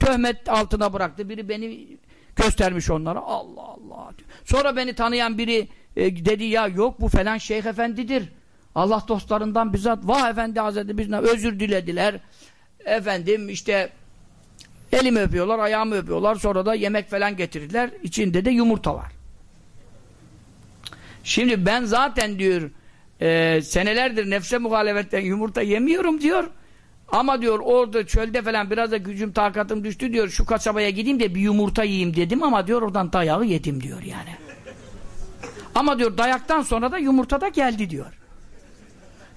töhmet altına bıraktı. Biri beni göstermiş onlara. Allah Allah diyor. Sonra beni tanıyan biri e, dedi ya yok bu falan şeyh efendidir. Allah dostlarından bizzat vah efendi hazreti bizden özür dilediler. Efendim işte elimi öpüyorlar, ayağımı öpüyorlar. Sonra da yemek falan getirdiler. İçinde de yumurta var. Şimdi ben zaten diyor e, senelerdir nefse muhalefetten yumurta yemiyorum diyor. Ama diyor orada çölde falan biraz da gücüm takatım düştü diyor şu kasabaya gideyim de bir yumurta yiyeyim dedim ama diyor oradan dayağı yedim diyor yani. Ama diyor dayaktan sonra da yumurta da geldi diyor.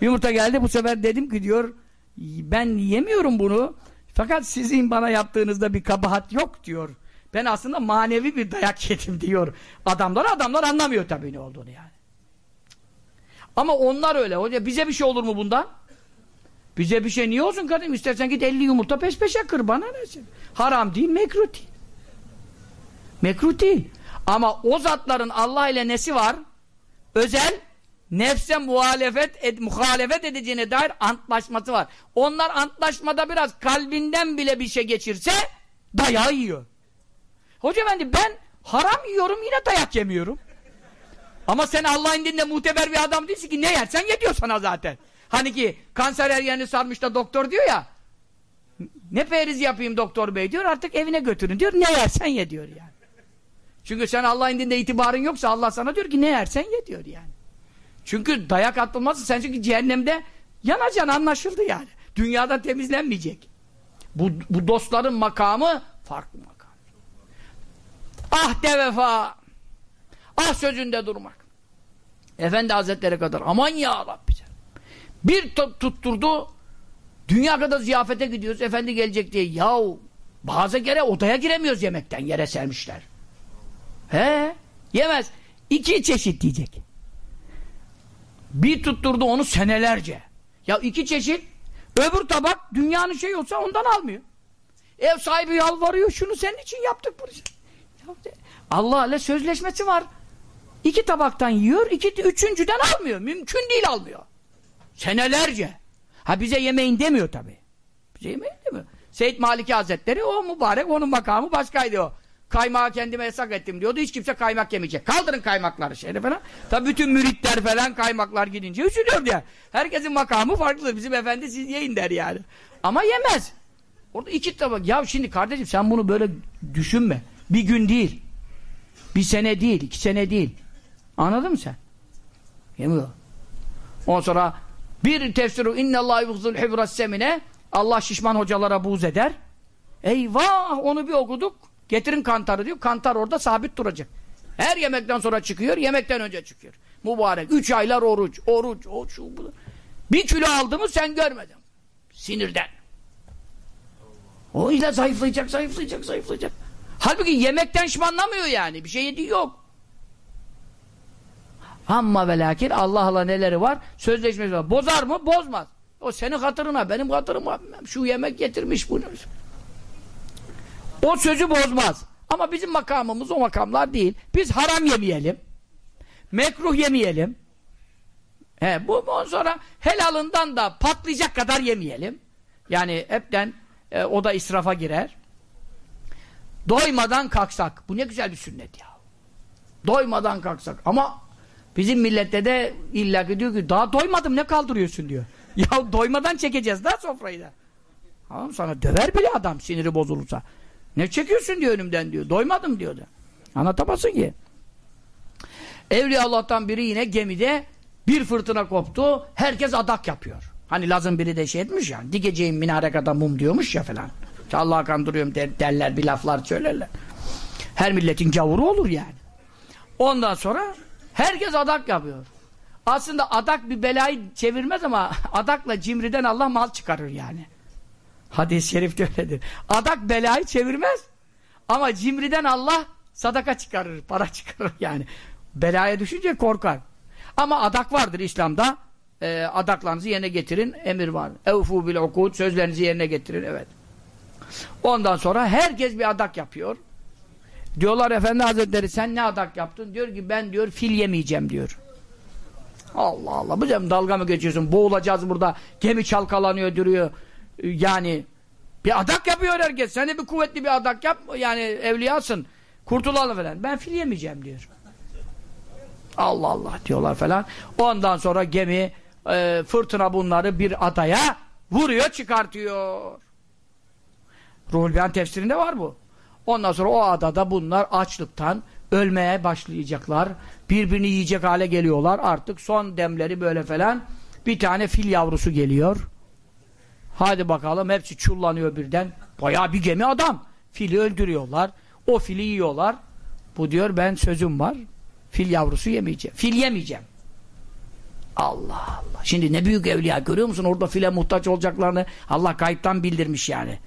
Yumurta geldi bu sefer dedim ki diyor ben yemiyorum bunu fakat sizin bana yaptığınızda bir kabahat yok diyor. Ben aslında manevi bir dayak yedim diyor. Adamlar adamlar anlamıyor tabii ne olduğunu yani. Ama onlar öyle. Hoca bize bir şey olur mu bundan? Bize bir şey niye olsun kardeşim? İstersen git 50 yumurta peş peşe kır bana ne? Haram değil, mekruh değil. Mekruh değil. Ama o zatların Allah ile nesi var? Özel nefse muhalefet ed muhalefet edeceğine dair antlaşması var. Onlar antlaşmada biraz kalbinden bile bir şey geçirse dayağı yiyor. Hoca efendi ben haram yiyorum yine dayak yemiyorum. Ama sen Allah'ın dininde muteber bir adam değilsin ki ne yersen yediyor sana zaten. Hani ki kanser her yerini sarmış da doktor diyor ya ne periz yapayım doktor bey diyor artık evine götürün diyor ne yersen ye diyor yani. Çünkü sen Allah'ın dinde itibarın yoksa Allah sana diyor ki ne yersen ye diyor yani. Çünkü dayak atılmazsa sen çünkü cehennemde yanacaksın anlaşıldı yani. Dünyadan temizlenmeyecek. Bu, bu dostların makamı farklı makam. Ah de vefa. Ah sözünde durmak. Efendi Hazretleri kadar. Aman ya Rabbi. Bir tutturdu. Dünya kadar ziyafete gidiyoruz. Efendi gelecek diye. Yahu bazı kere odaya giremiyoruz yemekten. Yere sermişler. He? Yemez. İki çeşit diyecek. Bir tutturdu onu senelerce. Ya iki çeşit öbür tabak dünyanın şeyi olsa ondan almıyor. Ev sahibi yalvarıyor şunu senin için yaptık. Allah ile sözleşmesi var. İki tabaktan yiyor, iki, üçüncüden almıyor. Mümkün değil almıyor. Senelerce. Ha bize yemeyin demiyor tabi. Bize yemeyin demiyor. Seyyid Maliki Hazretleri o mübarek onun makamı başkaydı o. Kaymağı kendime yasak ettim diyordu. Hiç kimse kaymak yemeyecek. Kaldırın kaymakları şeyde falan. Tabi bütün müritler falan kaymaklar gidince üzülüyor diye. Herkesin makamı farklı. Bizim efendi siz yiyin der yani. Ama yemez. Orada iki tabak. Ya şimdi kardeşim sen bunu böyle düşünme. Bir gün değil. Bir sene değil. iki sene değil. Anladın mı sen? Yemiyor. Ondan sonra bir tefsiru innallâhi yuhzul hibras semine Allah şişman hocalara buğz eder. Eyvah! Onu bir okuduk. Getirin kantarı diyor. Kantar orada sabit duracak. Her yemekten sonra çıkıyor, yemekten önce çıkıyor. Mübarek. Üç aylar oruç, oruç, o şu bu. Bir kilo aldı mı sen görmedin. Sinirden. O ile zayıflayacak, zayıflayacak, zayıflayacak. Halbuki yemekten şişmanlamıyor yani. Bir şey yediği yok. Amma ve lakin Allah'la neleri var? Sözleşmesi var. Bozar mı? Bozmaz. O senin hatırına, benim hatırıma şu yemek getirmiş bunu. O sözü bozmaz. Ama bizim makamımız o makamlar değil. Biz haram yemeyelim. Mekruh yemeyelim. He, bu ondan sonra helalından da patlayacak kadar yemeyelim. Yani hepten e, o da israfa girer. Doymadan kalksak. Bu ne güzel bir sünnet ya. Doymadan kalksak. Ama bizim millette de illa ki diyor ki daha doymadım ne kaldırıyorsun diyor. [LAUGHS] Ya doymadan çekeceğiz daha sofrayı da. Tamam sana döver bile adam siniri bozulursa. Ne çekiyorsun diyor önümden diyor. Doymadım diyor da. Anlatamazsın ki. Evliya Allah'tan biri yine gemide bir fırtına koptu. Herkes adak yapıyor. Hani Laz'ın biri de şey etmiş ya. Dikeceğim minare kadar mum diyormuş ya falan. Allah'a kandırıyorum der, derler bir laflar söylerler. Her milletin gavuru olur yani. Ondan sonra herkes adak yapıyor. Aslında adak bir belayı çevirmez ama [LAUGHS] adakla cimriden Allah mal çıkarır yani. Hadis-i şerif öyledir. Adak belayı çevirmez ama cimriden Allah sadaka çıkarır, para [LAUGHS] çıkarır yani. Belaya düşünce korkar. Ama adak vardır İslam'da. E, adaklarınızı yerine getirin. Emir var. Evfu bil ukud. Sözlerinizi yerine getirin. Evet. Ondan sonra herkes bir adak yapıyor. Diyorlar Efendi Hazretleri sen ne adak yaptın? Diyor ki ben diyor fil yemeyeceğim diyor. Allah Allah. Bu dalga mı geçiyorsun? Boğulacağız burada. Gemi çalkalanıyor duruyor. Yani bir adak yapıyor herkes. Sen de bir kuvvetli bir adak yap. Yani evliyasın. Kurtulalım falan. Ben fil yemeyeceğim diyor. Allah Allah diyorlar falan. Ondan sonra gemi e, fırtına bunları bir adaya vuruyor çıkartıyor. Ruhul Beyan tefsirinde var bu. Ondan sonra o adada bunlar açlıktan ölmeye başlayacaklar. Birbirini yiyecek hale geliyorlar. Artık son demleri böyle falan. Bir tane fil yavrusu geliyor. Hadi bakalım hepsi çullanıyor birden. Bayağı bir gemi adam. Fili öldürüyorlar. O fili yiyorlar. Bu diyor ben sözüm var. Fil yavrusu yemeyeceğim. Fil yemeyeceğim. Allah Allah. Şimdi ne büyük evliya görüyor musun? Orada file muhtaç olacaklarını Allah kayıptan bildirmiş yani.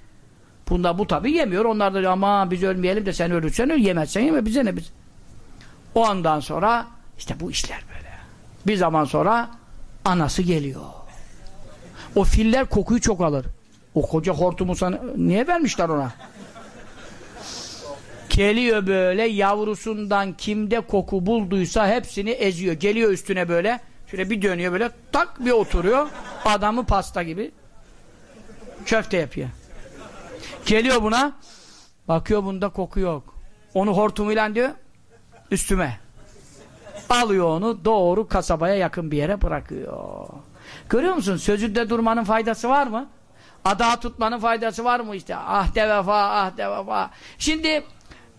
Bunda bu tabi yemiyor. Onlar da ama biz ölmeyelim de sen ölürsen öl yemezsen yeme bize ne biz. O andan sonra işte bu işler böyle. Bir zaman sonra anası geliyor. O filler kokuyu çok alır. O koca hortumu sana niye vermişler ona? Geliyor böyle yavrusundan kimde koku bulduysa hepsini eziyor. Geliyor üstüne böyle. Şöyle bir dönüyor böyle tak bir oturuyor. Adamı pasta gibi köfte yapıyor. Geliyor buna bakıyor bunda koku yok. Onu hortumuyla diyor üstüme. Alıyor onu doğru kasabaya yakın bir yere bırakıyor. Görüyor musun? Sözünde durmanın faydası var mı? Ada tutmanın faydası var mı işte? Ah de vefa, ah de vefa. Şimdi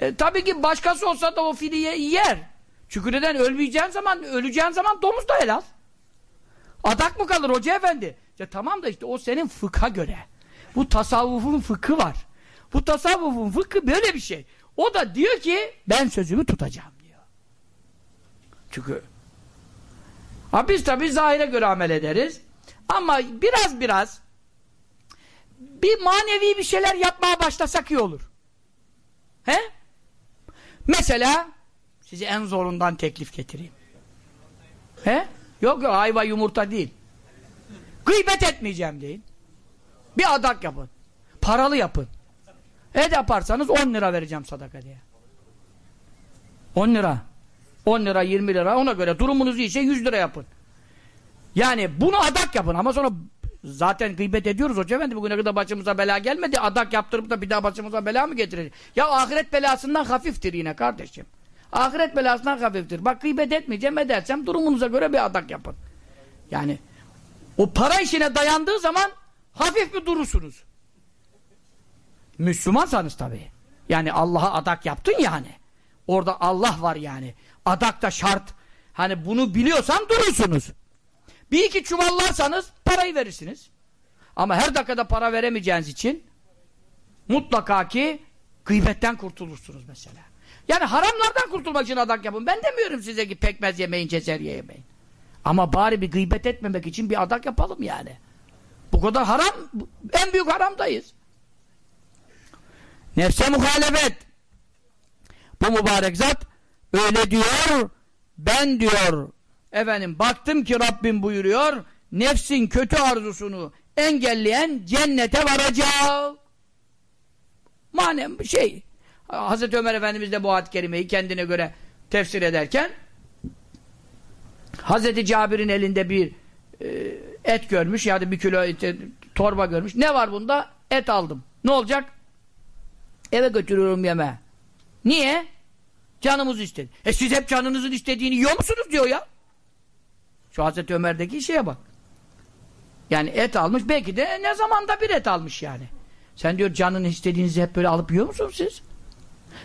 e, tabii ki başkası olsa da o fili yer. Çünkü neden? Ölmeyeceğin zaman, öleceğin zaman domuz da helal. Adak mı kalır hoca efendi? Ya tamam da işte o senin fıkha göre. Bu tasavvufun fıkhı var. Bu tasavvufun fıkhı böyle bir şey. O da diyor ki ben sözümü tutacağım diyor. Çünkü ha biz tabi zahire göre amel ederiz. Ama biraz biraz bir manevi bir şeyler yapmaya başlasak iyi olur. He? Mesela size en zorundan teklif getireyim. He? Yok yok ayva yumurta değil. Gıybet etmeyeceğim deyin. Bir adak yapın. Paralı yapın. Et yaparsanız 10 lira vereceğim sadaka diye. 10 lira. 10 lira 20 lira ona göre durumunuz iyiyse 100 lira yapın. Yani bunu adak yapın ama sonra zaten gıybet ediyoruz hoca efendi bugüne kadar başımıza bela gelmedi adak yaptırıp da bir daha başımıza bela mı getirecek? Ya ahiret belasından hafiftir yine kardeşim. Ahiret belasından hafiftir. Bak gıybet etmeyeceğim edersem durumunuza göre bir adak yapın. Yani o para işine dayandığı zaman hafif bir durursunuz. Müslümansanız tabii. Yani Allah'a adak yaptın yani. Orada Allah var yani. Adak da şart. Hani bunu biliyorsan durursunuz. Bir iki çuvallarsanız parayı verirsiniz. Ama her dakikada para veremeyeceğiniz için mutlaka ki gıybetten kurtulursunuz mesela. Yani haramlardan kurtulmak için adak yapın. Ben demiyorum size ki pekmez yemeyin, cezerye yemeyin. Ama bari bir gıybet etmemek için bir adak yapalım yani. Bu kadar haram, en büyük haramdayız. Nefse muhalefet. Bu mübarek zat öyle diyor, ben diyor, efendim baktım ki Rabbim buyuruyor, nefsin kötü arzusunu engelleyen cennete varacak. Manem şey, Hazreti Ömer Efendimiz de bu ayet-i kerimeyi kendine göre tefsir ederken Hazreti Cabir'in elinde bir e, et görmüş ya da bir kilo et, torba görmüş. Ne var bunda? Et aldım. Ne olacak? Eve götürüyorum yeme. Niye? Canımız istedi. E siz hep canınızın istediğini yiyor musunuz diyor ya. Şu Hazreti Ömer'deki şeye bak. Yani et almış belki de ne zamanda bir et almış yani. Sen diyor canın istediğinizi hep böyle alıp yiyor musunuz siz?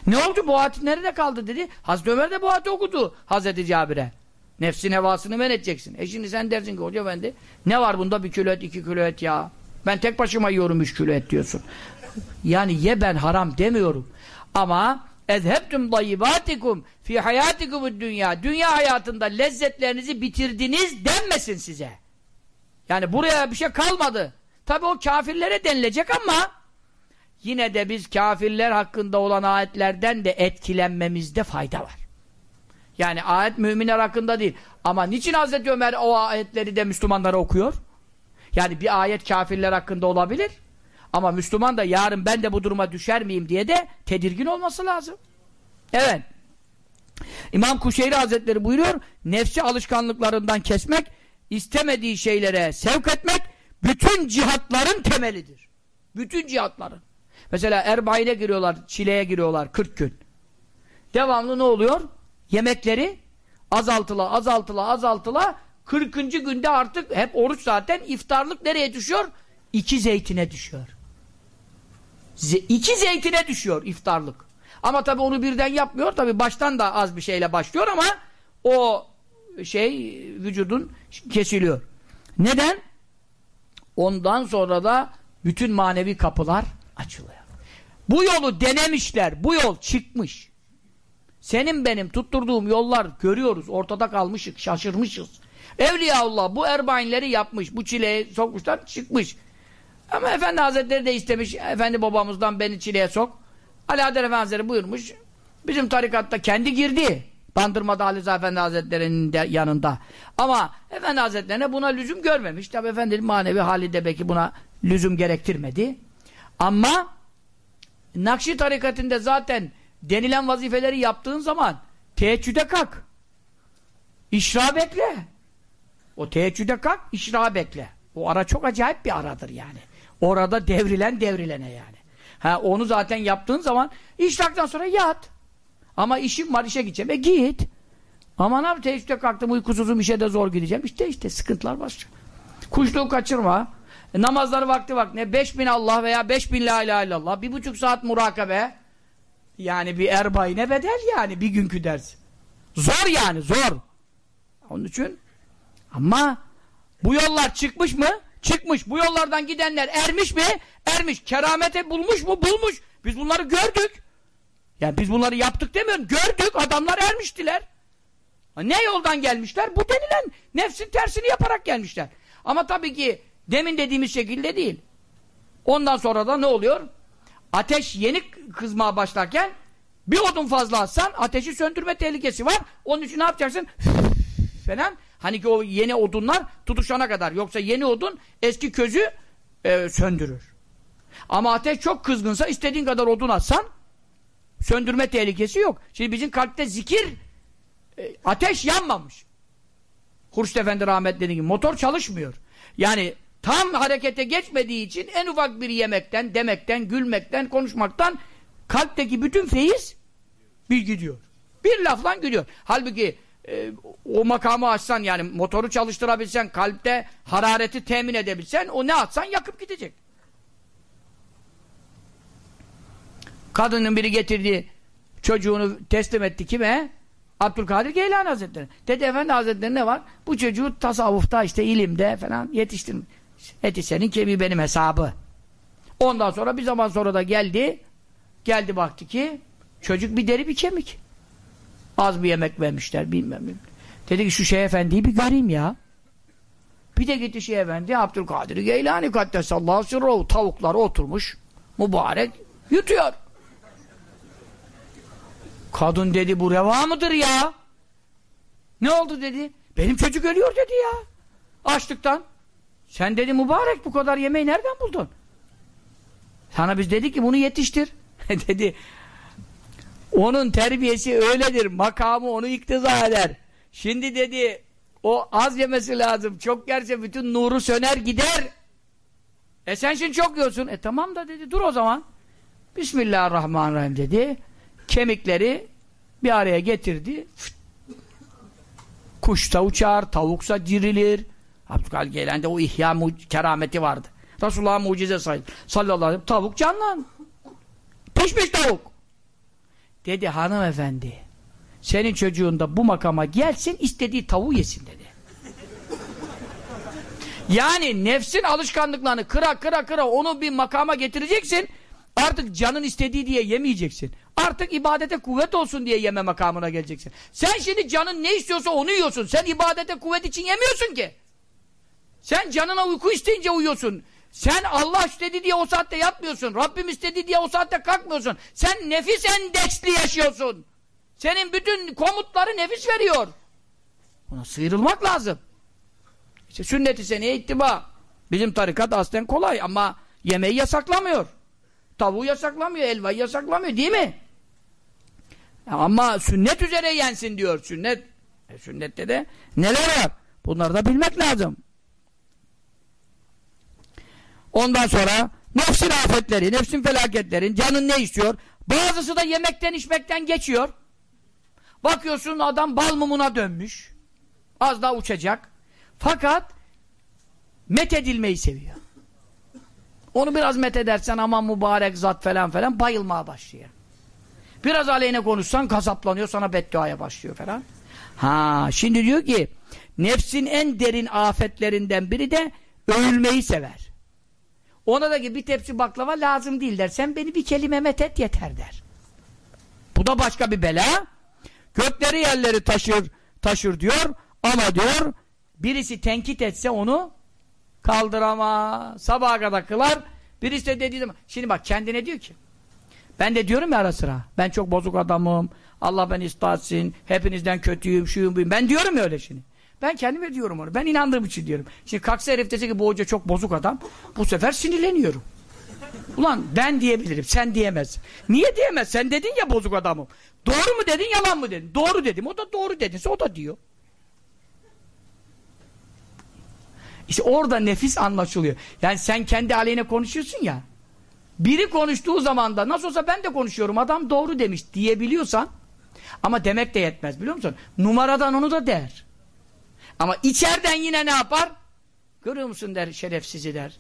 Ne oldu bu ayet nerede kaldı dedi. Hazreti Ömer de bu ayeti okudu Hazreti Cabir'e. Nefsin hevasını men edeceksin. E şimdi sen dersin ki hoca efendi ne var bunda bir kilo et iki kilo et ya. Ben tek başıma yiyorum üç kilo et diyorsun. Yani ye ben haram demiyorum. Ama ezhebtum dayyibatikum fi hayatikum dünya. Dünya hayatında lezzetlerinizi bitirdiniz denmesin size. Yani buraya bir şey kalmadı. Tabi o kafirlere denilecek ama yine de biz kafirler hakkında olan ayetlerden de etkilenmemizde fayda var. Yani ayet müminler hakkında değil. Ama niçin Hazreti Ömer o ayetleri de Müslümanlara okuyor? Yani bir ayet kafirler hakkında olabilir. Ama Müslüman da yarın ben de bu duruma düşer miyim diye de tedirgin olması lazım. Evet. İmam Kuşeyri Hazretleri buyuruyor, nefsi alışkanlıklarından kesmek, istemediği şeylere sevk etmek, bütün cihatların temelidir. Bütün cihatların. Mesela Erbain'e giriyorlar, Çile'ye giriyorlar 40 gün. Devamlı ne oluyor? Yemekleri azaltıla, azaltıla, azaltıla 40. günde artık hep oruç zaten iftarlık nereye düşüyor? İki zeytine düşüyor. Ze iki zeytine düşüyor iftarlık. Ama tabi onu birden yapmıyor. Tabi baştan da az bir şeyle başlıyor ama o şey vücudun kesiliyor. Neden? Ondan sonra da bütün manevi kapılar açılıyor. Bu yolu denemişler. Bu yol çıkmış. Senin benim tutturduğum yollar görüyoruz. Ortada kalmışız, şaşırmışız. Evliyaullah bu erbainleri yapmış. Bu çileye sokmuşlar, çıkmış. Ama Efendi Hazretleri de istemiş. Efendi babamızdan beni çileye sok. Adel Efendi Hazretleri buyurmuş. Bizim tarikatta kendi girdi. Bandırmada Ali Efendi Hazretleri'nin yanında. Ama Efendi Hazretlerine buna lüzum görmemiş. Tabi Efendinin manevi hali de belki buna lüzum gerektirmedi. Ama Nakşi tarikatında zaten denilen vazifeleri yaptığın zaman teheccüde kalk. İşra bekle. O teheccüde kalk, işra bekle. O ara çok acayip bir aradır yani. Orada devrilen devrilene yani. Ha onu zaten yaptığın zaman işraktan sonra yat. Ama işim var işe gideceğim. E git. Ama ne yapayım teheccüde kalktım uykusuzum işe de zor gideceğim. İşte işte sıkıntılar başlıyor. Kuşluğu kaçırma. E, namazları vakti vakti. Beş bin Allah veya beş bin la ilahe illallah. Bir buçuk saat murakabe. Yani bir erbayine bedel yani bir günkü ders. Zor yani zor. Onun için ama bu yollar çıkmış mı? Çıkmış. Bu yollardan gidenler ermiş mi? ermiş. Keramete bulmuş mu? Bulmuş. Biz bunları gördük. Yani biz bunları yaptık demiyorum. Gördük. Adamlar ermiştiler. Ne yoldan gelmişler? Bu denilen nefsin tersini yaparak gelmişler. Ama tabii ki demin dediğimiz şekilde değil. Ondan sonra da ne oluyor? Ateş yeni kızmaya başlarken bir odun fazla atsan ateşi söndürme tehlikesi var. Onun için ne yapacaksın? falan. Hani ki o yeni odunlar tutuşana kadar. Yoksa yeni odun eski közü e, söndürür. Ama ateş çok kızgınsa istediğin kadar odun atsan söndürme tehlikesi yok. Şimdi bizim kalpte zikir e, ateş yanmamış. Hurşit Efendi rahmet dediği gibi motor çalışmıyor. Yani tam harekete geçmediği için en ufak bir yemekten, demekten, gülmekten, konuşmaktan kalpteki bütün feyiz bir gidiyor. Bir lafla gidiyor. Halbuki e, o makamı açsan yani motoru çalıştırabilsen, kalpte harareti temin edebilsen o ne atsan yakıp gidecek. Kadının biri getirdi çocuğunu teslim etti kime? Abdülkadir Geylani Hazretleri. Dedi efendi Hazretleri ne var? Bu çocuğu tasavvufta işte ilimde falan yetiştirmiş. Eti senin kemiği benim hesabı. Ondan sonra bir zaman sonra da geldi. Geldi baktı ki çocuk bir deri bir kemik. Az bir yemek vermişler bilmem ne. Dedi ki şu şey efendiyi bir göreyim ya. Bir de gitti şey efendi Abdülkadir Geylani Kaddesallahu sirruhu tavukları oturmuş mübarek yutuyor. Kadın dedi bu reva mıdır ya? Ne oldu dedi. Benim çocuk ölüyor dedi ya. Açlıktan. Sen dedi mübarek bu kadar yemeği nereden buldun? Sana biz dedik ki bunu yetiştir. [LAUGHS] dedi. Onun terbiyesi öyledir. Makamı onu iktiza eder. Şimdi dedi o az yemesi lazım. Çok yerse bütün nuru söner gider. E sen şimdi çok yiyorsun. E tamam da dedi dur o zaman. Bismillahirrahmanirrahim dedi. Kemikleri bir araya getirdi. Kuşta uçar, tavuksa dirilir. Abdülkadir Geylani'de o ihya kerameti vardı. Resulullah mucize sayılır. Sallallahu aleyhi ve sellem. Tavuk canlan. Pişmiş tavuk. Dedi hanımefendi senin çocuğun da bu makama gelsin istediği tavuğu yesin dedi. [LAUGHS] Yani nefsin alışkanlıklarını kıra kıra kıra onu bir makama getireceksin. Artık canın istediği diye yemeyeceksin. Artık ibadete kuvvet olsun diye yeme makamına geleceksin. Sen şimdi canın ne istiyorsa onu yiyorsun. Sen ibadete kuvvet için yemiyorsun ki. Sen canına uyku isteyince uyuyorsun. Sen Allah istedi diye o saatte yatmıyorsun. Rabbim istedi diye o saatte kalkmıyorsun. Sen nefis endeksli yaşıyorsun. Senin bütün komutları nefis veriyor. Ona sıyrılmak lazım. İşte sünnet-i seneye ittiba. Bizim tarikat aslen kolay ama yemeği yasaklamıyor. Tavuğu yasaklamıyor, elvayı yasaklamıyor değil mi? Ama sünnet üzere yensin diyor. Sünnet. E, sünnette de neler var? Bunları da bilmek lazım. Ondan sonra nefsin afetleri, nefsin felaketlerin, canın ne istiyor? Bazısı da yemekten içmekten geçiyor. Bakıyorsun adam bal mumuna dönmüş. Az daha uçacak. Fakat met edilmeyi seviyor. Onu biraz met edersen aman mübarek zat falan falan bayılmaya başlıyor. Biraz aleyhine konuşsan gazaplanıyor sana bedduaya başlıyor falan. Ha şimdi diyor ki nefsin en derin afetlerinden biri de övülmeyi sever. Ona da ki bir tepsi baklava lazım değil der. Sen beni bir kelime met et yeter der. Bu da başka bir bela. Gökleri yerleri taşır taşır diyor ama diyor birisi tenkit etse onu kaldırama sabaha kadar kılar. Birisi de dediği zaman şimdi bak kendine diyor ki ben de diyorum ya ara sıra ben çok bozuk adamım Allah beni istatsın hepinizden kötüyüm şuyum buyum ben diyorum ya öyle şimdi. Ben kendime diyorum onu. Ben inandığım için diyorum. Şimdi kalksa herif dese ki bu hoca çok bozuk adam. Bu sefer sinirleniyorum. Ulan ben diyebilirim. Sen diyemezsin. Niye diyemez? Sen dedin ya bozuk adamım. Doğru mu dedin yalan mı dedin? Doğru dedim. O da doğru dedinse o da diyor. İşte orada nefis anlaşılıyor. Yani sen kendi aleyhine konuşuyorsun ya. Biri konuştuğu zaman da nasıl olsa ben de konuşuyorum adam doğru demiş diyebiliyorsan ama demek de yetmez biliyor musun? Numaradan onu da der. Ama içeriden yine ne yapar? Görüyor musun der şerefsizi der.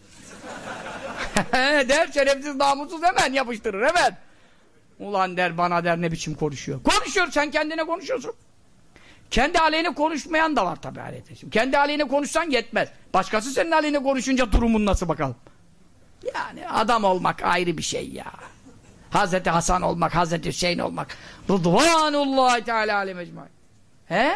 [LAUGHS] der şerefsiz namussuz hemen yapıştırır hemen. Ulan der bana der ne biçim konuşuyor. Konuşuyor sen kendine konuşuyorsun. Kendi aleyhine konuşmayan da var tabi aleyhine. Kendi aleyhine konuşsan yetmez. Başkası senin aleyhine konuşunca durumun nasıl bakalım. Ya Yani adam olmak ayrı bir şey ya. Hazreti Hasan olmak, Hazreti Hüseyin olmak. Rıdvanullahi Teala aleyhi. He?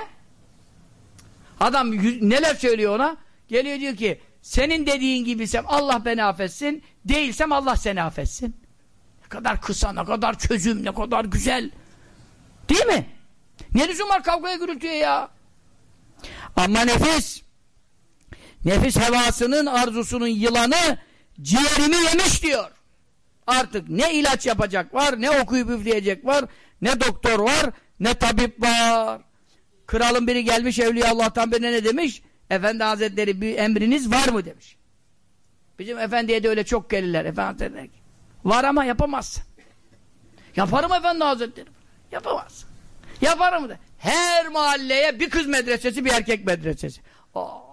Adam neler söylüyor ona? Geliyor diyor ki senin dediğin gibiysem Allah beni affetsin, değilsem Allah seni affetsin. Ne kadar kısa, ne kadar çözüm, ne kadar güzel. Değil mi? Ne lüzum var kavgaya gürültüye ya? Ama nefis, nefis hevasının, arzusunun yılanı ciğerimi yemiş diyor. Artık ne ilaç yapacak var, ne okuyup üfleyecek var, ne doktor var, ne tabip var. Kralın biri gelmiş Evliya Allah'tan birine ne demiş? Efendi Hazretleri bir emriniz var mı demiş. Bizim efendiye de öyle çok gelirler. Efendi Hazretleri. Var ama yapamazsın. Yaparım Efendi Hazretleri. Yapamazsın. Yaparım da. Her mahalleye bir kız medresesi bir erkek medresesi. Oo.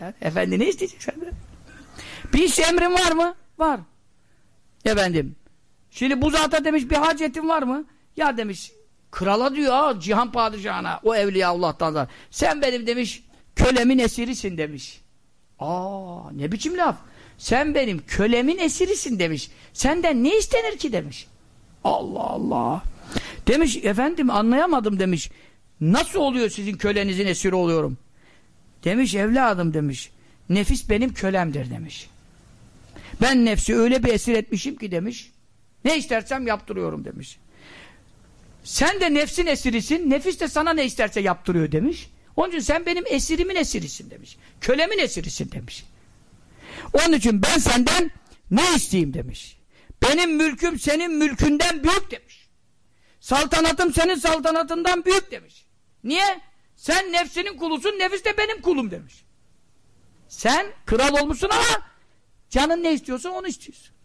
Ya, efendi ne isteyecek senden? Bir iş emrin var mı? Var. Efendim. Şimdi bu zata demiş bir hacetin var mı? Ya demiş krala diyor ha cihan padişahına o evliya Allah'tan da. Sen benim demiş kölemin esirisin demiş. Aa ne biçim laf? Sen benim kölemin esirisin demiş. Senden ne istenir ki demiş. Allah Allah. Demiş efendim anlayamadım demiş. Nasıl oluyor sizin kölenizin esiri oluyorum? Demiş evladım demiş. Nefis benim kölemdir demiş. Ben nefsi öyle bir esir etmişim ki demiş. Ne istersem yaptırıyorum demiş. Sen de nefsin esirisin. Nefis de sana ne isterse yaptırıyor demiş. Onun için sen benim esirimin esirisin demiş. Kölemin esirisin demiş. Onun için ben senden ne isteyeyim demiş. Benim mülküm senin mülkünden büyük demiş. Saltanatım senin saltanatından büyük demiş. Niye? Sen nefsinin kulusun, nefis de benim kulum demiş. Sen kral olmuşsun ama canın ne istiyorsa onu istiyorsun.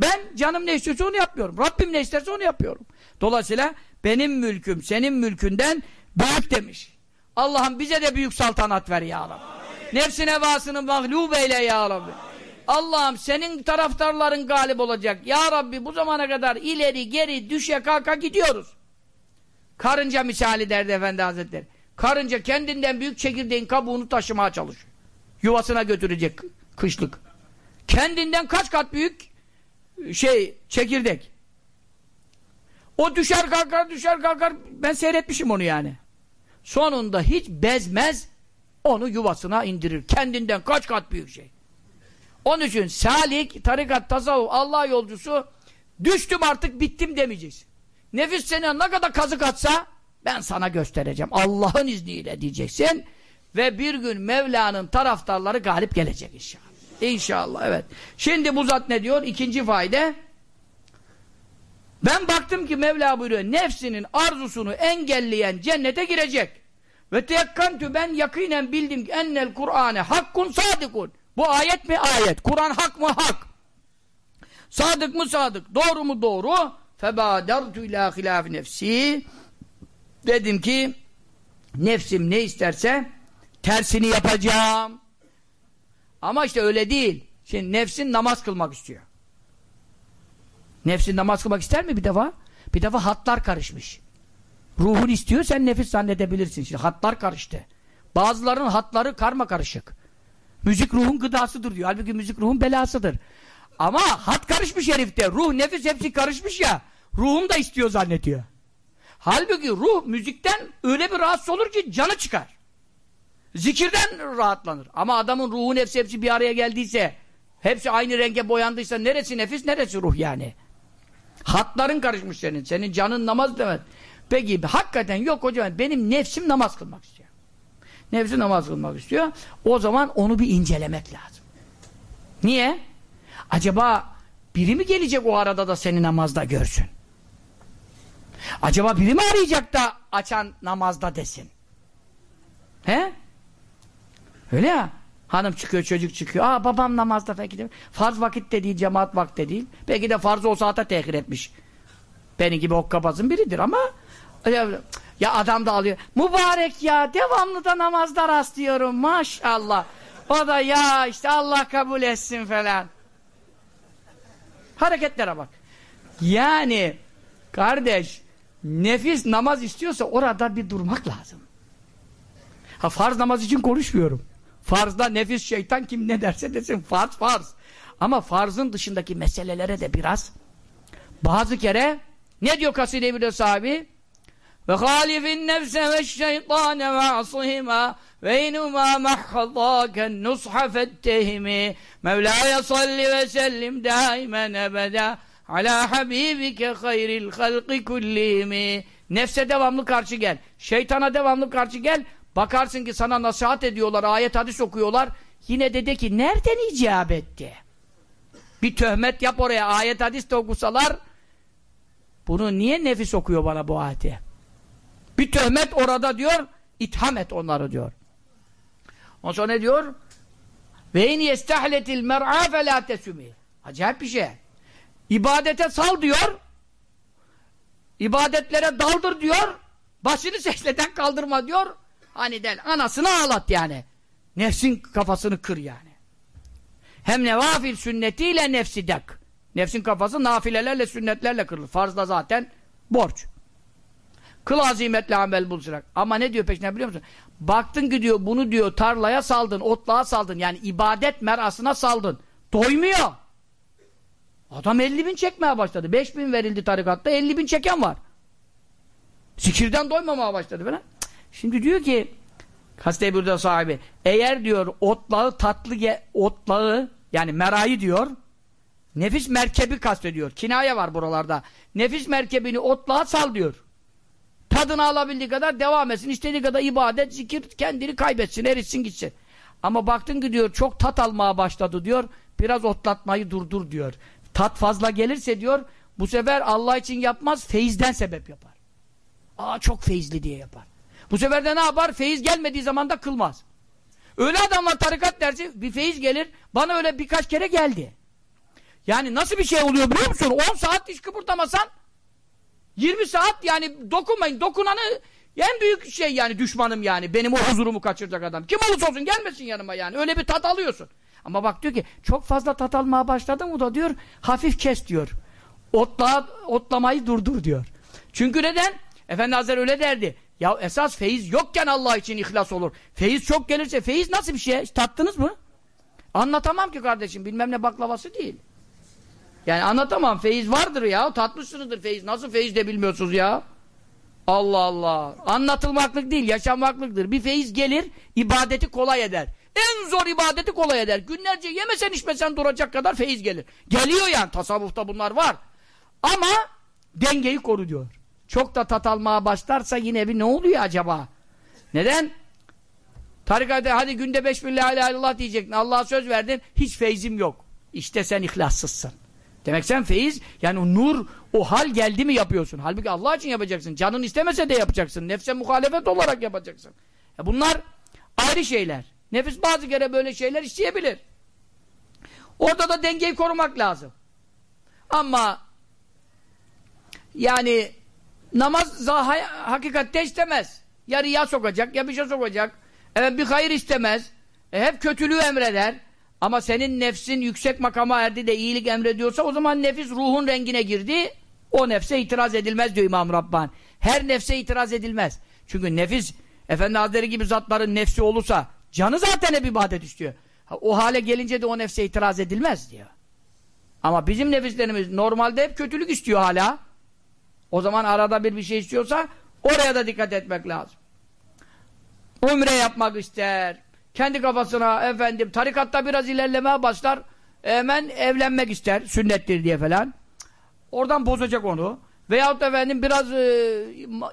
Ben canım ne istiyorsa onu yapmıyorum. Rabbim ne isterse onu yapıyorum. Dolayısıyla benim mülküm senin mülkünden büyük demiş. Allah'ım bize de büyük saltanat ver ya Rabbi. Nefsin hevasını mağlup eyle ya Rabbi. Allah'ım senin taraftarların galip olacak. Ya Rabbi bu zamana kadar ileri geri düşe kalka gidiyoruz. Karınca misali derdi Efendi Hazretleri. Karınca kendinden büyük çekirdeğin kabuğunu taşımaya çalışıyor. Yuvasına götürecek kışlık. Kendinden kaç kat büyük şey çekirdek. O düşer kalkar düşer kalkar ben seyretmişim onu yani. Sonunda hiç bezmez onu yuvasına indirir. Kendinden kaç kat büyük şey. Onun için salik, tarikat, tasavvuf, Allah yolcusu düştüm artık bittim demeyeceksin. Nefis seni ne kadar kazık atsa ben sana göstereceğim. Allah'ın izniyle diyeceksin. Ve bir gün Mevla'nın taraftarları galip gelecek inşallah. İnşallah evet. Şimdi bu zat ne diyor? İkinci fayda. Ben baktım ki Mevla buyuruyor nefsinin arzusunu engelleyen cennete girecek. Ve teyakkantü ben yakinen bildim ki ennel Kur'ane hakkun sadikun. Bu ayet mi ayet? Kur'an hak mı hak? Sadık mı sadık? Doğru mu doğru? Febadertu ila hilafi nefsi. Dedim ki nefsim ne isterse tersini yapacağım. Ama işte öyle değil. Şimdi nefsin namaz kılmak istiyor. Nefsin namaz kılmak ister mi bir defa? Bir defa hatlar karışmış. Ruhun istiyor sen nefis zannedebilirsin. Şimdi hatlar karıştı. Bazılarının hatları karma karışık. Müzik ruhun gıdasıdır diyor. Halbuki müzik ruhun belasıdır. Ama hat karışmış herifte. Ruh, nefis hepsi karışmış ya. Ruhum da istiyor zannediyor. Halbuki ruh müzikten öyle bir rahatsız olur ki canı çıkar. Zikirden rahatlanır. Ama adamın ruhu nefsi hepsi bir araya geldiyse, hepsi aynı renge boyandıysa neresi nefis neresi ruh yani? Hatların karışmış senin. Senin canın namaz demez. Peki hakikaten yok hocam benim nefsim namaz kılmak istiyor. Nefsi namaz kılmak istiyor. O zaman onu bir incelemek lazım. Niye? Acaba biri mi gelecek o arada da seni namazda görsün? Acaba biri mi arayacak da açan namazda desin? He? Öyle ya. Hanım çıkıyor, çocuk çıkıyor. Aa babam namazda peki. Farz vakit de değil, cemaat vakti değil. Belki de farz o saate tehir etmiş. Benim gibi okkabazın biridir ama ya adam da alıyor. Mübarek ya devamlı da namazda rastlıyorum maşallah. O da ya işte Allah kabul etsin falan. Hareketlere bak. Yani kardeş nefis namaz istiyorsa orada bir durmak lazım. Ha farz namaz için konuşmuyorum. Farzda nefis şeytan kim ne derse desin farz farz. Ama farzın dışındaki meselelere de biraz bazı kere ne diyor kaside bir de sahibi? Ve halifin nefse ve şeytane ve asihima ve inuma mahhadaken nusha fettehimi Mevlaya salli ve sellim daimen ebeda ala habibike hayril halqi kullimi Nefse devamlı karşı gel. Şeytana devamlı karşı gel. Bakarsın ki sana nasihat ediyorlar, ayet hadis okuyorlar. Yine de ki nereden icap etti? Bir töhmet yap oraya, ayet hadis de okusalar bunu niye nefis okuyor bana bu ayeti? Bir töhmet orada diyor, itham et onları diyor. Ondan sonra ne diyor? Ve in yestahletil mer'a fe la tesumi. Acayip bir şey. İbadete sal diyor, ibadetlere daldır diyor, başını secdeden kaldırma diyor, del anasını ağlat yani. Nefsin kafasını kır yani. Hem nevafil sünnetiyle nefsi dak. Nefsin kafası nafilelerle, sünnetlerle kırılır. Farzda zaten borç. Kıl azimetle amel bulacak. Ama ne diyor peşine biliyor musun? Baktın ki diyor bunu diyor tarlaya saldın, otluğa saldın. Yani ibadet merasına saldın. Doymuyor. Adam 50 bin çekmeye başladı. 5 bin verildi tarikatta 50 bin çeken var. Zikirden doymamaya başladı falan. Şimdi diyor ki Hasta burada sahibi eğer diyor otlağı tatlı otlağı yani merayı diyor nefis merkebi kastediyor. Kinaye var buralarda. Nefis merkebini otlağa sal diyor. Tadını alabildiği kadar devam etsin. İstediği kadar ibadet, zikir kendini kaybetsin, eritsin gitsin. Ama baktın ki diyor çok tat almaya başladı diyor. Biraz otlatmayı durdur diyor. Tat fazla gelirse diyor bu sefer Allah için yapmaz feyizden sebep yapar. Aa çok feyizli diye yapar. Bu sefer de ne yapar? Feyiz gelmediği zaman da kılmaz. Öyle adamlar tarikat dersi bir feyiz gelir. Bana öyle birkaç kere geldi. Yani nasıl bir şey oluyor biliyor musun? 10 saat hiç kıpırdamasan 20 saat yani dokunmayın. Dokunanı en büyük şey yani düşmanım yani. Benim o huzurumu kaçıracak adam. Kim olursa olsun gelmesin yanıma yani. Öyle bir tat alıyorsun. Ama bak diyor ki çok fazla tat almaya başladın mı da diyor hafif kes diyor. Otla, otlamayı durdur diyor. Çünkü neden? Efendi Hazretleri öyle derdi. Ya esas feyiz yokken Allah için ihlas olur. Feyiz çok gelirse feyiz nasıl bir şey? Hiç tattınız mı? Anlatamam ki kardeşim. Bilmem ne baklavası değil. Yani anlatamam. Feyiz vardır ya. Tatmışsınızdır feyiz. Nasıl feyiz de bilmiyorsunuz ya? Allah Allah. Anlatılmaklık değil, yaşanmaklıktır. Bir feyiz gelir, ibadeti kolay eder. En zor ibadeti kolay eder. Günlerce yemesen içmesen duracak kadar feyiz gelir. Geliyor yani. Tasavvufta bunlar var. Ama dengeyi koru diyor. Çok da tat almaya başlarsa yine bir ne oluyor acaba? Neden? Tarikata hadi günde beş bin la ilahe illallah diyecektin. Allah'a söz verdin. Hiç feyzim yok. İşte sen ihlassızsın. Demek sen feyiz yani o nur o hal geldi mi yapıyorsun. Halbuki Allah için yapacaksın. Canın istemese de yapacaksın. Nefse muhalefet olarak yapacaksın. Ya bunlar ayrı şeyler. Nefis bazı kere böyle şeyler isteyebilir. Orada da dengeyi korumak lazım. Ama yani namaz hakikatte istemez. Ya riya sokacak ya bir şey sokacak. Evet bir hayır istemez. E, hep kötülüğü emreder. Ama senin nefsin yüksek makama erdi de iyilik emrediyorsa o zaman nefis ruhun rengine girdi. O nefse itiraz edilmez diyor İmam Rabban. Her nefse itiraz edilmez. Çünkü nefis Efendi Hazretleri gibi zatların nefsi olursa canı zaten hep ibadet istiyor. O hale gelince de o nefse itiraz edilmez diyor. Ama bizim nefislerimiz normalde hep kötülük istiyor hala. O zaman arada bir bir şey istiyorsa oraya da dikkat etmek lazım. Umre yapmak ister. Kendi kafasına efendim tarikatta biraz ilerlemeye başlar. Hemen evlenmek ister. Sünnettir diye falan. Oradan bozacak onu. Veyahut efendim biraz e,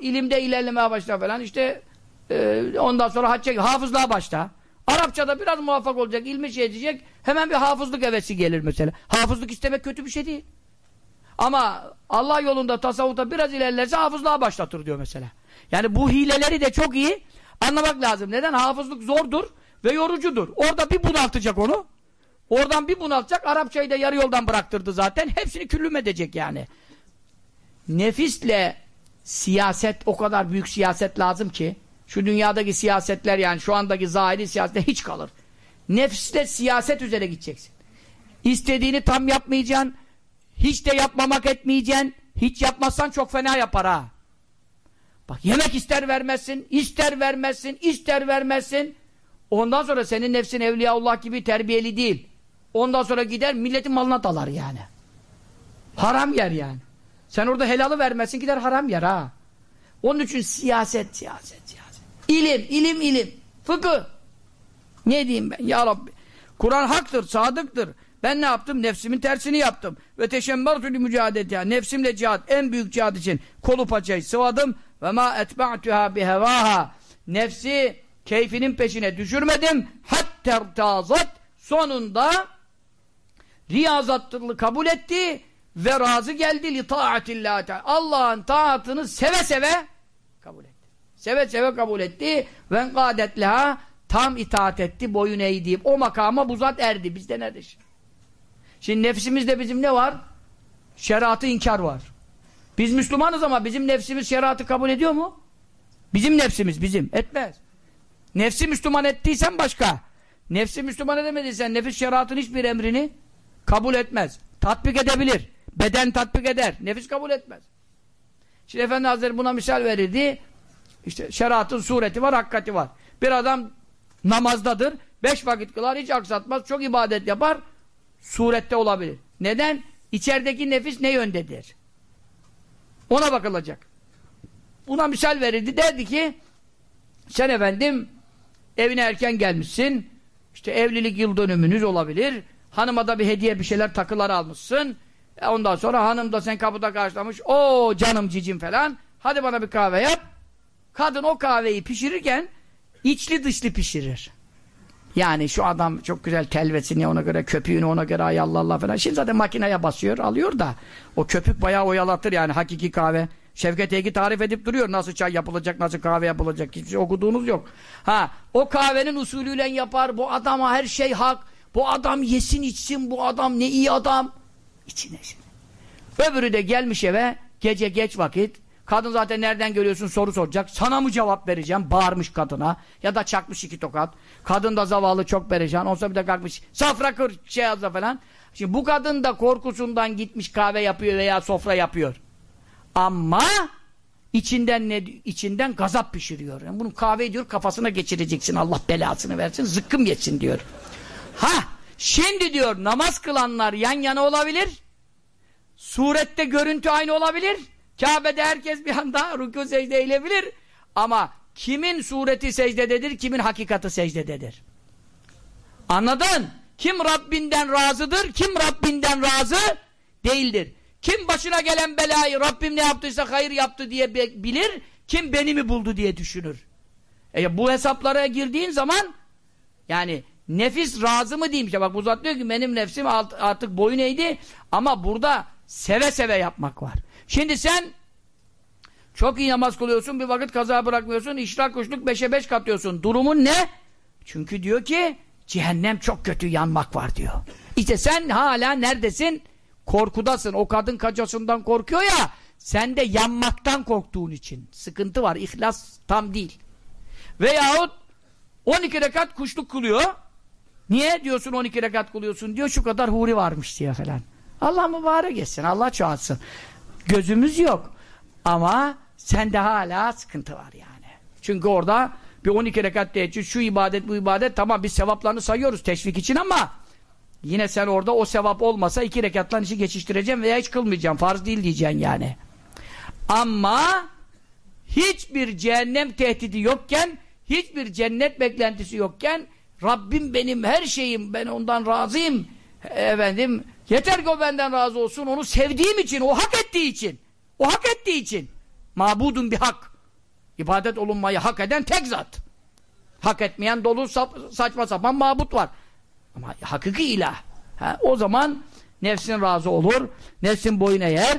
ilimde ilerlemeye başlar falan. İşte e, ondan sonra hacca, hafızlığa başla. Arapçada biraz muvaffak olacak, ilmi şey edecek. Hemen bir hafızlık hevesi gelir mesela. Hafızlık istemek kötü bir şey değil. Ama Allah yolunda, tasavvufta biraz ilerlerse hafızlığa başlatır diyor mesela. Yani bu hileleri de çok iyi anlamak lazım. Neden? Hafızlık zordur ve yorucudur. Orada bir bunaltacak onu. Oradan bir bunaltacak. Arapçayı da yarı yoldan bıraktırdı zaten. Hepsini küllüm edecek yani. Nefisle siyaset o kadar büyük siyaset lazım ki şu dünyadaki siyasetler yani şu andaki zahiri siyasette hiç kalır. Nefisle siyaset üzere gideceksin. İstediğini tam yapmayacaksın. Hiç de yapmamak etmeyeceksin. Hiç yapmazsan çok fena yapar ha. Bak yemek ister vermezsin, ister vermezsin, ister vermezsin. Ondan sonra senin nefsin Evliyaullah gibi terbiyeli değil. Ondan sonra gider milletin malına dalar yani. Haram yer yani. Sen orada helalı vermezsin gider haram yer ha. Onun için siyaset, siyaset, siyaset. İlim, ilim, ilim. Fıkıh. Ne diyeyim ben ya Rabbi. Kur'an haktır, sadıktır. Ben ne yaptım? Nefsimin tersini yaptım. Ve teşemmertülü mücadele ya. Nefsimle cihat, en büyük cihat için kolu paçayı sıvadım. Ve ma etba'tuha bihevaha. Nefsi keyfinin peşine düşürmedim. Hatta tazat. Sonunda riyazattırlı kabul etti ve razı geldi li taatillah Allah'ın taatını seve seve kabul etti. Seve seve kabul etti. Ve gadetleha tam itaat etti, boyun eğdi. O makama bu zat erdi. Bizde nedir? Şimdi? Nefsimizde bizim ne var? Şeriatı inkar var. Biz Müslümanız ama bizim nefsimiz şeriatı kabul ediyor mu? Bizim nefsimiz, bizim. Etmez. Nefsi Müslüman ettiysen başka. Nefsi Müslüman edemediysen nefis şeriatın hiçbir emrini kabul etmez. Tatbik edebilir. Beden tatbik eder. Nefis kabul etmez. Şimdi Efendi Hazretleri buna misal verirdi. İşte şeriatın sureti var, hakikati var. Bir adam namazdadır. Beş vakit kılar, hiç aksatmaz. Çok ibadet yapar. Surette olabilir. Neden? İçerideki nefis ne yöndedir? Ona bakılacak. Buna misal verirdi. Derdi ki sen efendim evine erken gelmişsin. İşte evlilik yıl dönümünüz olabilir. Hanıma da bir hediye bir şeyler takılar almışsın. E ondan sonra hanım da sen kapıda karşılamış. O canım cicim falan. Hadi bana bir kahve yap. Kadın o kahveyi pişirirken içli dışlı pişirir. Yani şu adam çok güzel telvesini ona göre, köpüğünü ona göre ay Allah Allah falan. Şimdi zaten makineye basıyor, alıyor da o köpük bayağı oyalatır yani hakiki kahve. Şevket Egi tarif edip duruyor nasıl çay yapılacak, nasıl kahve yapılacak. Hiç şey okuduğunuz yok. Ha, o kahvenin usulüyle yapar. Bu adama her şey hak. Bu adam yesin içsin. Bu adam ne iyi adam. İçine şimdi. Öbürü de gelmiş eve gece geç vakit. Kadın zaten nereden görüyorsun soru soracak. Sana mı cevap vereceğim? Bağırmış kadına. Ya da çakmış iki tokat. Kadın da zavallı çok perişan. Onsa bir de kalkmış. Safra kır şey yazda falan. Şimdi bu kadın da korkusundan gitmiş kahve yapıyor veya sofra yapıyor. Ama içinden ne içinden gazap pişiriyor. Yani bunu kahve diyor kafasına geçireceksin. Allah belasını versin. Zıkkım geçsin diyor. Ha şimdi diyor namaz kılanlar yan yana olabilir. Surette görüntü aynı olabilir. Kabe'de herkes bir anda rükû secde eylebilir. Ama kimin sureti secdededir, kimin hakikati secdededir. Anladın? Kim Rabbinden razıdır, kim Rabbinden razı değildir. Kim başına gelen belayı Rabbim ne yaptıysa hayır yaptı diye bilir, kim beni mi buldu diye düşünür. E bu hesaplara girdiğin zaman yani nefis razı mı diyeyim işte bak bu zat diyor ki benim nefsim artık boyun eğdi ama burada seve seve yapmak var. Şimdi sen çok iyi namaz kılıyorsun, bir vakit kaza bırakmıyorsun, işrak kuşluk beşe beş katıyorsun. Durumun ne? Çünkü diyor ki cehennem çok kötü yanmak var diyor. İşte sen hala neredesin? Korkudasın. O kadın kacasından korkuyor ya sen de yanmaktan korktuğun için. Sıkıntı var. İhlas tam değil. Veyahut 12 rekat kuşluk kılıyor. Niye diyorsun 12 rekat kılıyorsun diyor şu kadar huri varmış diye falan. Allah mübarek etsin. Allah çoğalsın. Gözümüz yok. Ama sende hala sıkıntı var yani. Çünkü orada bir 12 rekat teheccüd, şu ibadet bu ibadet tamam biz sevaplarını sayıyoruz teşvik için ama yine sen orada o sevap olmasa iki rekatlan işi geçiştireceğim veya hiç kılmayacağım. Farz değil diyeceksin yani. Ama hiçbir cehennem tehdidi yokken hiçbir cennet beklentisi yokken Rabbim benim her şeyim ben ondan razıyım efendim yeter ki o benden razı olsun onu sevdiğim için o hak ettiği için o hak ettiği için. Mabudun bir hak. İbadet olunmayı hak eden tek zat. Hak etmeyen dolu saçma sapan mabut var. Ama hakiki ilah. Ha, o zaman nefsin razı olur nefsin boyun eğer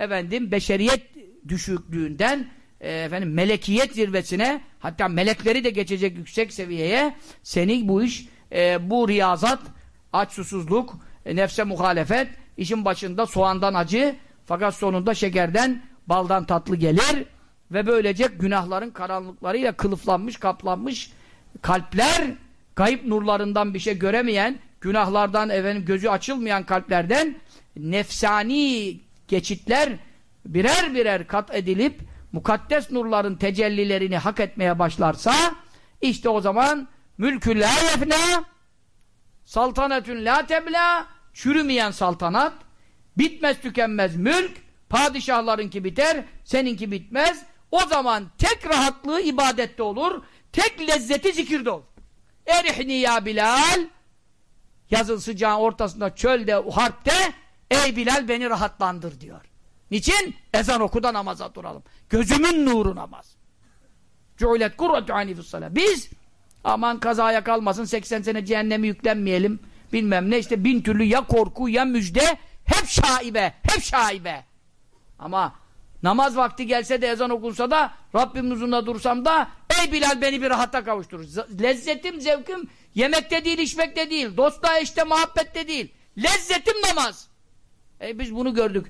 efendim beşeriyet düşüklüğünden e, efendim melekiyet zirvesine hatta melekleri de geçecek yüksek seviyeye seni bu iş e, bu riyazat aç susuzluk e, nefse muhalefet işin başında soğandan acı fakat sonunda şekerden baldan tatlı gelir ve böylece günahların karanlıklarıyla kılıflanmış kaplanmış kalpler kayıp nurlarından bir şey göremeyen günahlardan efendim gözü açılmayan kalplerden nefsani geçitler birer birer kat edilip mukaddes nurların tecellilerini hak etmeye başlarsa işte o zaman mülkü la yefne saltanetün la tebla çürümeyen saltanat bitmez tükenmez mülk padişahlarınki biter seninki bitmez. O zaman tek rahatlığı ibadette olur tek lezzeti zikirde olur. Erihni ya Bilal yazın sıcağın ortasında çölde harpte ey Bilal beni rahatlandır diyor. Niçin? ezan oku da namaza duralım. Gözümün nuru namaz. Cu'ilet kurratu ani fissalah. Biz aman kazaya kalmasın 80 sene cehennemi yüklenmeyelim bilmem ne işte bin türlü ya korku ya müjde hep şaibe hep şaibe. Ama namaz vakti gelse de ezan okunsa da Rabbim huzurunda dursam da ey Bilal beni bir rahata kavuşturur lezzetim zevkim yemekte değil içmekte değil dostla eşte muhabbette değil. Lezzetim namaz. E biz bunu gördük.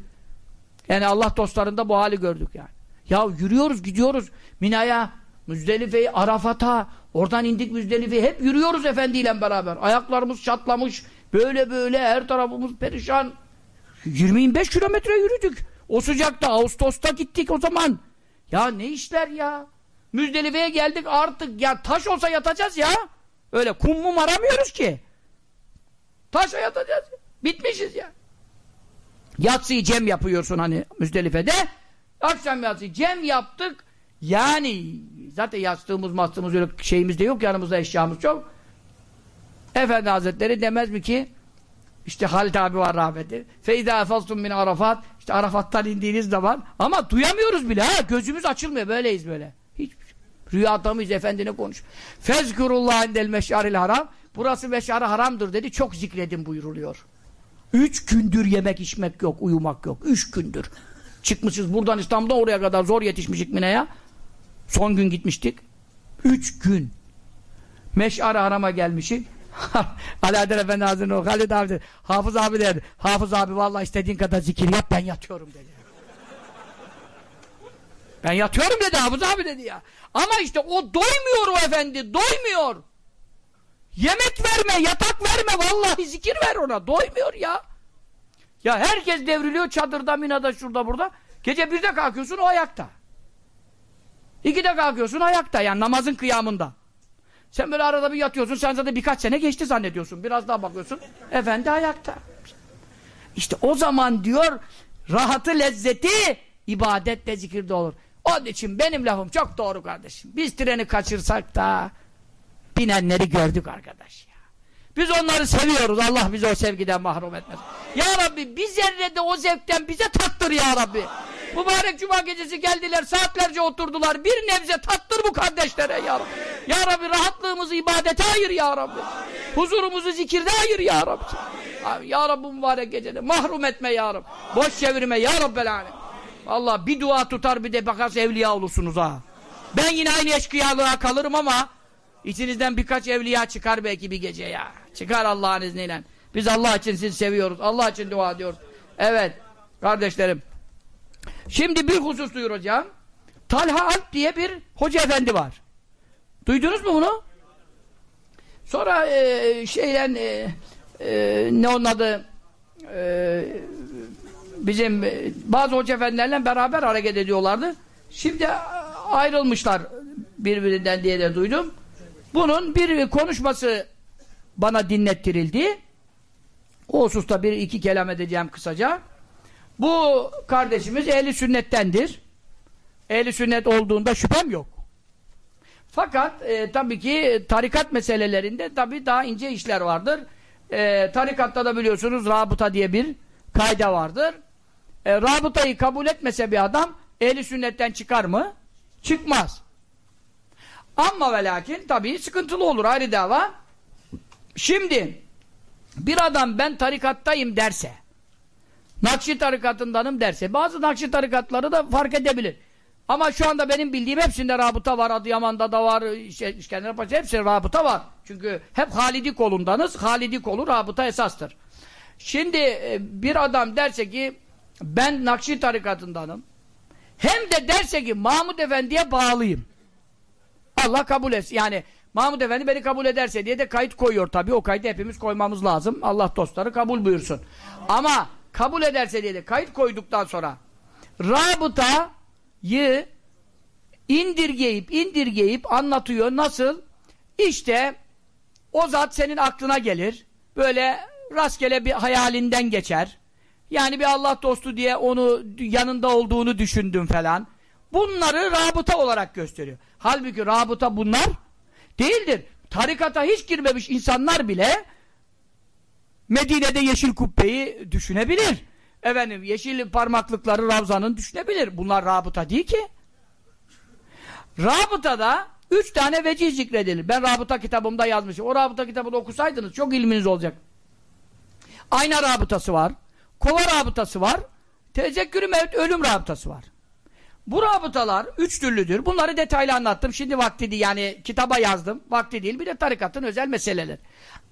Yani Allah dostlarında bu hali gördük yani. Ya yürüyoruz gidiyoruz Mina'ya Müzdelife'yi, Arafat'a, oradan indik Müzdelife'ye, hep yürüyoruz efendiyle beraber. Ayaklarımız çatlamış, böyle böyle, her tarafımız perişan. 25 kilometre yürüdük. O sıcakta, Ağustos'ta gittik o zaman. Ya ne işler ya? Müzdelife'ye geldik artık, ya taş olsa yatacağız ya. Öyle kum mum aramıyoruz ki. Taşa yatacağız. Bitmişiz ya. Yatsıyı cem yapıyorsun hani Müzdelife'de. Akşam yatsıyı cem yaptık. Yani zaten yastığımız mastığımız öyle şeyimiz de yok yanımızda eşyamız çok. Efendi Hazretleri demez mi ki işte Halit abi var rahmeti. Feyda efaltum min Arafat. İşte Arafat'tan indiğiniz zaman ama duyamıyoruz bile ha. Gözümüz açılmıyor. Böyleyiz böyle. Hiç rüyada mıyız efendine konuş. Fezkurullah indel meşaril haram. Burası meşarı haramdır dedi. Çok zikredin buyuruluyor. Üç gündür yemek içmek yok, uyumak yok. Üç gündür. Çıkmışız buradan İstanbul'dan oraya kadar zor yetişmişik Mine'ye. Son gün gitmiştik. Üç gün. Meş'ar harama gelmişik. [LAUGHS] Alaeddin Efendi Hazretleri o Halid abi dedi. Hafız abi dedi. Hafız abi vallahi istediğin kadar zikir yap ben yatıyorum dedi. [LAUGHS] ben yatıyorum dedi Hafız abi dedi ya. Ama işte o doymuyor o efendi. Doymuyor. Yemek verme, yatak verme. Vallahi zikir ver ona. Doymuyor ya. Ya herkes devriliyor çadırda, minada, şurada, burada. Gece birde kalkıyorsun o ayakta. İkide kalkıyorsun ayakta yani namazın kıyamında. Sen böyle arada bir yatıyorsun sen zaten birkaç sene geçti zannediyorsun. Biraz daha bakıyorsun. Efendi ayakta. İşte o zaman diyor rahatı lezzeti ibadetle zikirde olur. Onun için benim lafım çok doğru kardeşim. Biz treni kaçırsak da binenleri gördük arkadaş ya. Biz onları seviyoruz. Allah bizi o sevgiden mahrum etmez. Ya Rabbi bir zerrede o zevkten bize tattır ya Rabbi. Mübarek cuma gecesi geldiler saatlerce oturdular. Bir nebze tattır bu kardeşlere ya Rabbi. Ya Rabbi rahatlığımızı ibadete ayır ya Rabbi. Huzurumuzu zikirde ayır ya Rabbi. Abi, ya Rabbi mübarek gecede mahrum etme ya Rabbi. Boş çevirme ya Rabbel. Allah bir dua tutar bir de bakarsa evliya olursunuz ha. Ben yine aynı eşkıyalığa kalırım ama içinizden birkaç evliya çıkar belki bir gece ya. Çıkar Allah'ın izniyle. Biz Allah için sizi seviyoruz. Allah için dua ediyoruz. Evet kardeşlerim. Şimdi bir husus duyuracağım. Talha Alp diye bir hoca efendi var. Duydunuz mu bunu? Sonra e, şeyle e, e, ne onun adı e, bizim e, bazı hoca efendilerle beraber hareket ediyorlardı. Şimdi ayrılmışlar birbirinden diye de duydum. Bunun bir konuşması bana dinlettirildi. O hususta bir iki kelam edeceğim kısaca. Bu kardeşimiz ehli sünnettendir. Ehli sünnet olduğunda şüphem yok. Fakat e, tabii ki tarikat meselelerinde tabii daha ince işler vardır. E, tarikatta da biliyorsunuz rabıta diye bir kayda vardır. E, rabıtayı kabul etmese bir adam ehli sünnetten çıkar mı? Çıkmaz. Ama ve lakin tabii sıkıntılı olur ayrı dava. Şimdi bir adam ben tarikattayım derse Nakşi tarikatındanım derse bazı Nakşi tarikatları da fark edebilir. Ama şu anda benim bildiğim hepsinde rabıta var. Adıyaman'da da var. Şey, İskenderpaşa hepsinde rabıta var. Çünkü hep Halidi kolundanız. Halidi kolu rabıta esastır. Şimdi e, bir adam derse ki ben Nakşi tarikatındanım. Hem de derse ki Mahmud Efendi'ye bağlıyım. Allah kabul etsin. Yani Mahmud Efendi beni kabul ederse diye de kayıt koyuyor tabii. O kaydı hepimiz koymamız lazım. Allah dostları kabul buyursun. Ama kabul ederse diye de kayıt koyduktan sonra rabıtayı indirgeyip indirgeyip anlatıyor. Nasıl? İşte o zat senin aklına gelir. böyle rastgele bir hayalinden geçer. Yani bir Allah dostu diye onu yanında olduğunu düşündüm falan. Bunları rabıta olarak gösteriyor. Halbuki rabıta bunlar değildir. Tarikata hiç girmemiş insanlar bile Medine'de yeşil kubbeyi düşünebilir. Efendim yeşil parmaklıkları Ravza'nın düşünebilir. Bunlar rabıta değil ki. Rabıtada üç tane vecih zikredilir. Ben rabıta kitabımda yazmışım. O rabıta kitabını okusaydınız çok ilminiz olacak. Ayna rabıtası var. Kova rabıtası var. Tezekkürü mevt ölüm rabıtası var. Bu rabıtalar üç türlüdür. Bunları detaylı anlattım. Şimdi vakti değil. Yani kitaba yazdım. Vakti değil. Bir de tarikatın özel meseleleri.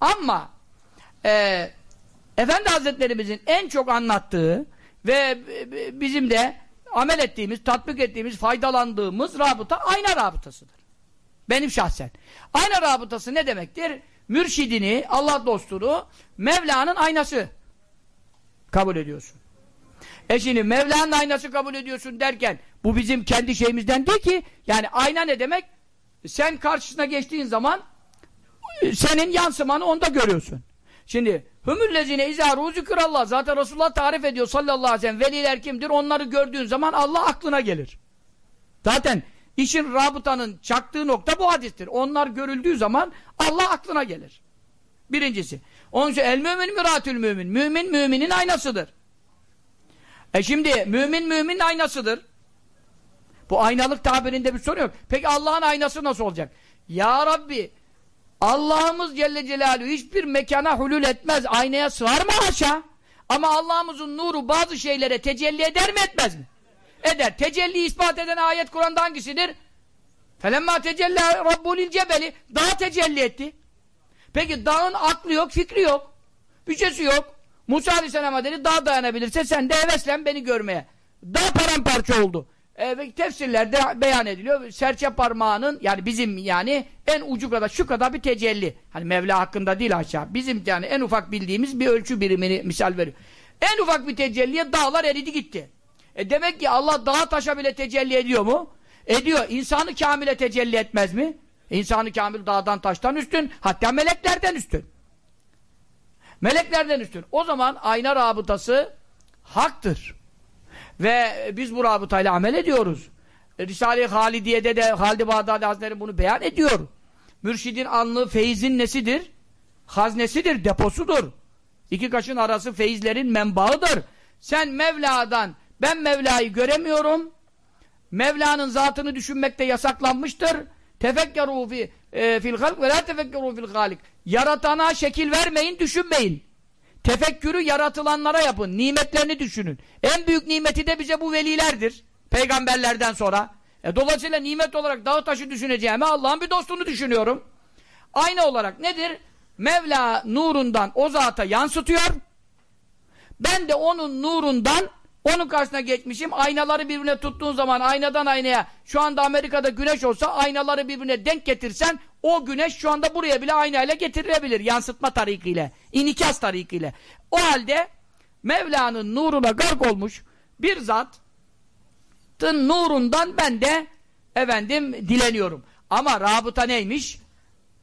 Ama e, Efendi Hazretlerimizin en çok anlattığı ve bizim de amel ettiğimiz, tatbik ettiğimiz, faydalandığımız rabıta ayna rabıtasıdır. Benim şahsen. Ayna rabıtası ne demektir? Mürşidini, Allah dostunu Mevla'nın aynası kabul ediyorsun. E şimdi Mevla'nın aynası kabul ediyorsun derken bu bizim kendi şeyimizden değil ki. Yani ayna ne demek? Sen karşısına geçtiğin zaman senin yansımanı onda görüyorsun. Şimdi hümüllezine izâ rûzükürallah zaten Resulullah tarif ediyor sallallahu aleyhi ve sellem veliler kimdir? Onları gördüğün zaman Allah aklına gelir. Zaten işin rabıtanın çaktığı nokta bu hadistir. Onlar görüldüğü zaman Allah aklına gelir. Birincisi. Onun için el mümin müratül mümin. Mümin müminin aynasıdır. E şimdi mümin müminin aynasıdır. Bu aynalık tabirinde bir sorun yok. Peki Allah'ın aynası nasıl olacak? Ya Rabbi Allah'ımız Celle Celaluhu hiçbir mekana hulul etmez. Aynaya sığar mı haşa? Ama Allah'ımızın nuru bazı şeylere tecelli eder mi etmez mi? Eder. Tecelli ispat eden ayet Kur'an'da hangisidir? Felemma tecella rabbulil cebeli dağ tecelli etti. Peki dağın aklı yok, fikri yok. Bütçesi yok. Musa Aleyhisselam'a dedi dağ dayanabilirse sen de heveslen beni görmeye. Dağ paramparça oldu. E, tefsirlerde beyan ediliyor. Serçe parmağının yani bizim yani en ucu kadar şu kadar bir tecelli. Hani Mevla hakkında değil aşağı. Bizim yani en ufak bildiğimiz bir ölçü birimini misal veriyor. En ufak bir tecelliye dağlar eridi gitti. E demek ki Allah dağa taşa bile tecelli ediyor mu? Ediyor. İnsanı kamile tecelli etmez mi? İnsanı kamil dağdan taştan üstün. Hatta meleklerden üstün. Meleklerden üstün. O zaman ayna rabıtası haktır. Ve biz bu rabıtayla amel ediyoruz. E, Risale-i Halidiye'de de Halid-i Bağdadi Hazretleri bunu beyan ediyor. Mürşidin anlı feyizin nesidir? Haznesidir, deposudur. İki kaşın arası feyizlerin menbaıdır. Sen Mevla'dan, ben Mevla'yı göremiyorum. Mevla'nın zatını düşünmekte yasaklanmıştır. Tefekkeru fi, e, fil halk ve la tefekkeru fil halik. Yaratana şekil vermeyin, düşünmeyin. Tefekkürü yaratılanlara yapın. Nimetlerini düşünün. En büyük nimeti de bize bu velilerdir. Peygamberlerden sonra. E, dolayısıyla nimet olarak dağı taşı düşüneceğime Allah'ın bir dostunu düşünüyorum. Aynı olarak nedir? Mevla nurundan o zata yansıtıyor. Ben de onun nurundan onun karşısına geçmişim. Aynaları birbirine tuttuğun zaman aynadan aynaya şu anda Amerika'da güneş olsa aynaları birbirine denk getirsen o güneş şu anda buraya bile aynayla getirilebilir. Yansıtma tarikiyle. inikas tarikiyle. O halde Mevla'nın nuruna gark olmuş bir zatın nurundan ben de efendim dileniyorum. Ama rabıta neymiş?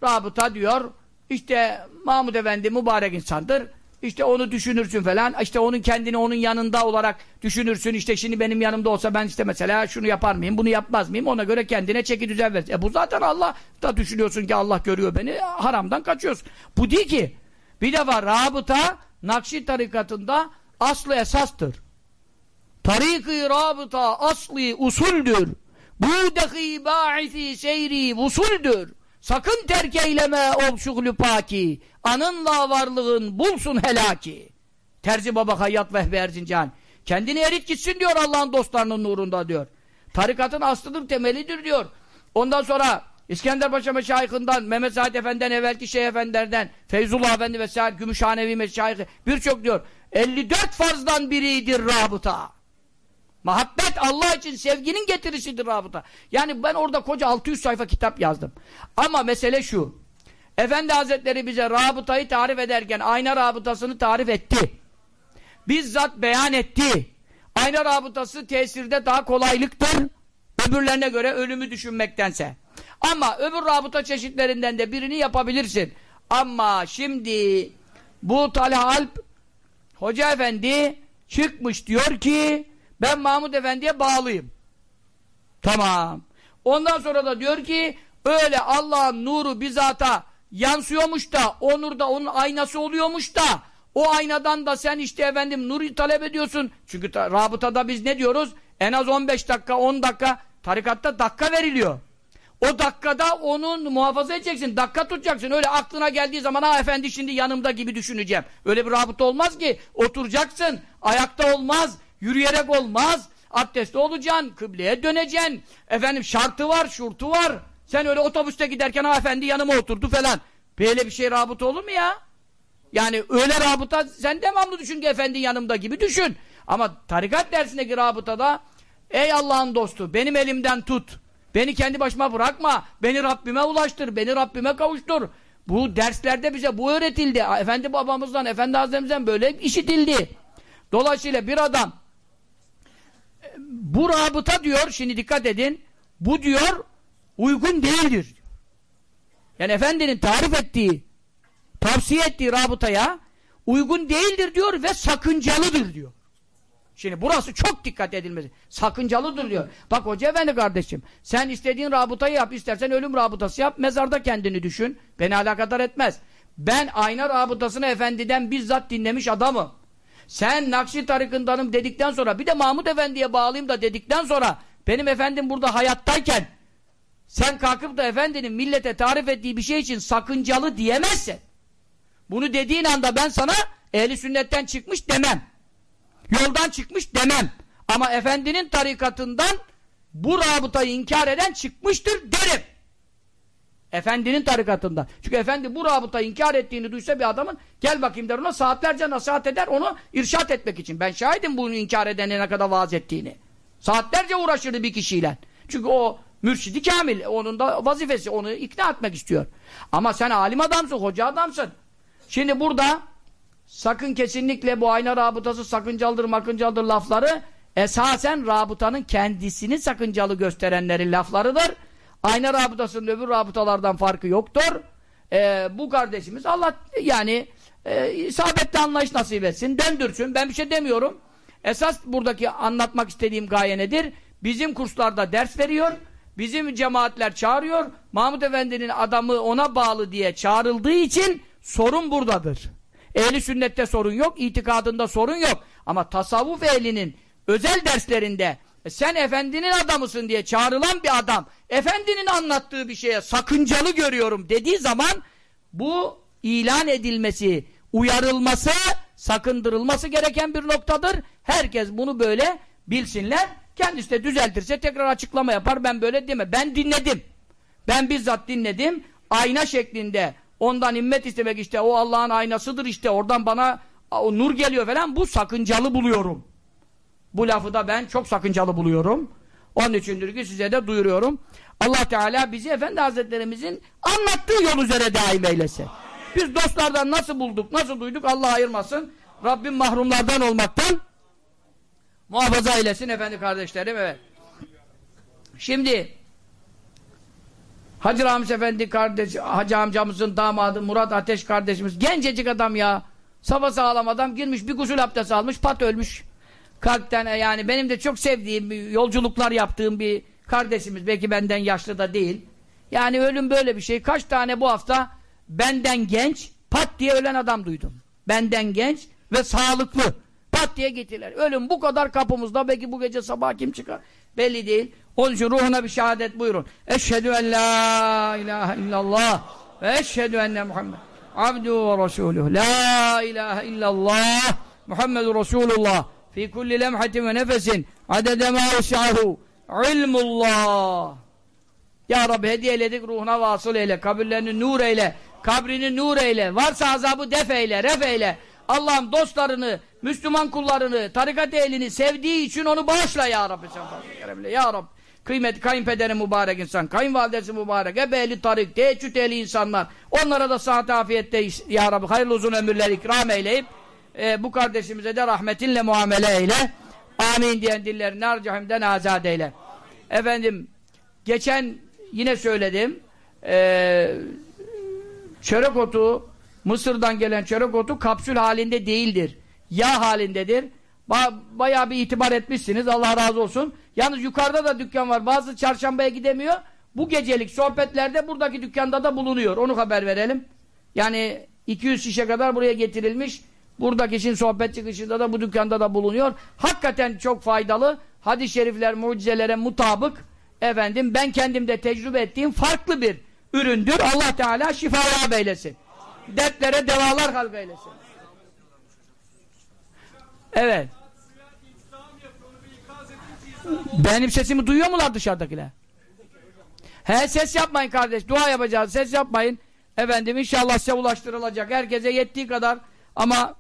Rabıta diyor işte Mahmud Efendi mübarek insandır işte onu düşünürsün falan. İşte onun kendini onun yanında olarak düşünürsün. İşte şimdi benim yanımda olsa ben işte mesela şunu yapar mıyım, bunu yapmaz mıyım? Ona göre kendine çeki düzen ver. E bu zaten Allah da düşünüyorsun ki Allah görüyor beni. Haramdan kaçıyorsun. Bu değil ki. Bir defa rabıta Nakşi tarikatında aslı esastır. Tarik-i rabıta aslı usuldür. Bu dehi ba'isi seyri usuldür. Sakın terk eyleme ol şuglü paki. Anınla varlığın bulsun helaki. Terzi Baba Hayyat Vehbi Erzincan. Kendini erit gitsin diyor Allah'ın dostlarının nurunda diyor. Tarikatın aslıdır, temelidir diyor. Ondan sonra İskender Paşa Meşayihinden, Mehmet Said Efendi'den, evvelki Şeyh Efendilerden, Feyzullah Efendi vesaire, Gümüşhanevi Meşayihi, birçok diyor. 54 farzdan biridir rabıta. Muhabbet Allah için sevginin getirisidir rabıta. Yani ben orada koca 600 sayfa kitap yazdım. Ama mesele şu. Efendi Hazretleri bize rabıtayı tarif ederken ayna rabıtasını tarif etti. Bizzat beyan etti. Ayna rabıtası tesirde daha kolaylıktır. Öbürlerine göre ölümü düşünmektense. Ama öbür rabıta çeşitlerinden de birini yapabilirsin. Ama şimdi Bu Talha Alp Hoca Efendi çıkmış diyor ki ben Mahmud Efendi'ye bağlıyım. Tamam. Ondan sonra da diyor ki öyle Allah'ın nuru bizata yansıyormuş da o nur da onun aynası oluyormuş da o aynadan da sen işte efendim nuru talep ediyorsun. Çünkü ta, rabıtada biz ne diyoruz? En az 15 dakika 10 dakika tarikatta dakika veriliyor. O dakikada onun muhafaza edeceksin. Dakika tutacaksın. Öyle aklına geldiği zaman ha efendi şimdi yanımda gibi düşüneceğim. Öyle bir rabıta olmaz ki. Oturacaksın. Ayakta olmaz. Yürüyerek olmaz. Abdestli olacaksın. Kıbleye döneceksin. Efendim şartı var, şurtu var. Sen öyle otobüste giderken ha efendi yanıma oturdu falan. Böyle bir şey rabıta olur mu ya? Yani öyle rabıta sen devamlı düşün ki efendi yanımda gibi düşün. Ama tarikat dersindeki rabıtada ey Allah'ın dostu benim elimden tut. Beni kendi başıma bırakma. Beni Rabbime ulaştır. Beni Rabbime kavuştur. Bu derslerde bize bu öğretildi. Efendi babamızdan, Efendi Hazretimizden böyle işitildi. Dolayısıyla bir adam bu rabıta diyor, şimdi dikkat edin, bu diyor uygun değildir. Yani Efendinin tarif ettiği, tavsiye ettiği rabıtaya uygun değildir diyor ve sakıncalıdır diyor. Şimdi burası çok dikkat edilmesi. Sakıncalıdır diyor. Bak hoca efendi kardeşim sen istediğin rabıtayı yap istersen ölüm rabıtası yap mezarda kendini düşün. Beni alakadar etmez. Ben ayna rabıtasını efendiden bizzat dinlemiş adamım. Sen Nakşi tarikındanım dedikten sonra bir de Mahmud Efendi'ye bağlayayım da dedikten sonra benim efendim burada hayattayken sen kalkıp da efendinin millete tarif ettiği bir şey için sakıncalı diyemezsin. Bunu dediğin anda ben sana ehli sünnetten çıkmış demem. Yoldan çıkmış demem. Ama efendinin tarikatından bu rabıtayı inkar eden çıkmıştır derim. Efendinin tarikatından. Çünkü efendi bu rabıtayı inkar ettiğini duysa bir adamın gel bakayım der ona saatlerce nasihat eder onu irşat etmek için. Ben şahidim bunu inkar edene ne kadar vaaz ettiğini. Saatlerce uğraşırdı bir kişiyle. Çünkü o mürşidi kamil. Onun da vazifesi. Onu ikna etmek istiyor. Ama sen alim adamsın, hoca adamsın. Şimdi burada sakın kesinlikle bu ayna rabıtası sakıncalıdır makıncalıdır lafları esasen rabıtanın kendisini sakıncalı gösterenlerin laflarıdır. Ayna rabıtasının öbür rabıtalardan farkı yoktur. Ee, bu kardeşimiz Allah yani e, isabetli anlayış nasip etsin, döndürsün. Ben bir şey demiyorum. Esas buradaki anlatmak istediğim gaye nedir? Bizim kurslarda ders veriyor. Bizim cemaatler çağırıyor. Mahmut Efendi'nin adamı ona bağlı diye çağrıldığı için sorun buradadır. Ehli sünnette sorun yok, itikadında sorun yok. Ama tasavvuf ehlinin özel derslerinde e sen efendinin adamısın diye çağrılan bir adam efendinin anlattığı bir şeye sakıncalı görüyorum dediği zaman bu ilan edilmesi, uyarılması, sakındırılması gereken bir noktadır. Herkes bunu böyle bilsinler. Kendisi de düzeltirse tekrar açıklama yapar. Ben böyle deme. Ben dinledim. Ben bizzat dinledim. Ayna şeklinde ondan immet istemek işte o Allah'ın aynasıdır işte oradan bana o nur geliyor falan bu sakıncalı buluyorum. Bu lafı da ben çok sakıncalı buluyorum. Onun içindir ki size de duyuruyorum. Allah Teala bizi Efendi Hazretlerimizin anlattığı yol üzere daim eylesin. Biz dostlardan nasıl bulduk, nasıl duyduk Allah ayırmasın. Rabbim mahrumlardan olmaktan muhafaza eylesin efendi kardeşlerim. Evet. Şimdi Hacı Ramiz Efendi kardeş, Hacı amcamızın damadı Murat Ateş kardeşimiz gencecik adam ya. Sabah sağlam adam girmiş bir gusül abdesti almış pat ölmüş. Kalpten yani benim de çok sevdiğim yolculuklar yaptığım bir kardeşimiz belki benden yaşlı da değil. Yani ölüm böyle bir şey. Kaç tane bu hafta benden genç pat diye ölen adam duydum. Benden genç ve sağlıklı pat diye gittiler. Ölüm bu kadar kapımızda belki bu gece sabah kim çıkar belli değil. Onun için ruhuna bir şehadet buyurun. Eşhedü en la ilahe illallah ve eşhedü enne Muhammed abdu ve resuluhu. La ilahe illallah Muhammedur Resulullah fi kulli lemhatin ve nefesin adede ma veşahu ilmullah. Ya Rabbi hediyeledik ruhuna vasıl eyle, kabirlerini nur eyle, kabrini nur eyle, varsa azabı def eyle, ref eyle. Allah'ım dostlarını, Müslüman kullarını, tarikat ehlini sevdiği için onu bağışla ya Rabbi sen Ya Rabbi. Kıymetli kayınpederi mübarek insan, kayınvalidesi mübarek, ebehli tarik, teheccüd ehli insanlar. Onlara da sıhhat afiyette ya Rabbi hayırlı uzun ömürler ikram eyleyip e, bu kardeşimize de rahmetinle muamele eyle. Amin diyen dillerini harcahimden azat eyle. Efendim, geçen yine söyledim, e, çörek otu Mısır'dan gelen çörek otu kapsül halinde değildir. Yağ halindedir. Ba bayağı bir itibar etmişsiniz. Allah razı olsun. Yalnız yukarıda da dükkan var. Bazı çarşambaya gidemiyor. Bu gecelik sohbetlerde buradaki dükkanda da bulunuyor. Onu haber verelim. Yani 200 şişe kadar buraya getirilmiş. Buradaki için sohbet çıkışında da bu dükkanda da bulunuyor. Hakikaten çok faydalı. Hadis-i şerifler, mucizelere mutabık efendim ben kendimde tecrübe ettiğim farklı bir üründür. Allah Teala şifalar eylesin. Dertlere devalar halk eylesin. Evet. Benim sesimi duyuyor mular dışarıdakiler? He ses yapmayın kardeş. Dua yapacağız. Ses yapmayın. Efendim inşallah size ulaştırılacak. Herkese yettiği kadar. Ama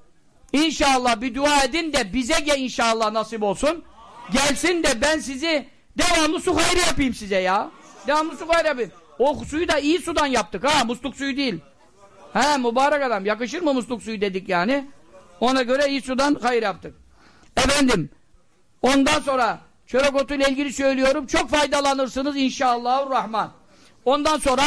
inşallah bir dua edin de bize gel inşallah nasip olsun. Gelsin de ben sizi devamlı su hayrı yapayım size ya. Devamlı su hayrı yapayım. O suyu da iyi sudan yaptık ha. Musluk suyu değil. He mübarek adam. Yakışır mı musluk suyu dedik yani. Ona göre iyi sudan hayır yaptık. Efendim ondan sonra çörek otuyla ilgili söylüyorum. Çok faydalanırsınız inşallahurrahman. Ondan sonra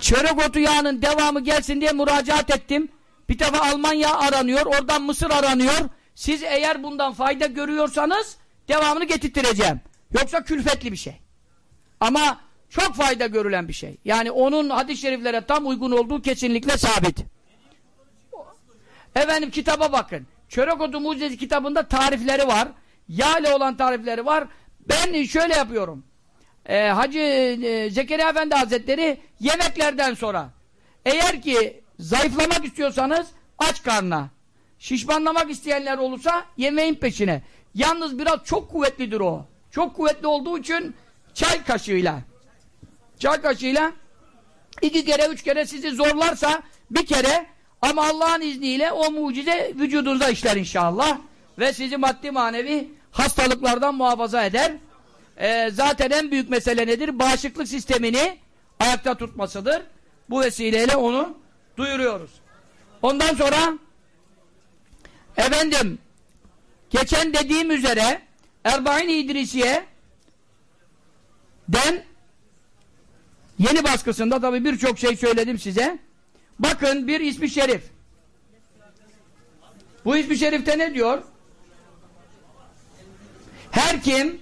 çörek otu yağının devamı gelsin diye müracaat ettim. Bir defa Almanya aranıyor. Oradan Mısır aranıyor. Siz eğer bundan fayda görüyorsanız devamını getirttireceğim. Yoksa külfetli bir şey. Ama çok fayda görülen bir şey. Yani onun hadis-i şeriflere tam uygun olduğu kesinlikle sabit. Efendim kitaba bakın. Çörek otu mucizesi kitabında tarifleri var. Yağ ile olan tarifleri var. Ben şöyle yapıyorum. Ee, Hacı e, Zekeriya Efendi Hazretleri yemeklerden sonra eğer ki zayıflamak istiyorsanız aç karnına. Şişmanlamak isteyenler olursa yemeğin peşine. Yalnız biraz çok kuvvetlidir o. Çok kuvvetli olduğu için çay kaşığıyla çay kaşığıyla iki kere üç kere sizi zorlarsa bir kere ama Allah'ın izniyle o mucize vücudunuza işler inşallah ve sizi maddi manevi hastalıklardan muhafaza eder. Ee, zaten en büyük mesele nedir? Bağışıklık sistemini ayakta tutmasıdır. Bu vesileyle onu duyuruyoruz. Ondan sonra efendim geçen dediğim üzere Erbain İdrisiye den Yeni baskısında tabi birçok şey söyledim size. Bakın bir ismi şerif. Bu ismi şerifte ne diyor? Her kim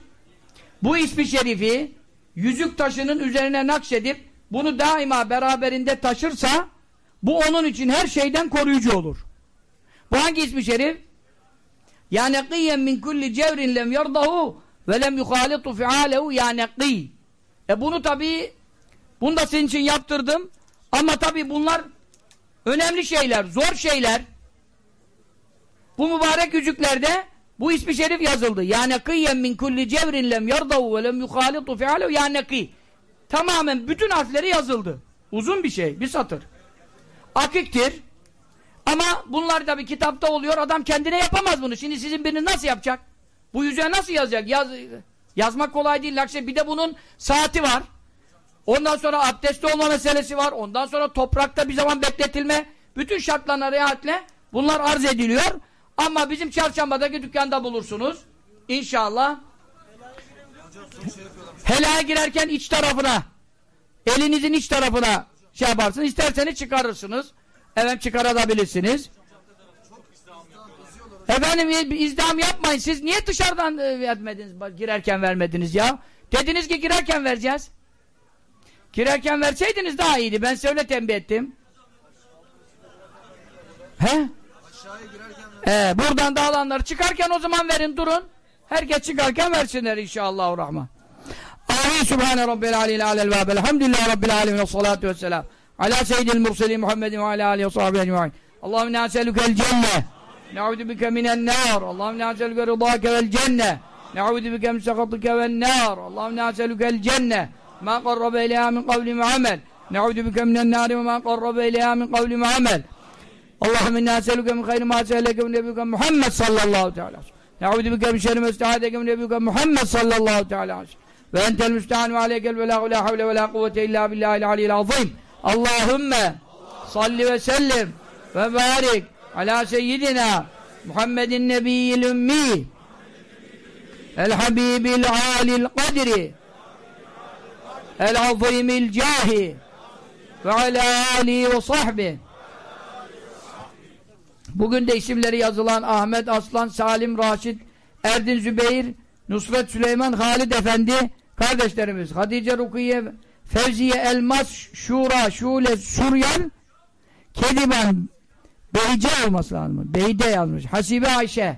bu ismi şerifi yüzük taşının üzerine nakşedip bunu daima beraberinde taşırsa bu onun için her şeyden koruyucu olur. Bu hangi ismi şerif? Ya nekiyyen min kulli cevrin lem yardahu ve lem yuhalitu fi'alehu ya nekiyy. E bunu tabi bunu da senin için yaptırdım. Ama tabi bunlar önemli şeyler, zor şeyler. Bu mübarek yüzüklerde bu ismi şerif yazıldı. Yani kıyyen min kulli cevrin lem yardavu ve lem yuhalitu fi'alehu yani kıy. Tamamen bütün harfleri yazıldı. Uzun bir şey, bir satır. Akiktir. Ama bunlar tabi kitapta oluyor. Adam kendine yapamaz bunu. Şimdi sizin birini nasıl yapacak? Bu yüzüğe nasıl yazacak? Yaz, yazmak kolay değil. Bir de bunun saati var. Ondan sonra abdestli olma meselesi var. Ondan sonra toprakta bir zaman bekletilme. Bütün şartlarına riayetle bunlar arz ediliyor. Ama bizim çarşambadaki dükkanda bulursunuz. İnşallah. Helaya girerken iç tarafına elinizin iç tarafına şey yaparsınız. İsterseniz çıkarırsınız. Evet çıkarabilirsiniz. Efendim izdam yapmayın. Siz niye dışarıdan e, vermediniz? Girerken vermediniz ya. Dediniz ki girerken vereceğiz. Girerken verseydiniz daha iyiydi. Ben size öyle tembih ettim. He? Ee, buradan da alanlar çıkarken o zaman verin durun. Herkes çıkarken versinler inşallah rahman. Amin Sübhane Rabbil Aleyl Alel Vâb Elhamdülillah Rabbil Alemin ve salatu vesselam. Ala seyyidil murselin Muhammedin ve ala aleyhi ve sahibi ecmain. Allahümme ne'aselükel cenne. Ne'udu bike minen nâr. Allahümme ne'aselüke rıdâke vel cenne. Ne'udu bike msakatike vel nâr. Allahümme ne'aselükel cenne. Ma qarrabe ileyha min kavli muamel. Ne'udu bike minen nâri ve ma qarrabe ileyha min kavli muamel. Allahümme inna eselüke min hayri ma seheleke min nebiyüke Muhammed sallallahu teala Ne'udu bike min şerri mestehadeke min nebiyüke Muhammed sallallahu teala Ve entel müstehan ve aleykel ve la havle ve la kuvvete illa billahil aliyyil azim Allahümme salli ve sellim ve barik ala seyyidina Muhammedin nebiyyil ümmi el habibil alil kadri el azimil cahi ve ala alihi ve sahbihi Bugün de isimleri yazılan Ahmet Aslan, Salim Raşit, Erdin Zübeyir, Nusret Süleyman, Halid Efendi kardeşlerimiz. Hatice Rukiye, Fevziye Elmas, Şura, Şule, Suryan, Kediban, Beyce olması lazım. Beyde yazmış. Hasibe Ayşe.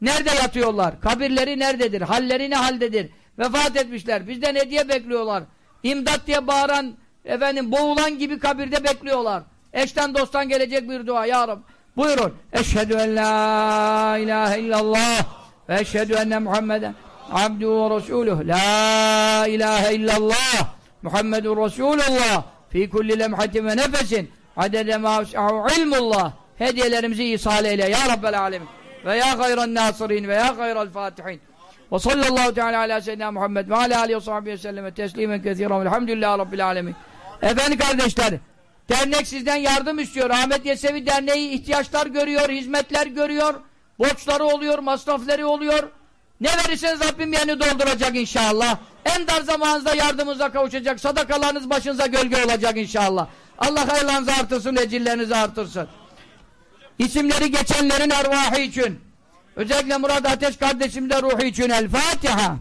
Nerede yatıyorlar? Kabirleri nerededir? Halleri ne haldedir? Vefat etmişler. Bizden hediye bekliyorlar. İmdat diye bağıran, efendim boğulan gibi kabirde bekliyorlar. Eşten dosttan gelecek bir dua. Ya Rab. Buyurun. Eşhedü en la ilahe illallah ve eşhedü enne Muhammeden abduhu ve resuluh. La ilahe illallah Muhammedun Resulullah fi kulli lemhatin ve nefesin adede ma ilmullah hediyelerimizi ihsal eyle ya Rabbel alemin ve ya hayran nasirin ve ya hayral fatihin ve sallallahu teala ala seyyidina Muhammed ve ala alihi ve sahbihi ve selleme teslimen kethiren velhamdülillahi rabbil alemin efendim kardeşler dernek sizden yardım istiyor Ahmet Yesevi Derneği ihtiyaçlar görüyor hizmetler görüyor borçları oluyor masrafları oluyor ne verirseniz Rabbim yerini dolduracak inşallah. En dar zamanınızda yardımınıza kavuşacak. Sadakalarınız başınıza gölge olacak inşallah. Allah hayırlarınızı artırsın, ecillerinizi artırsın. İsimleri geçenlerin ervahı için. Özellikle Murat Ateş kardeşim de ruhu için. El Fatiha.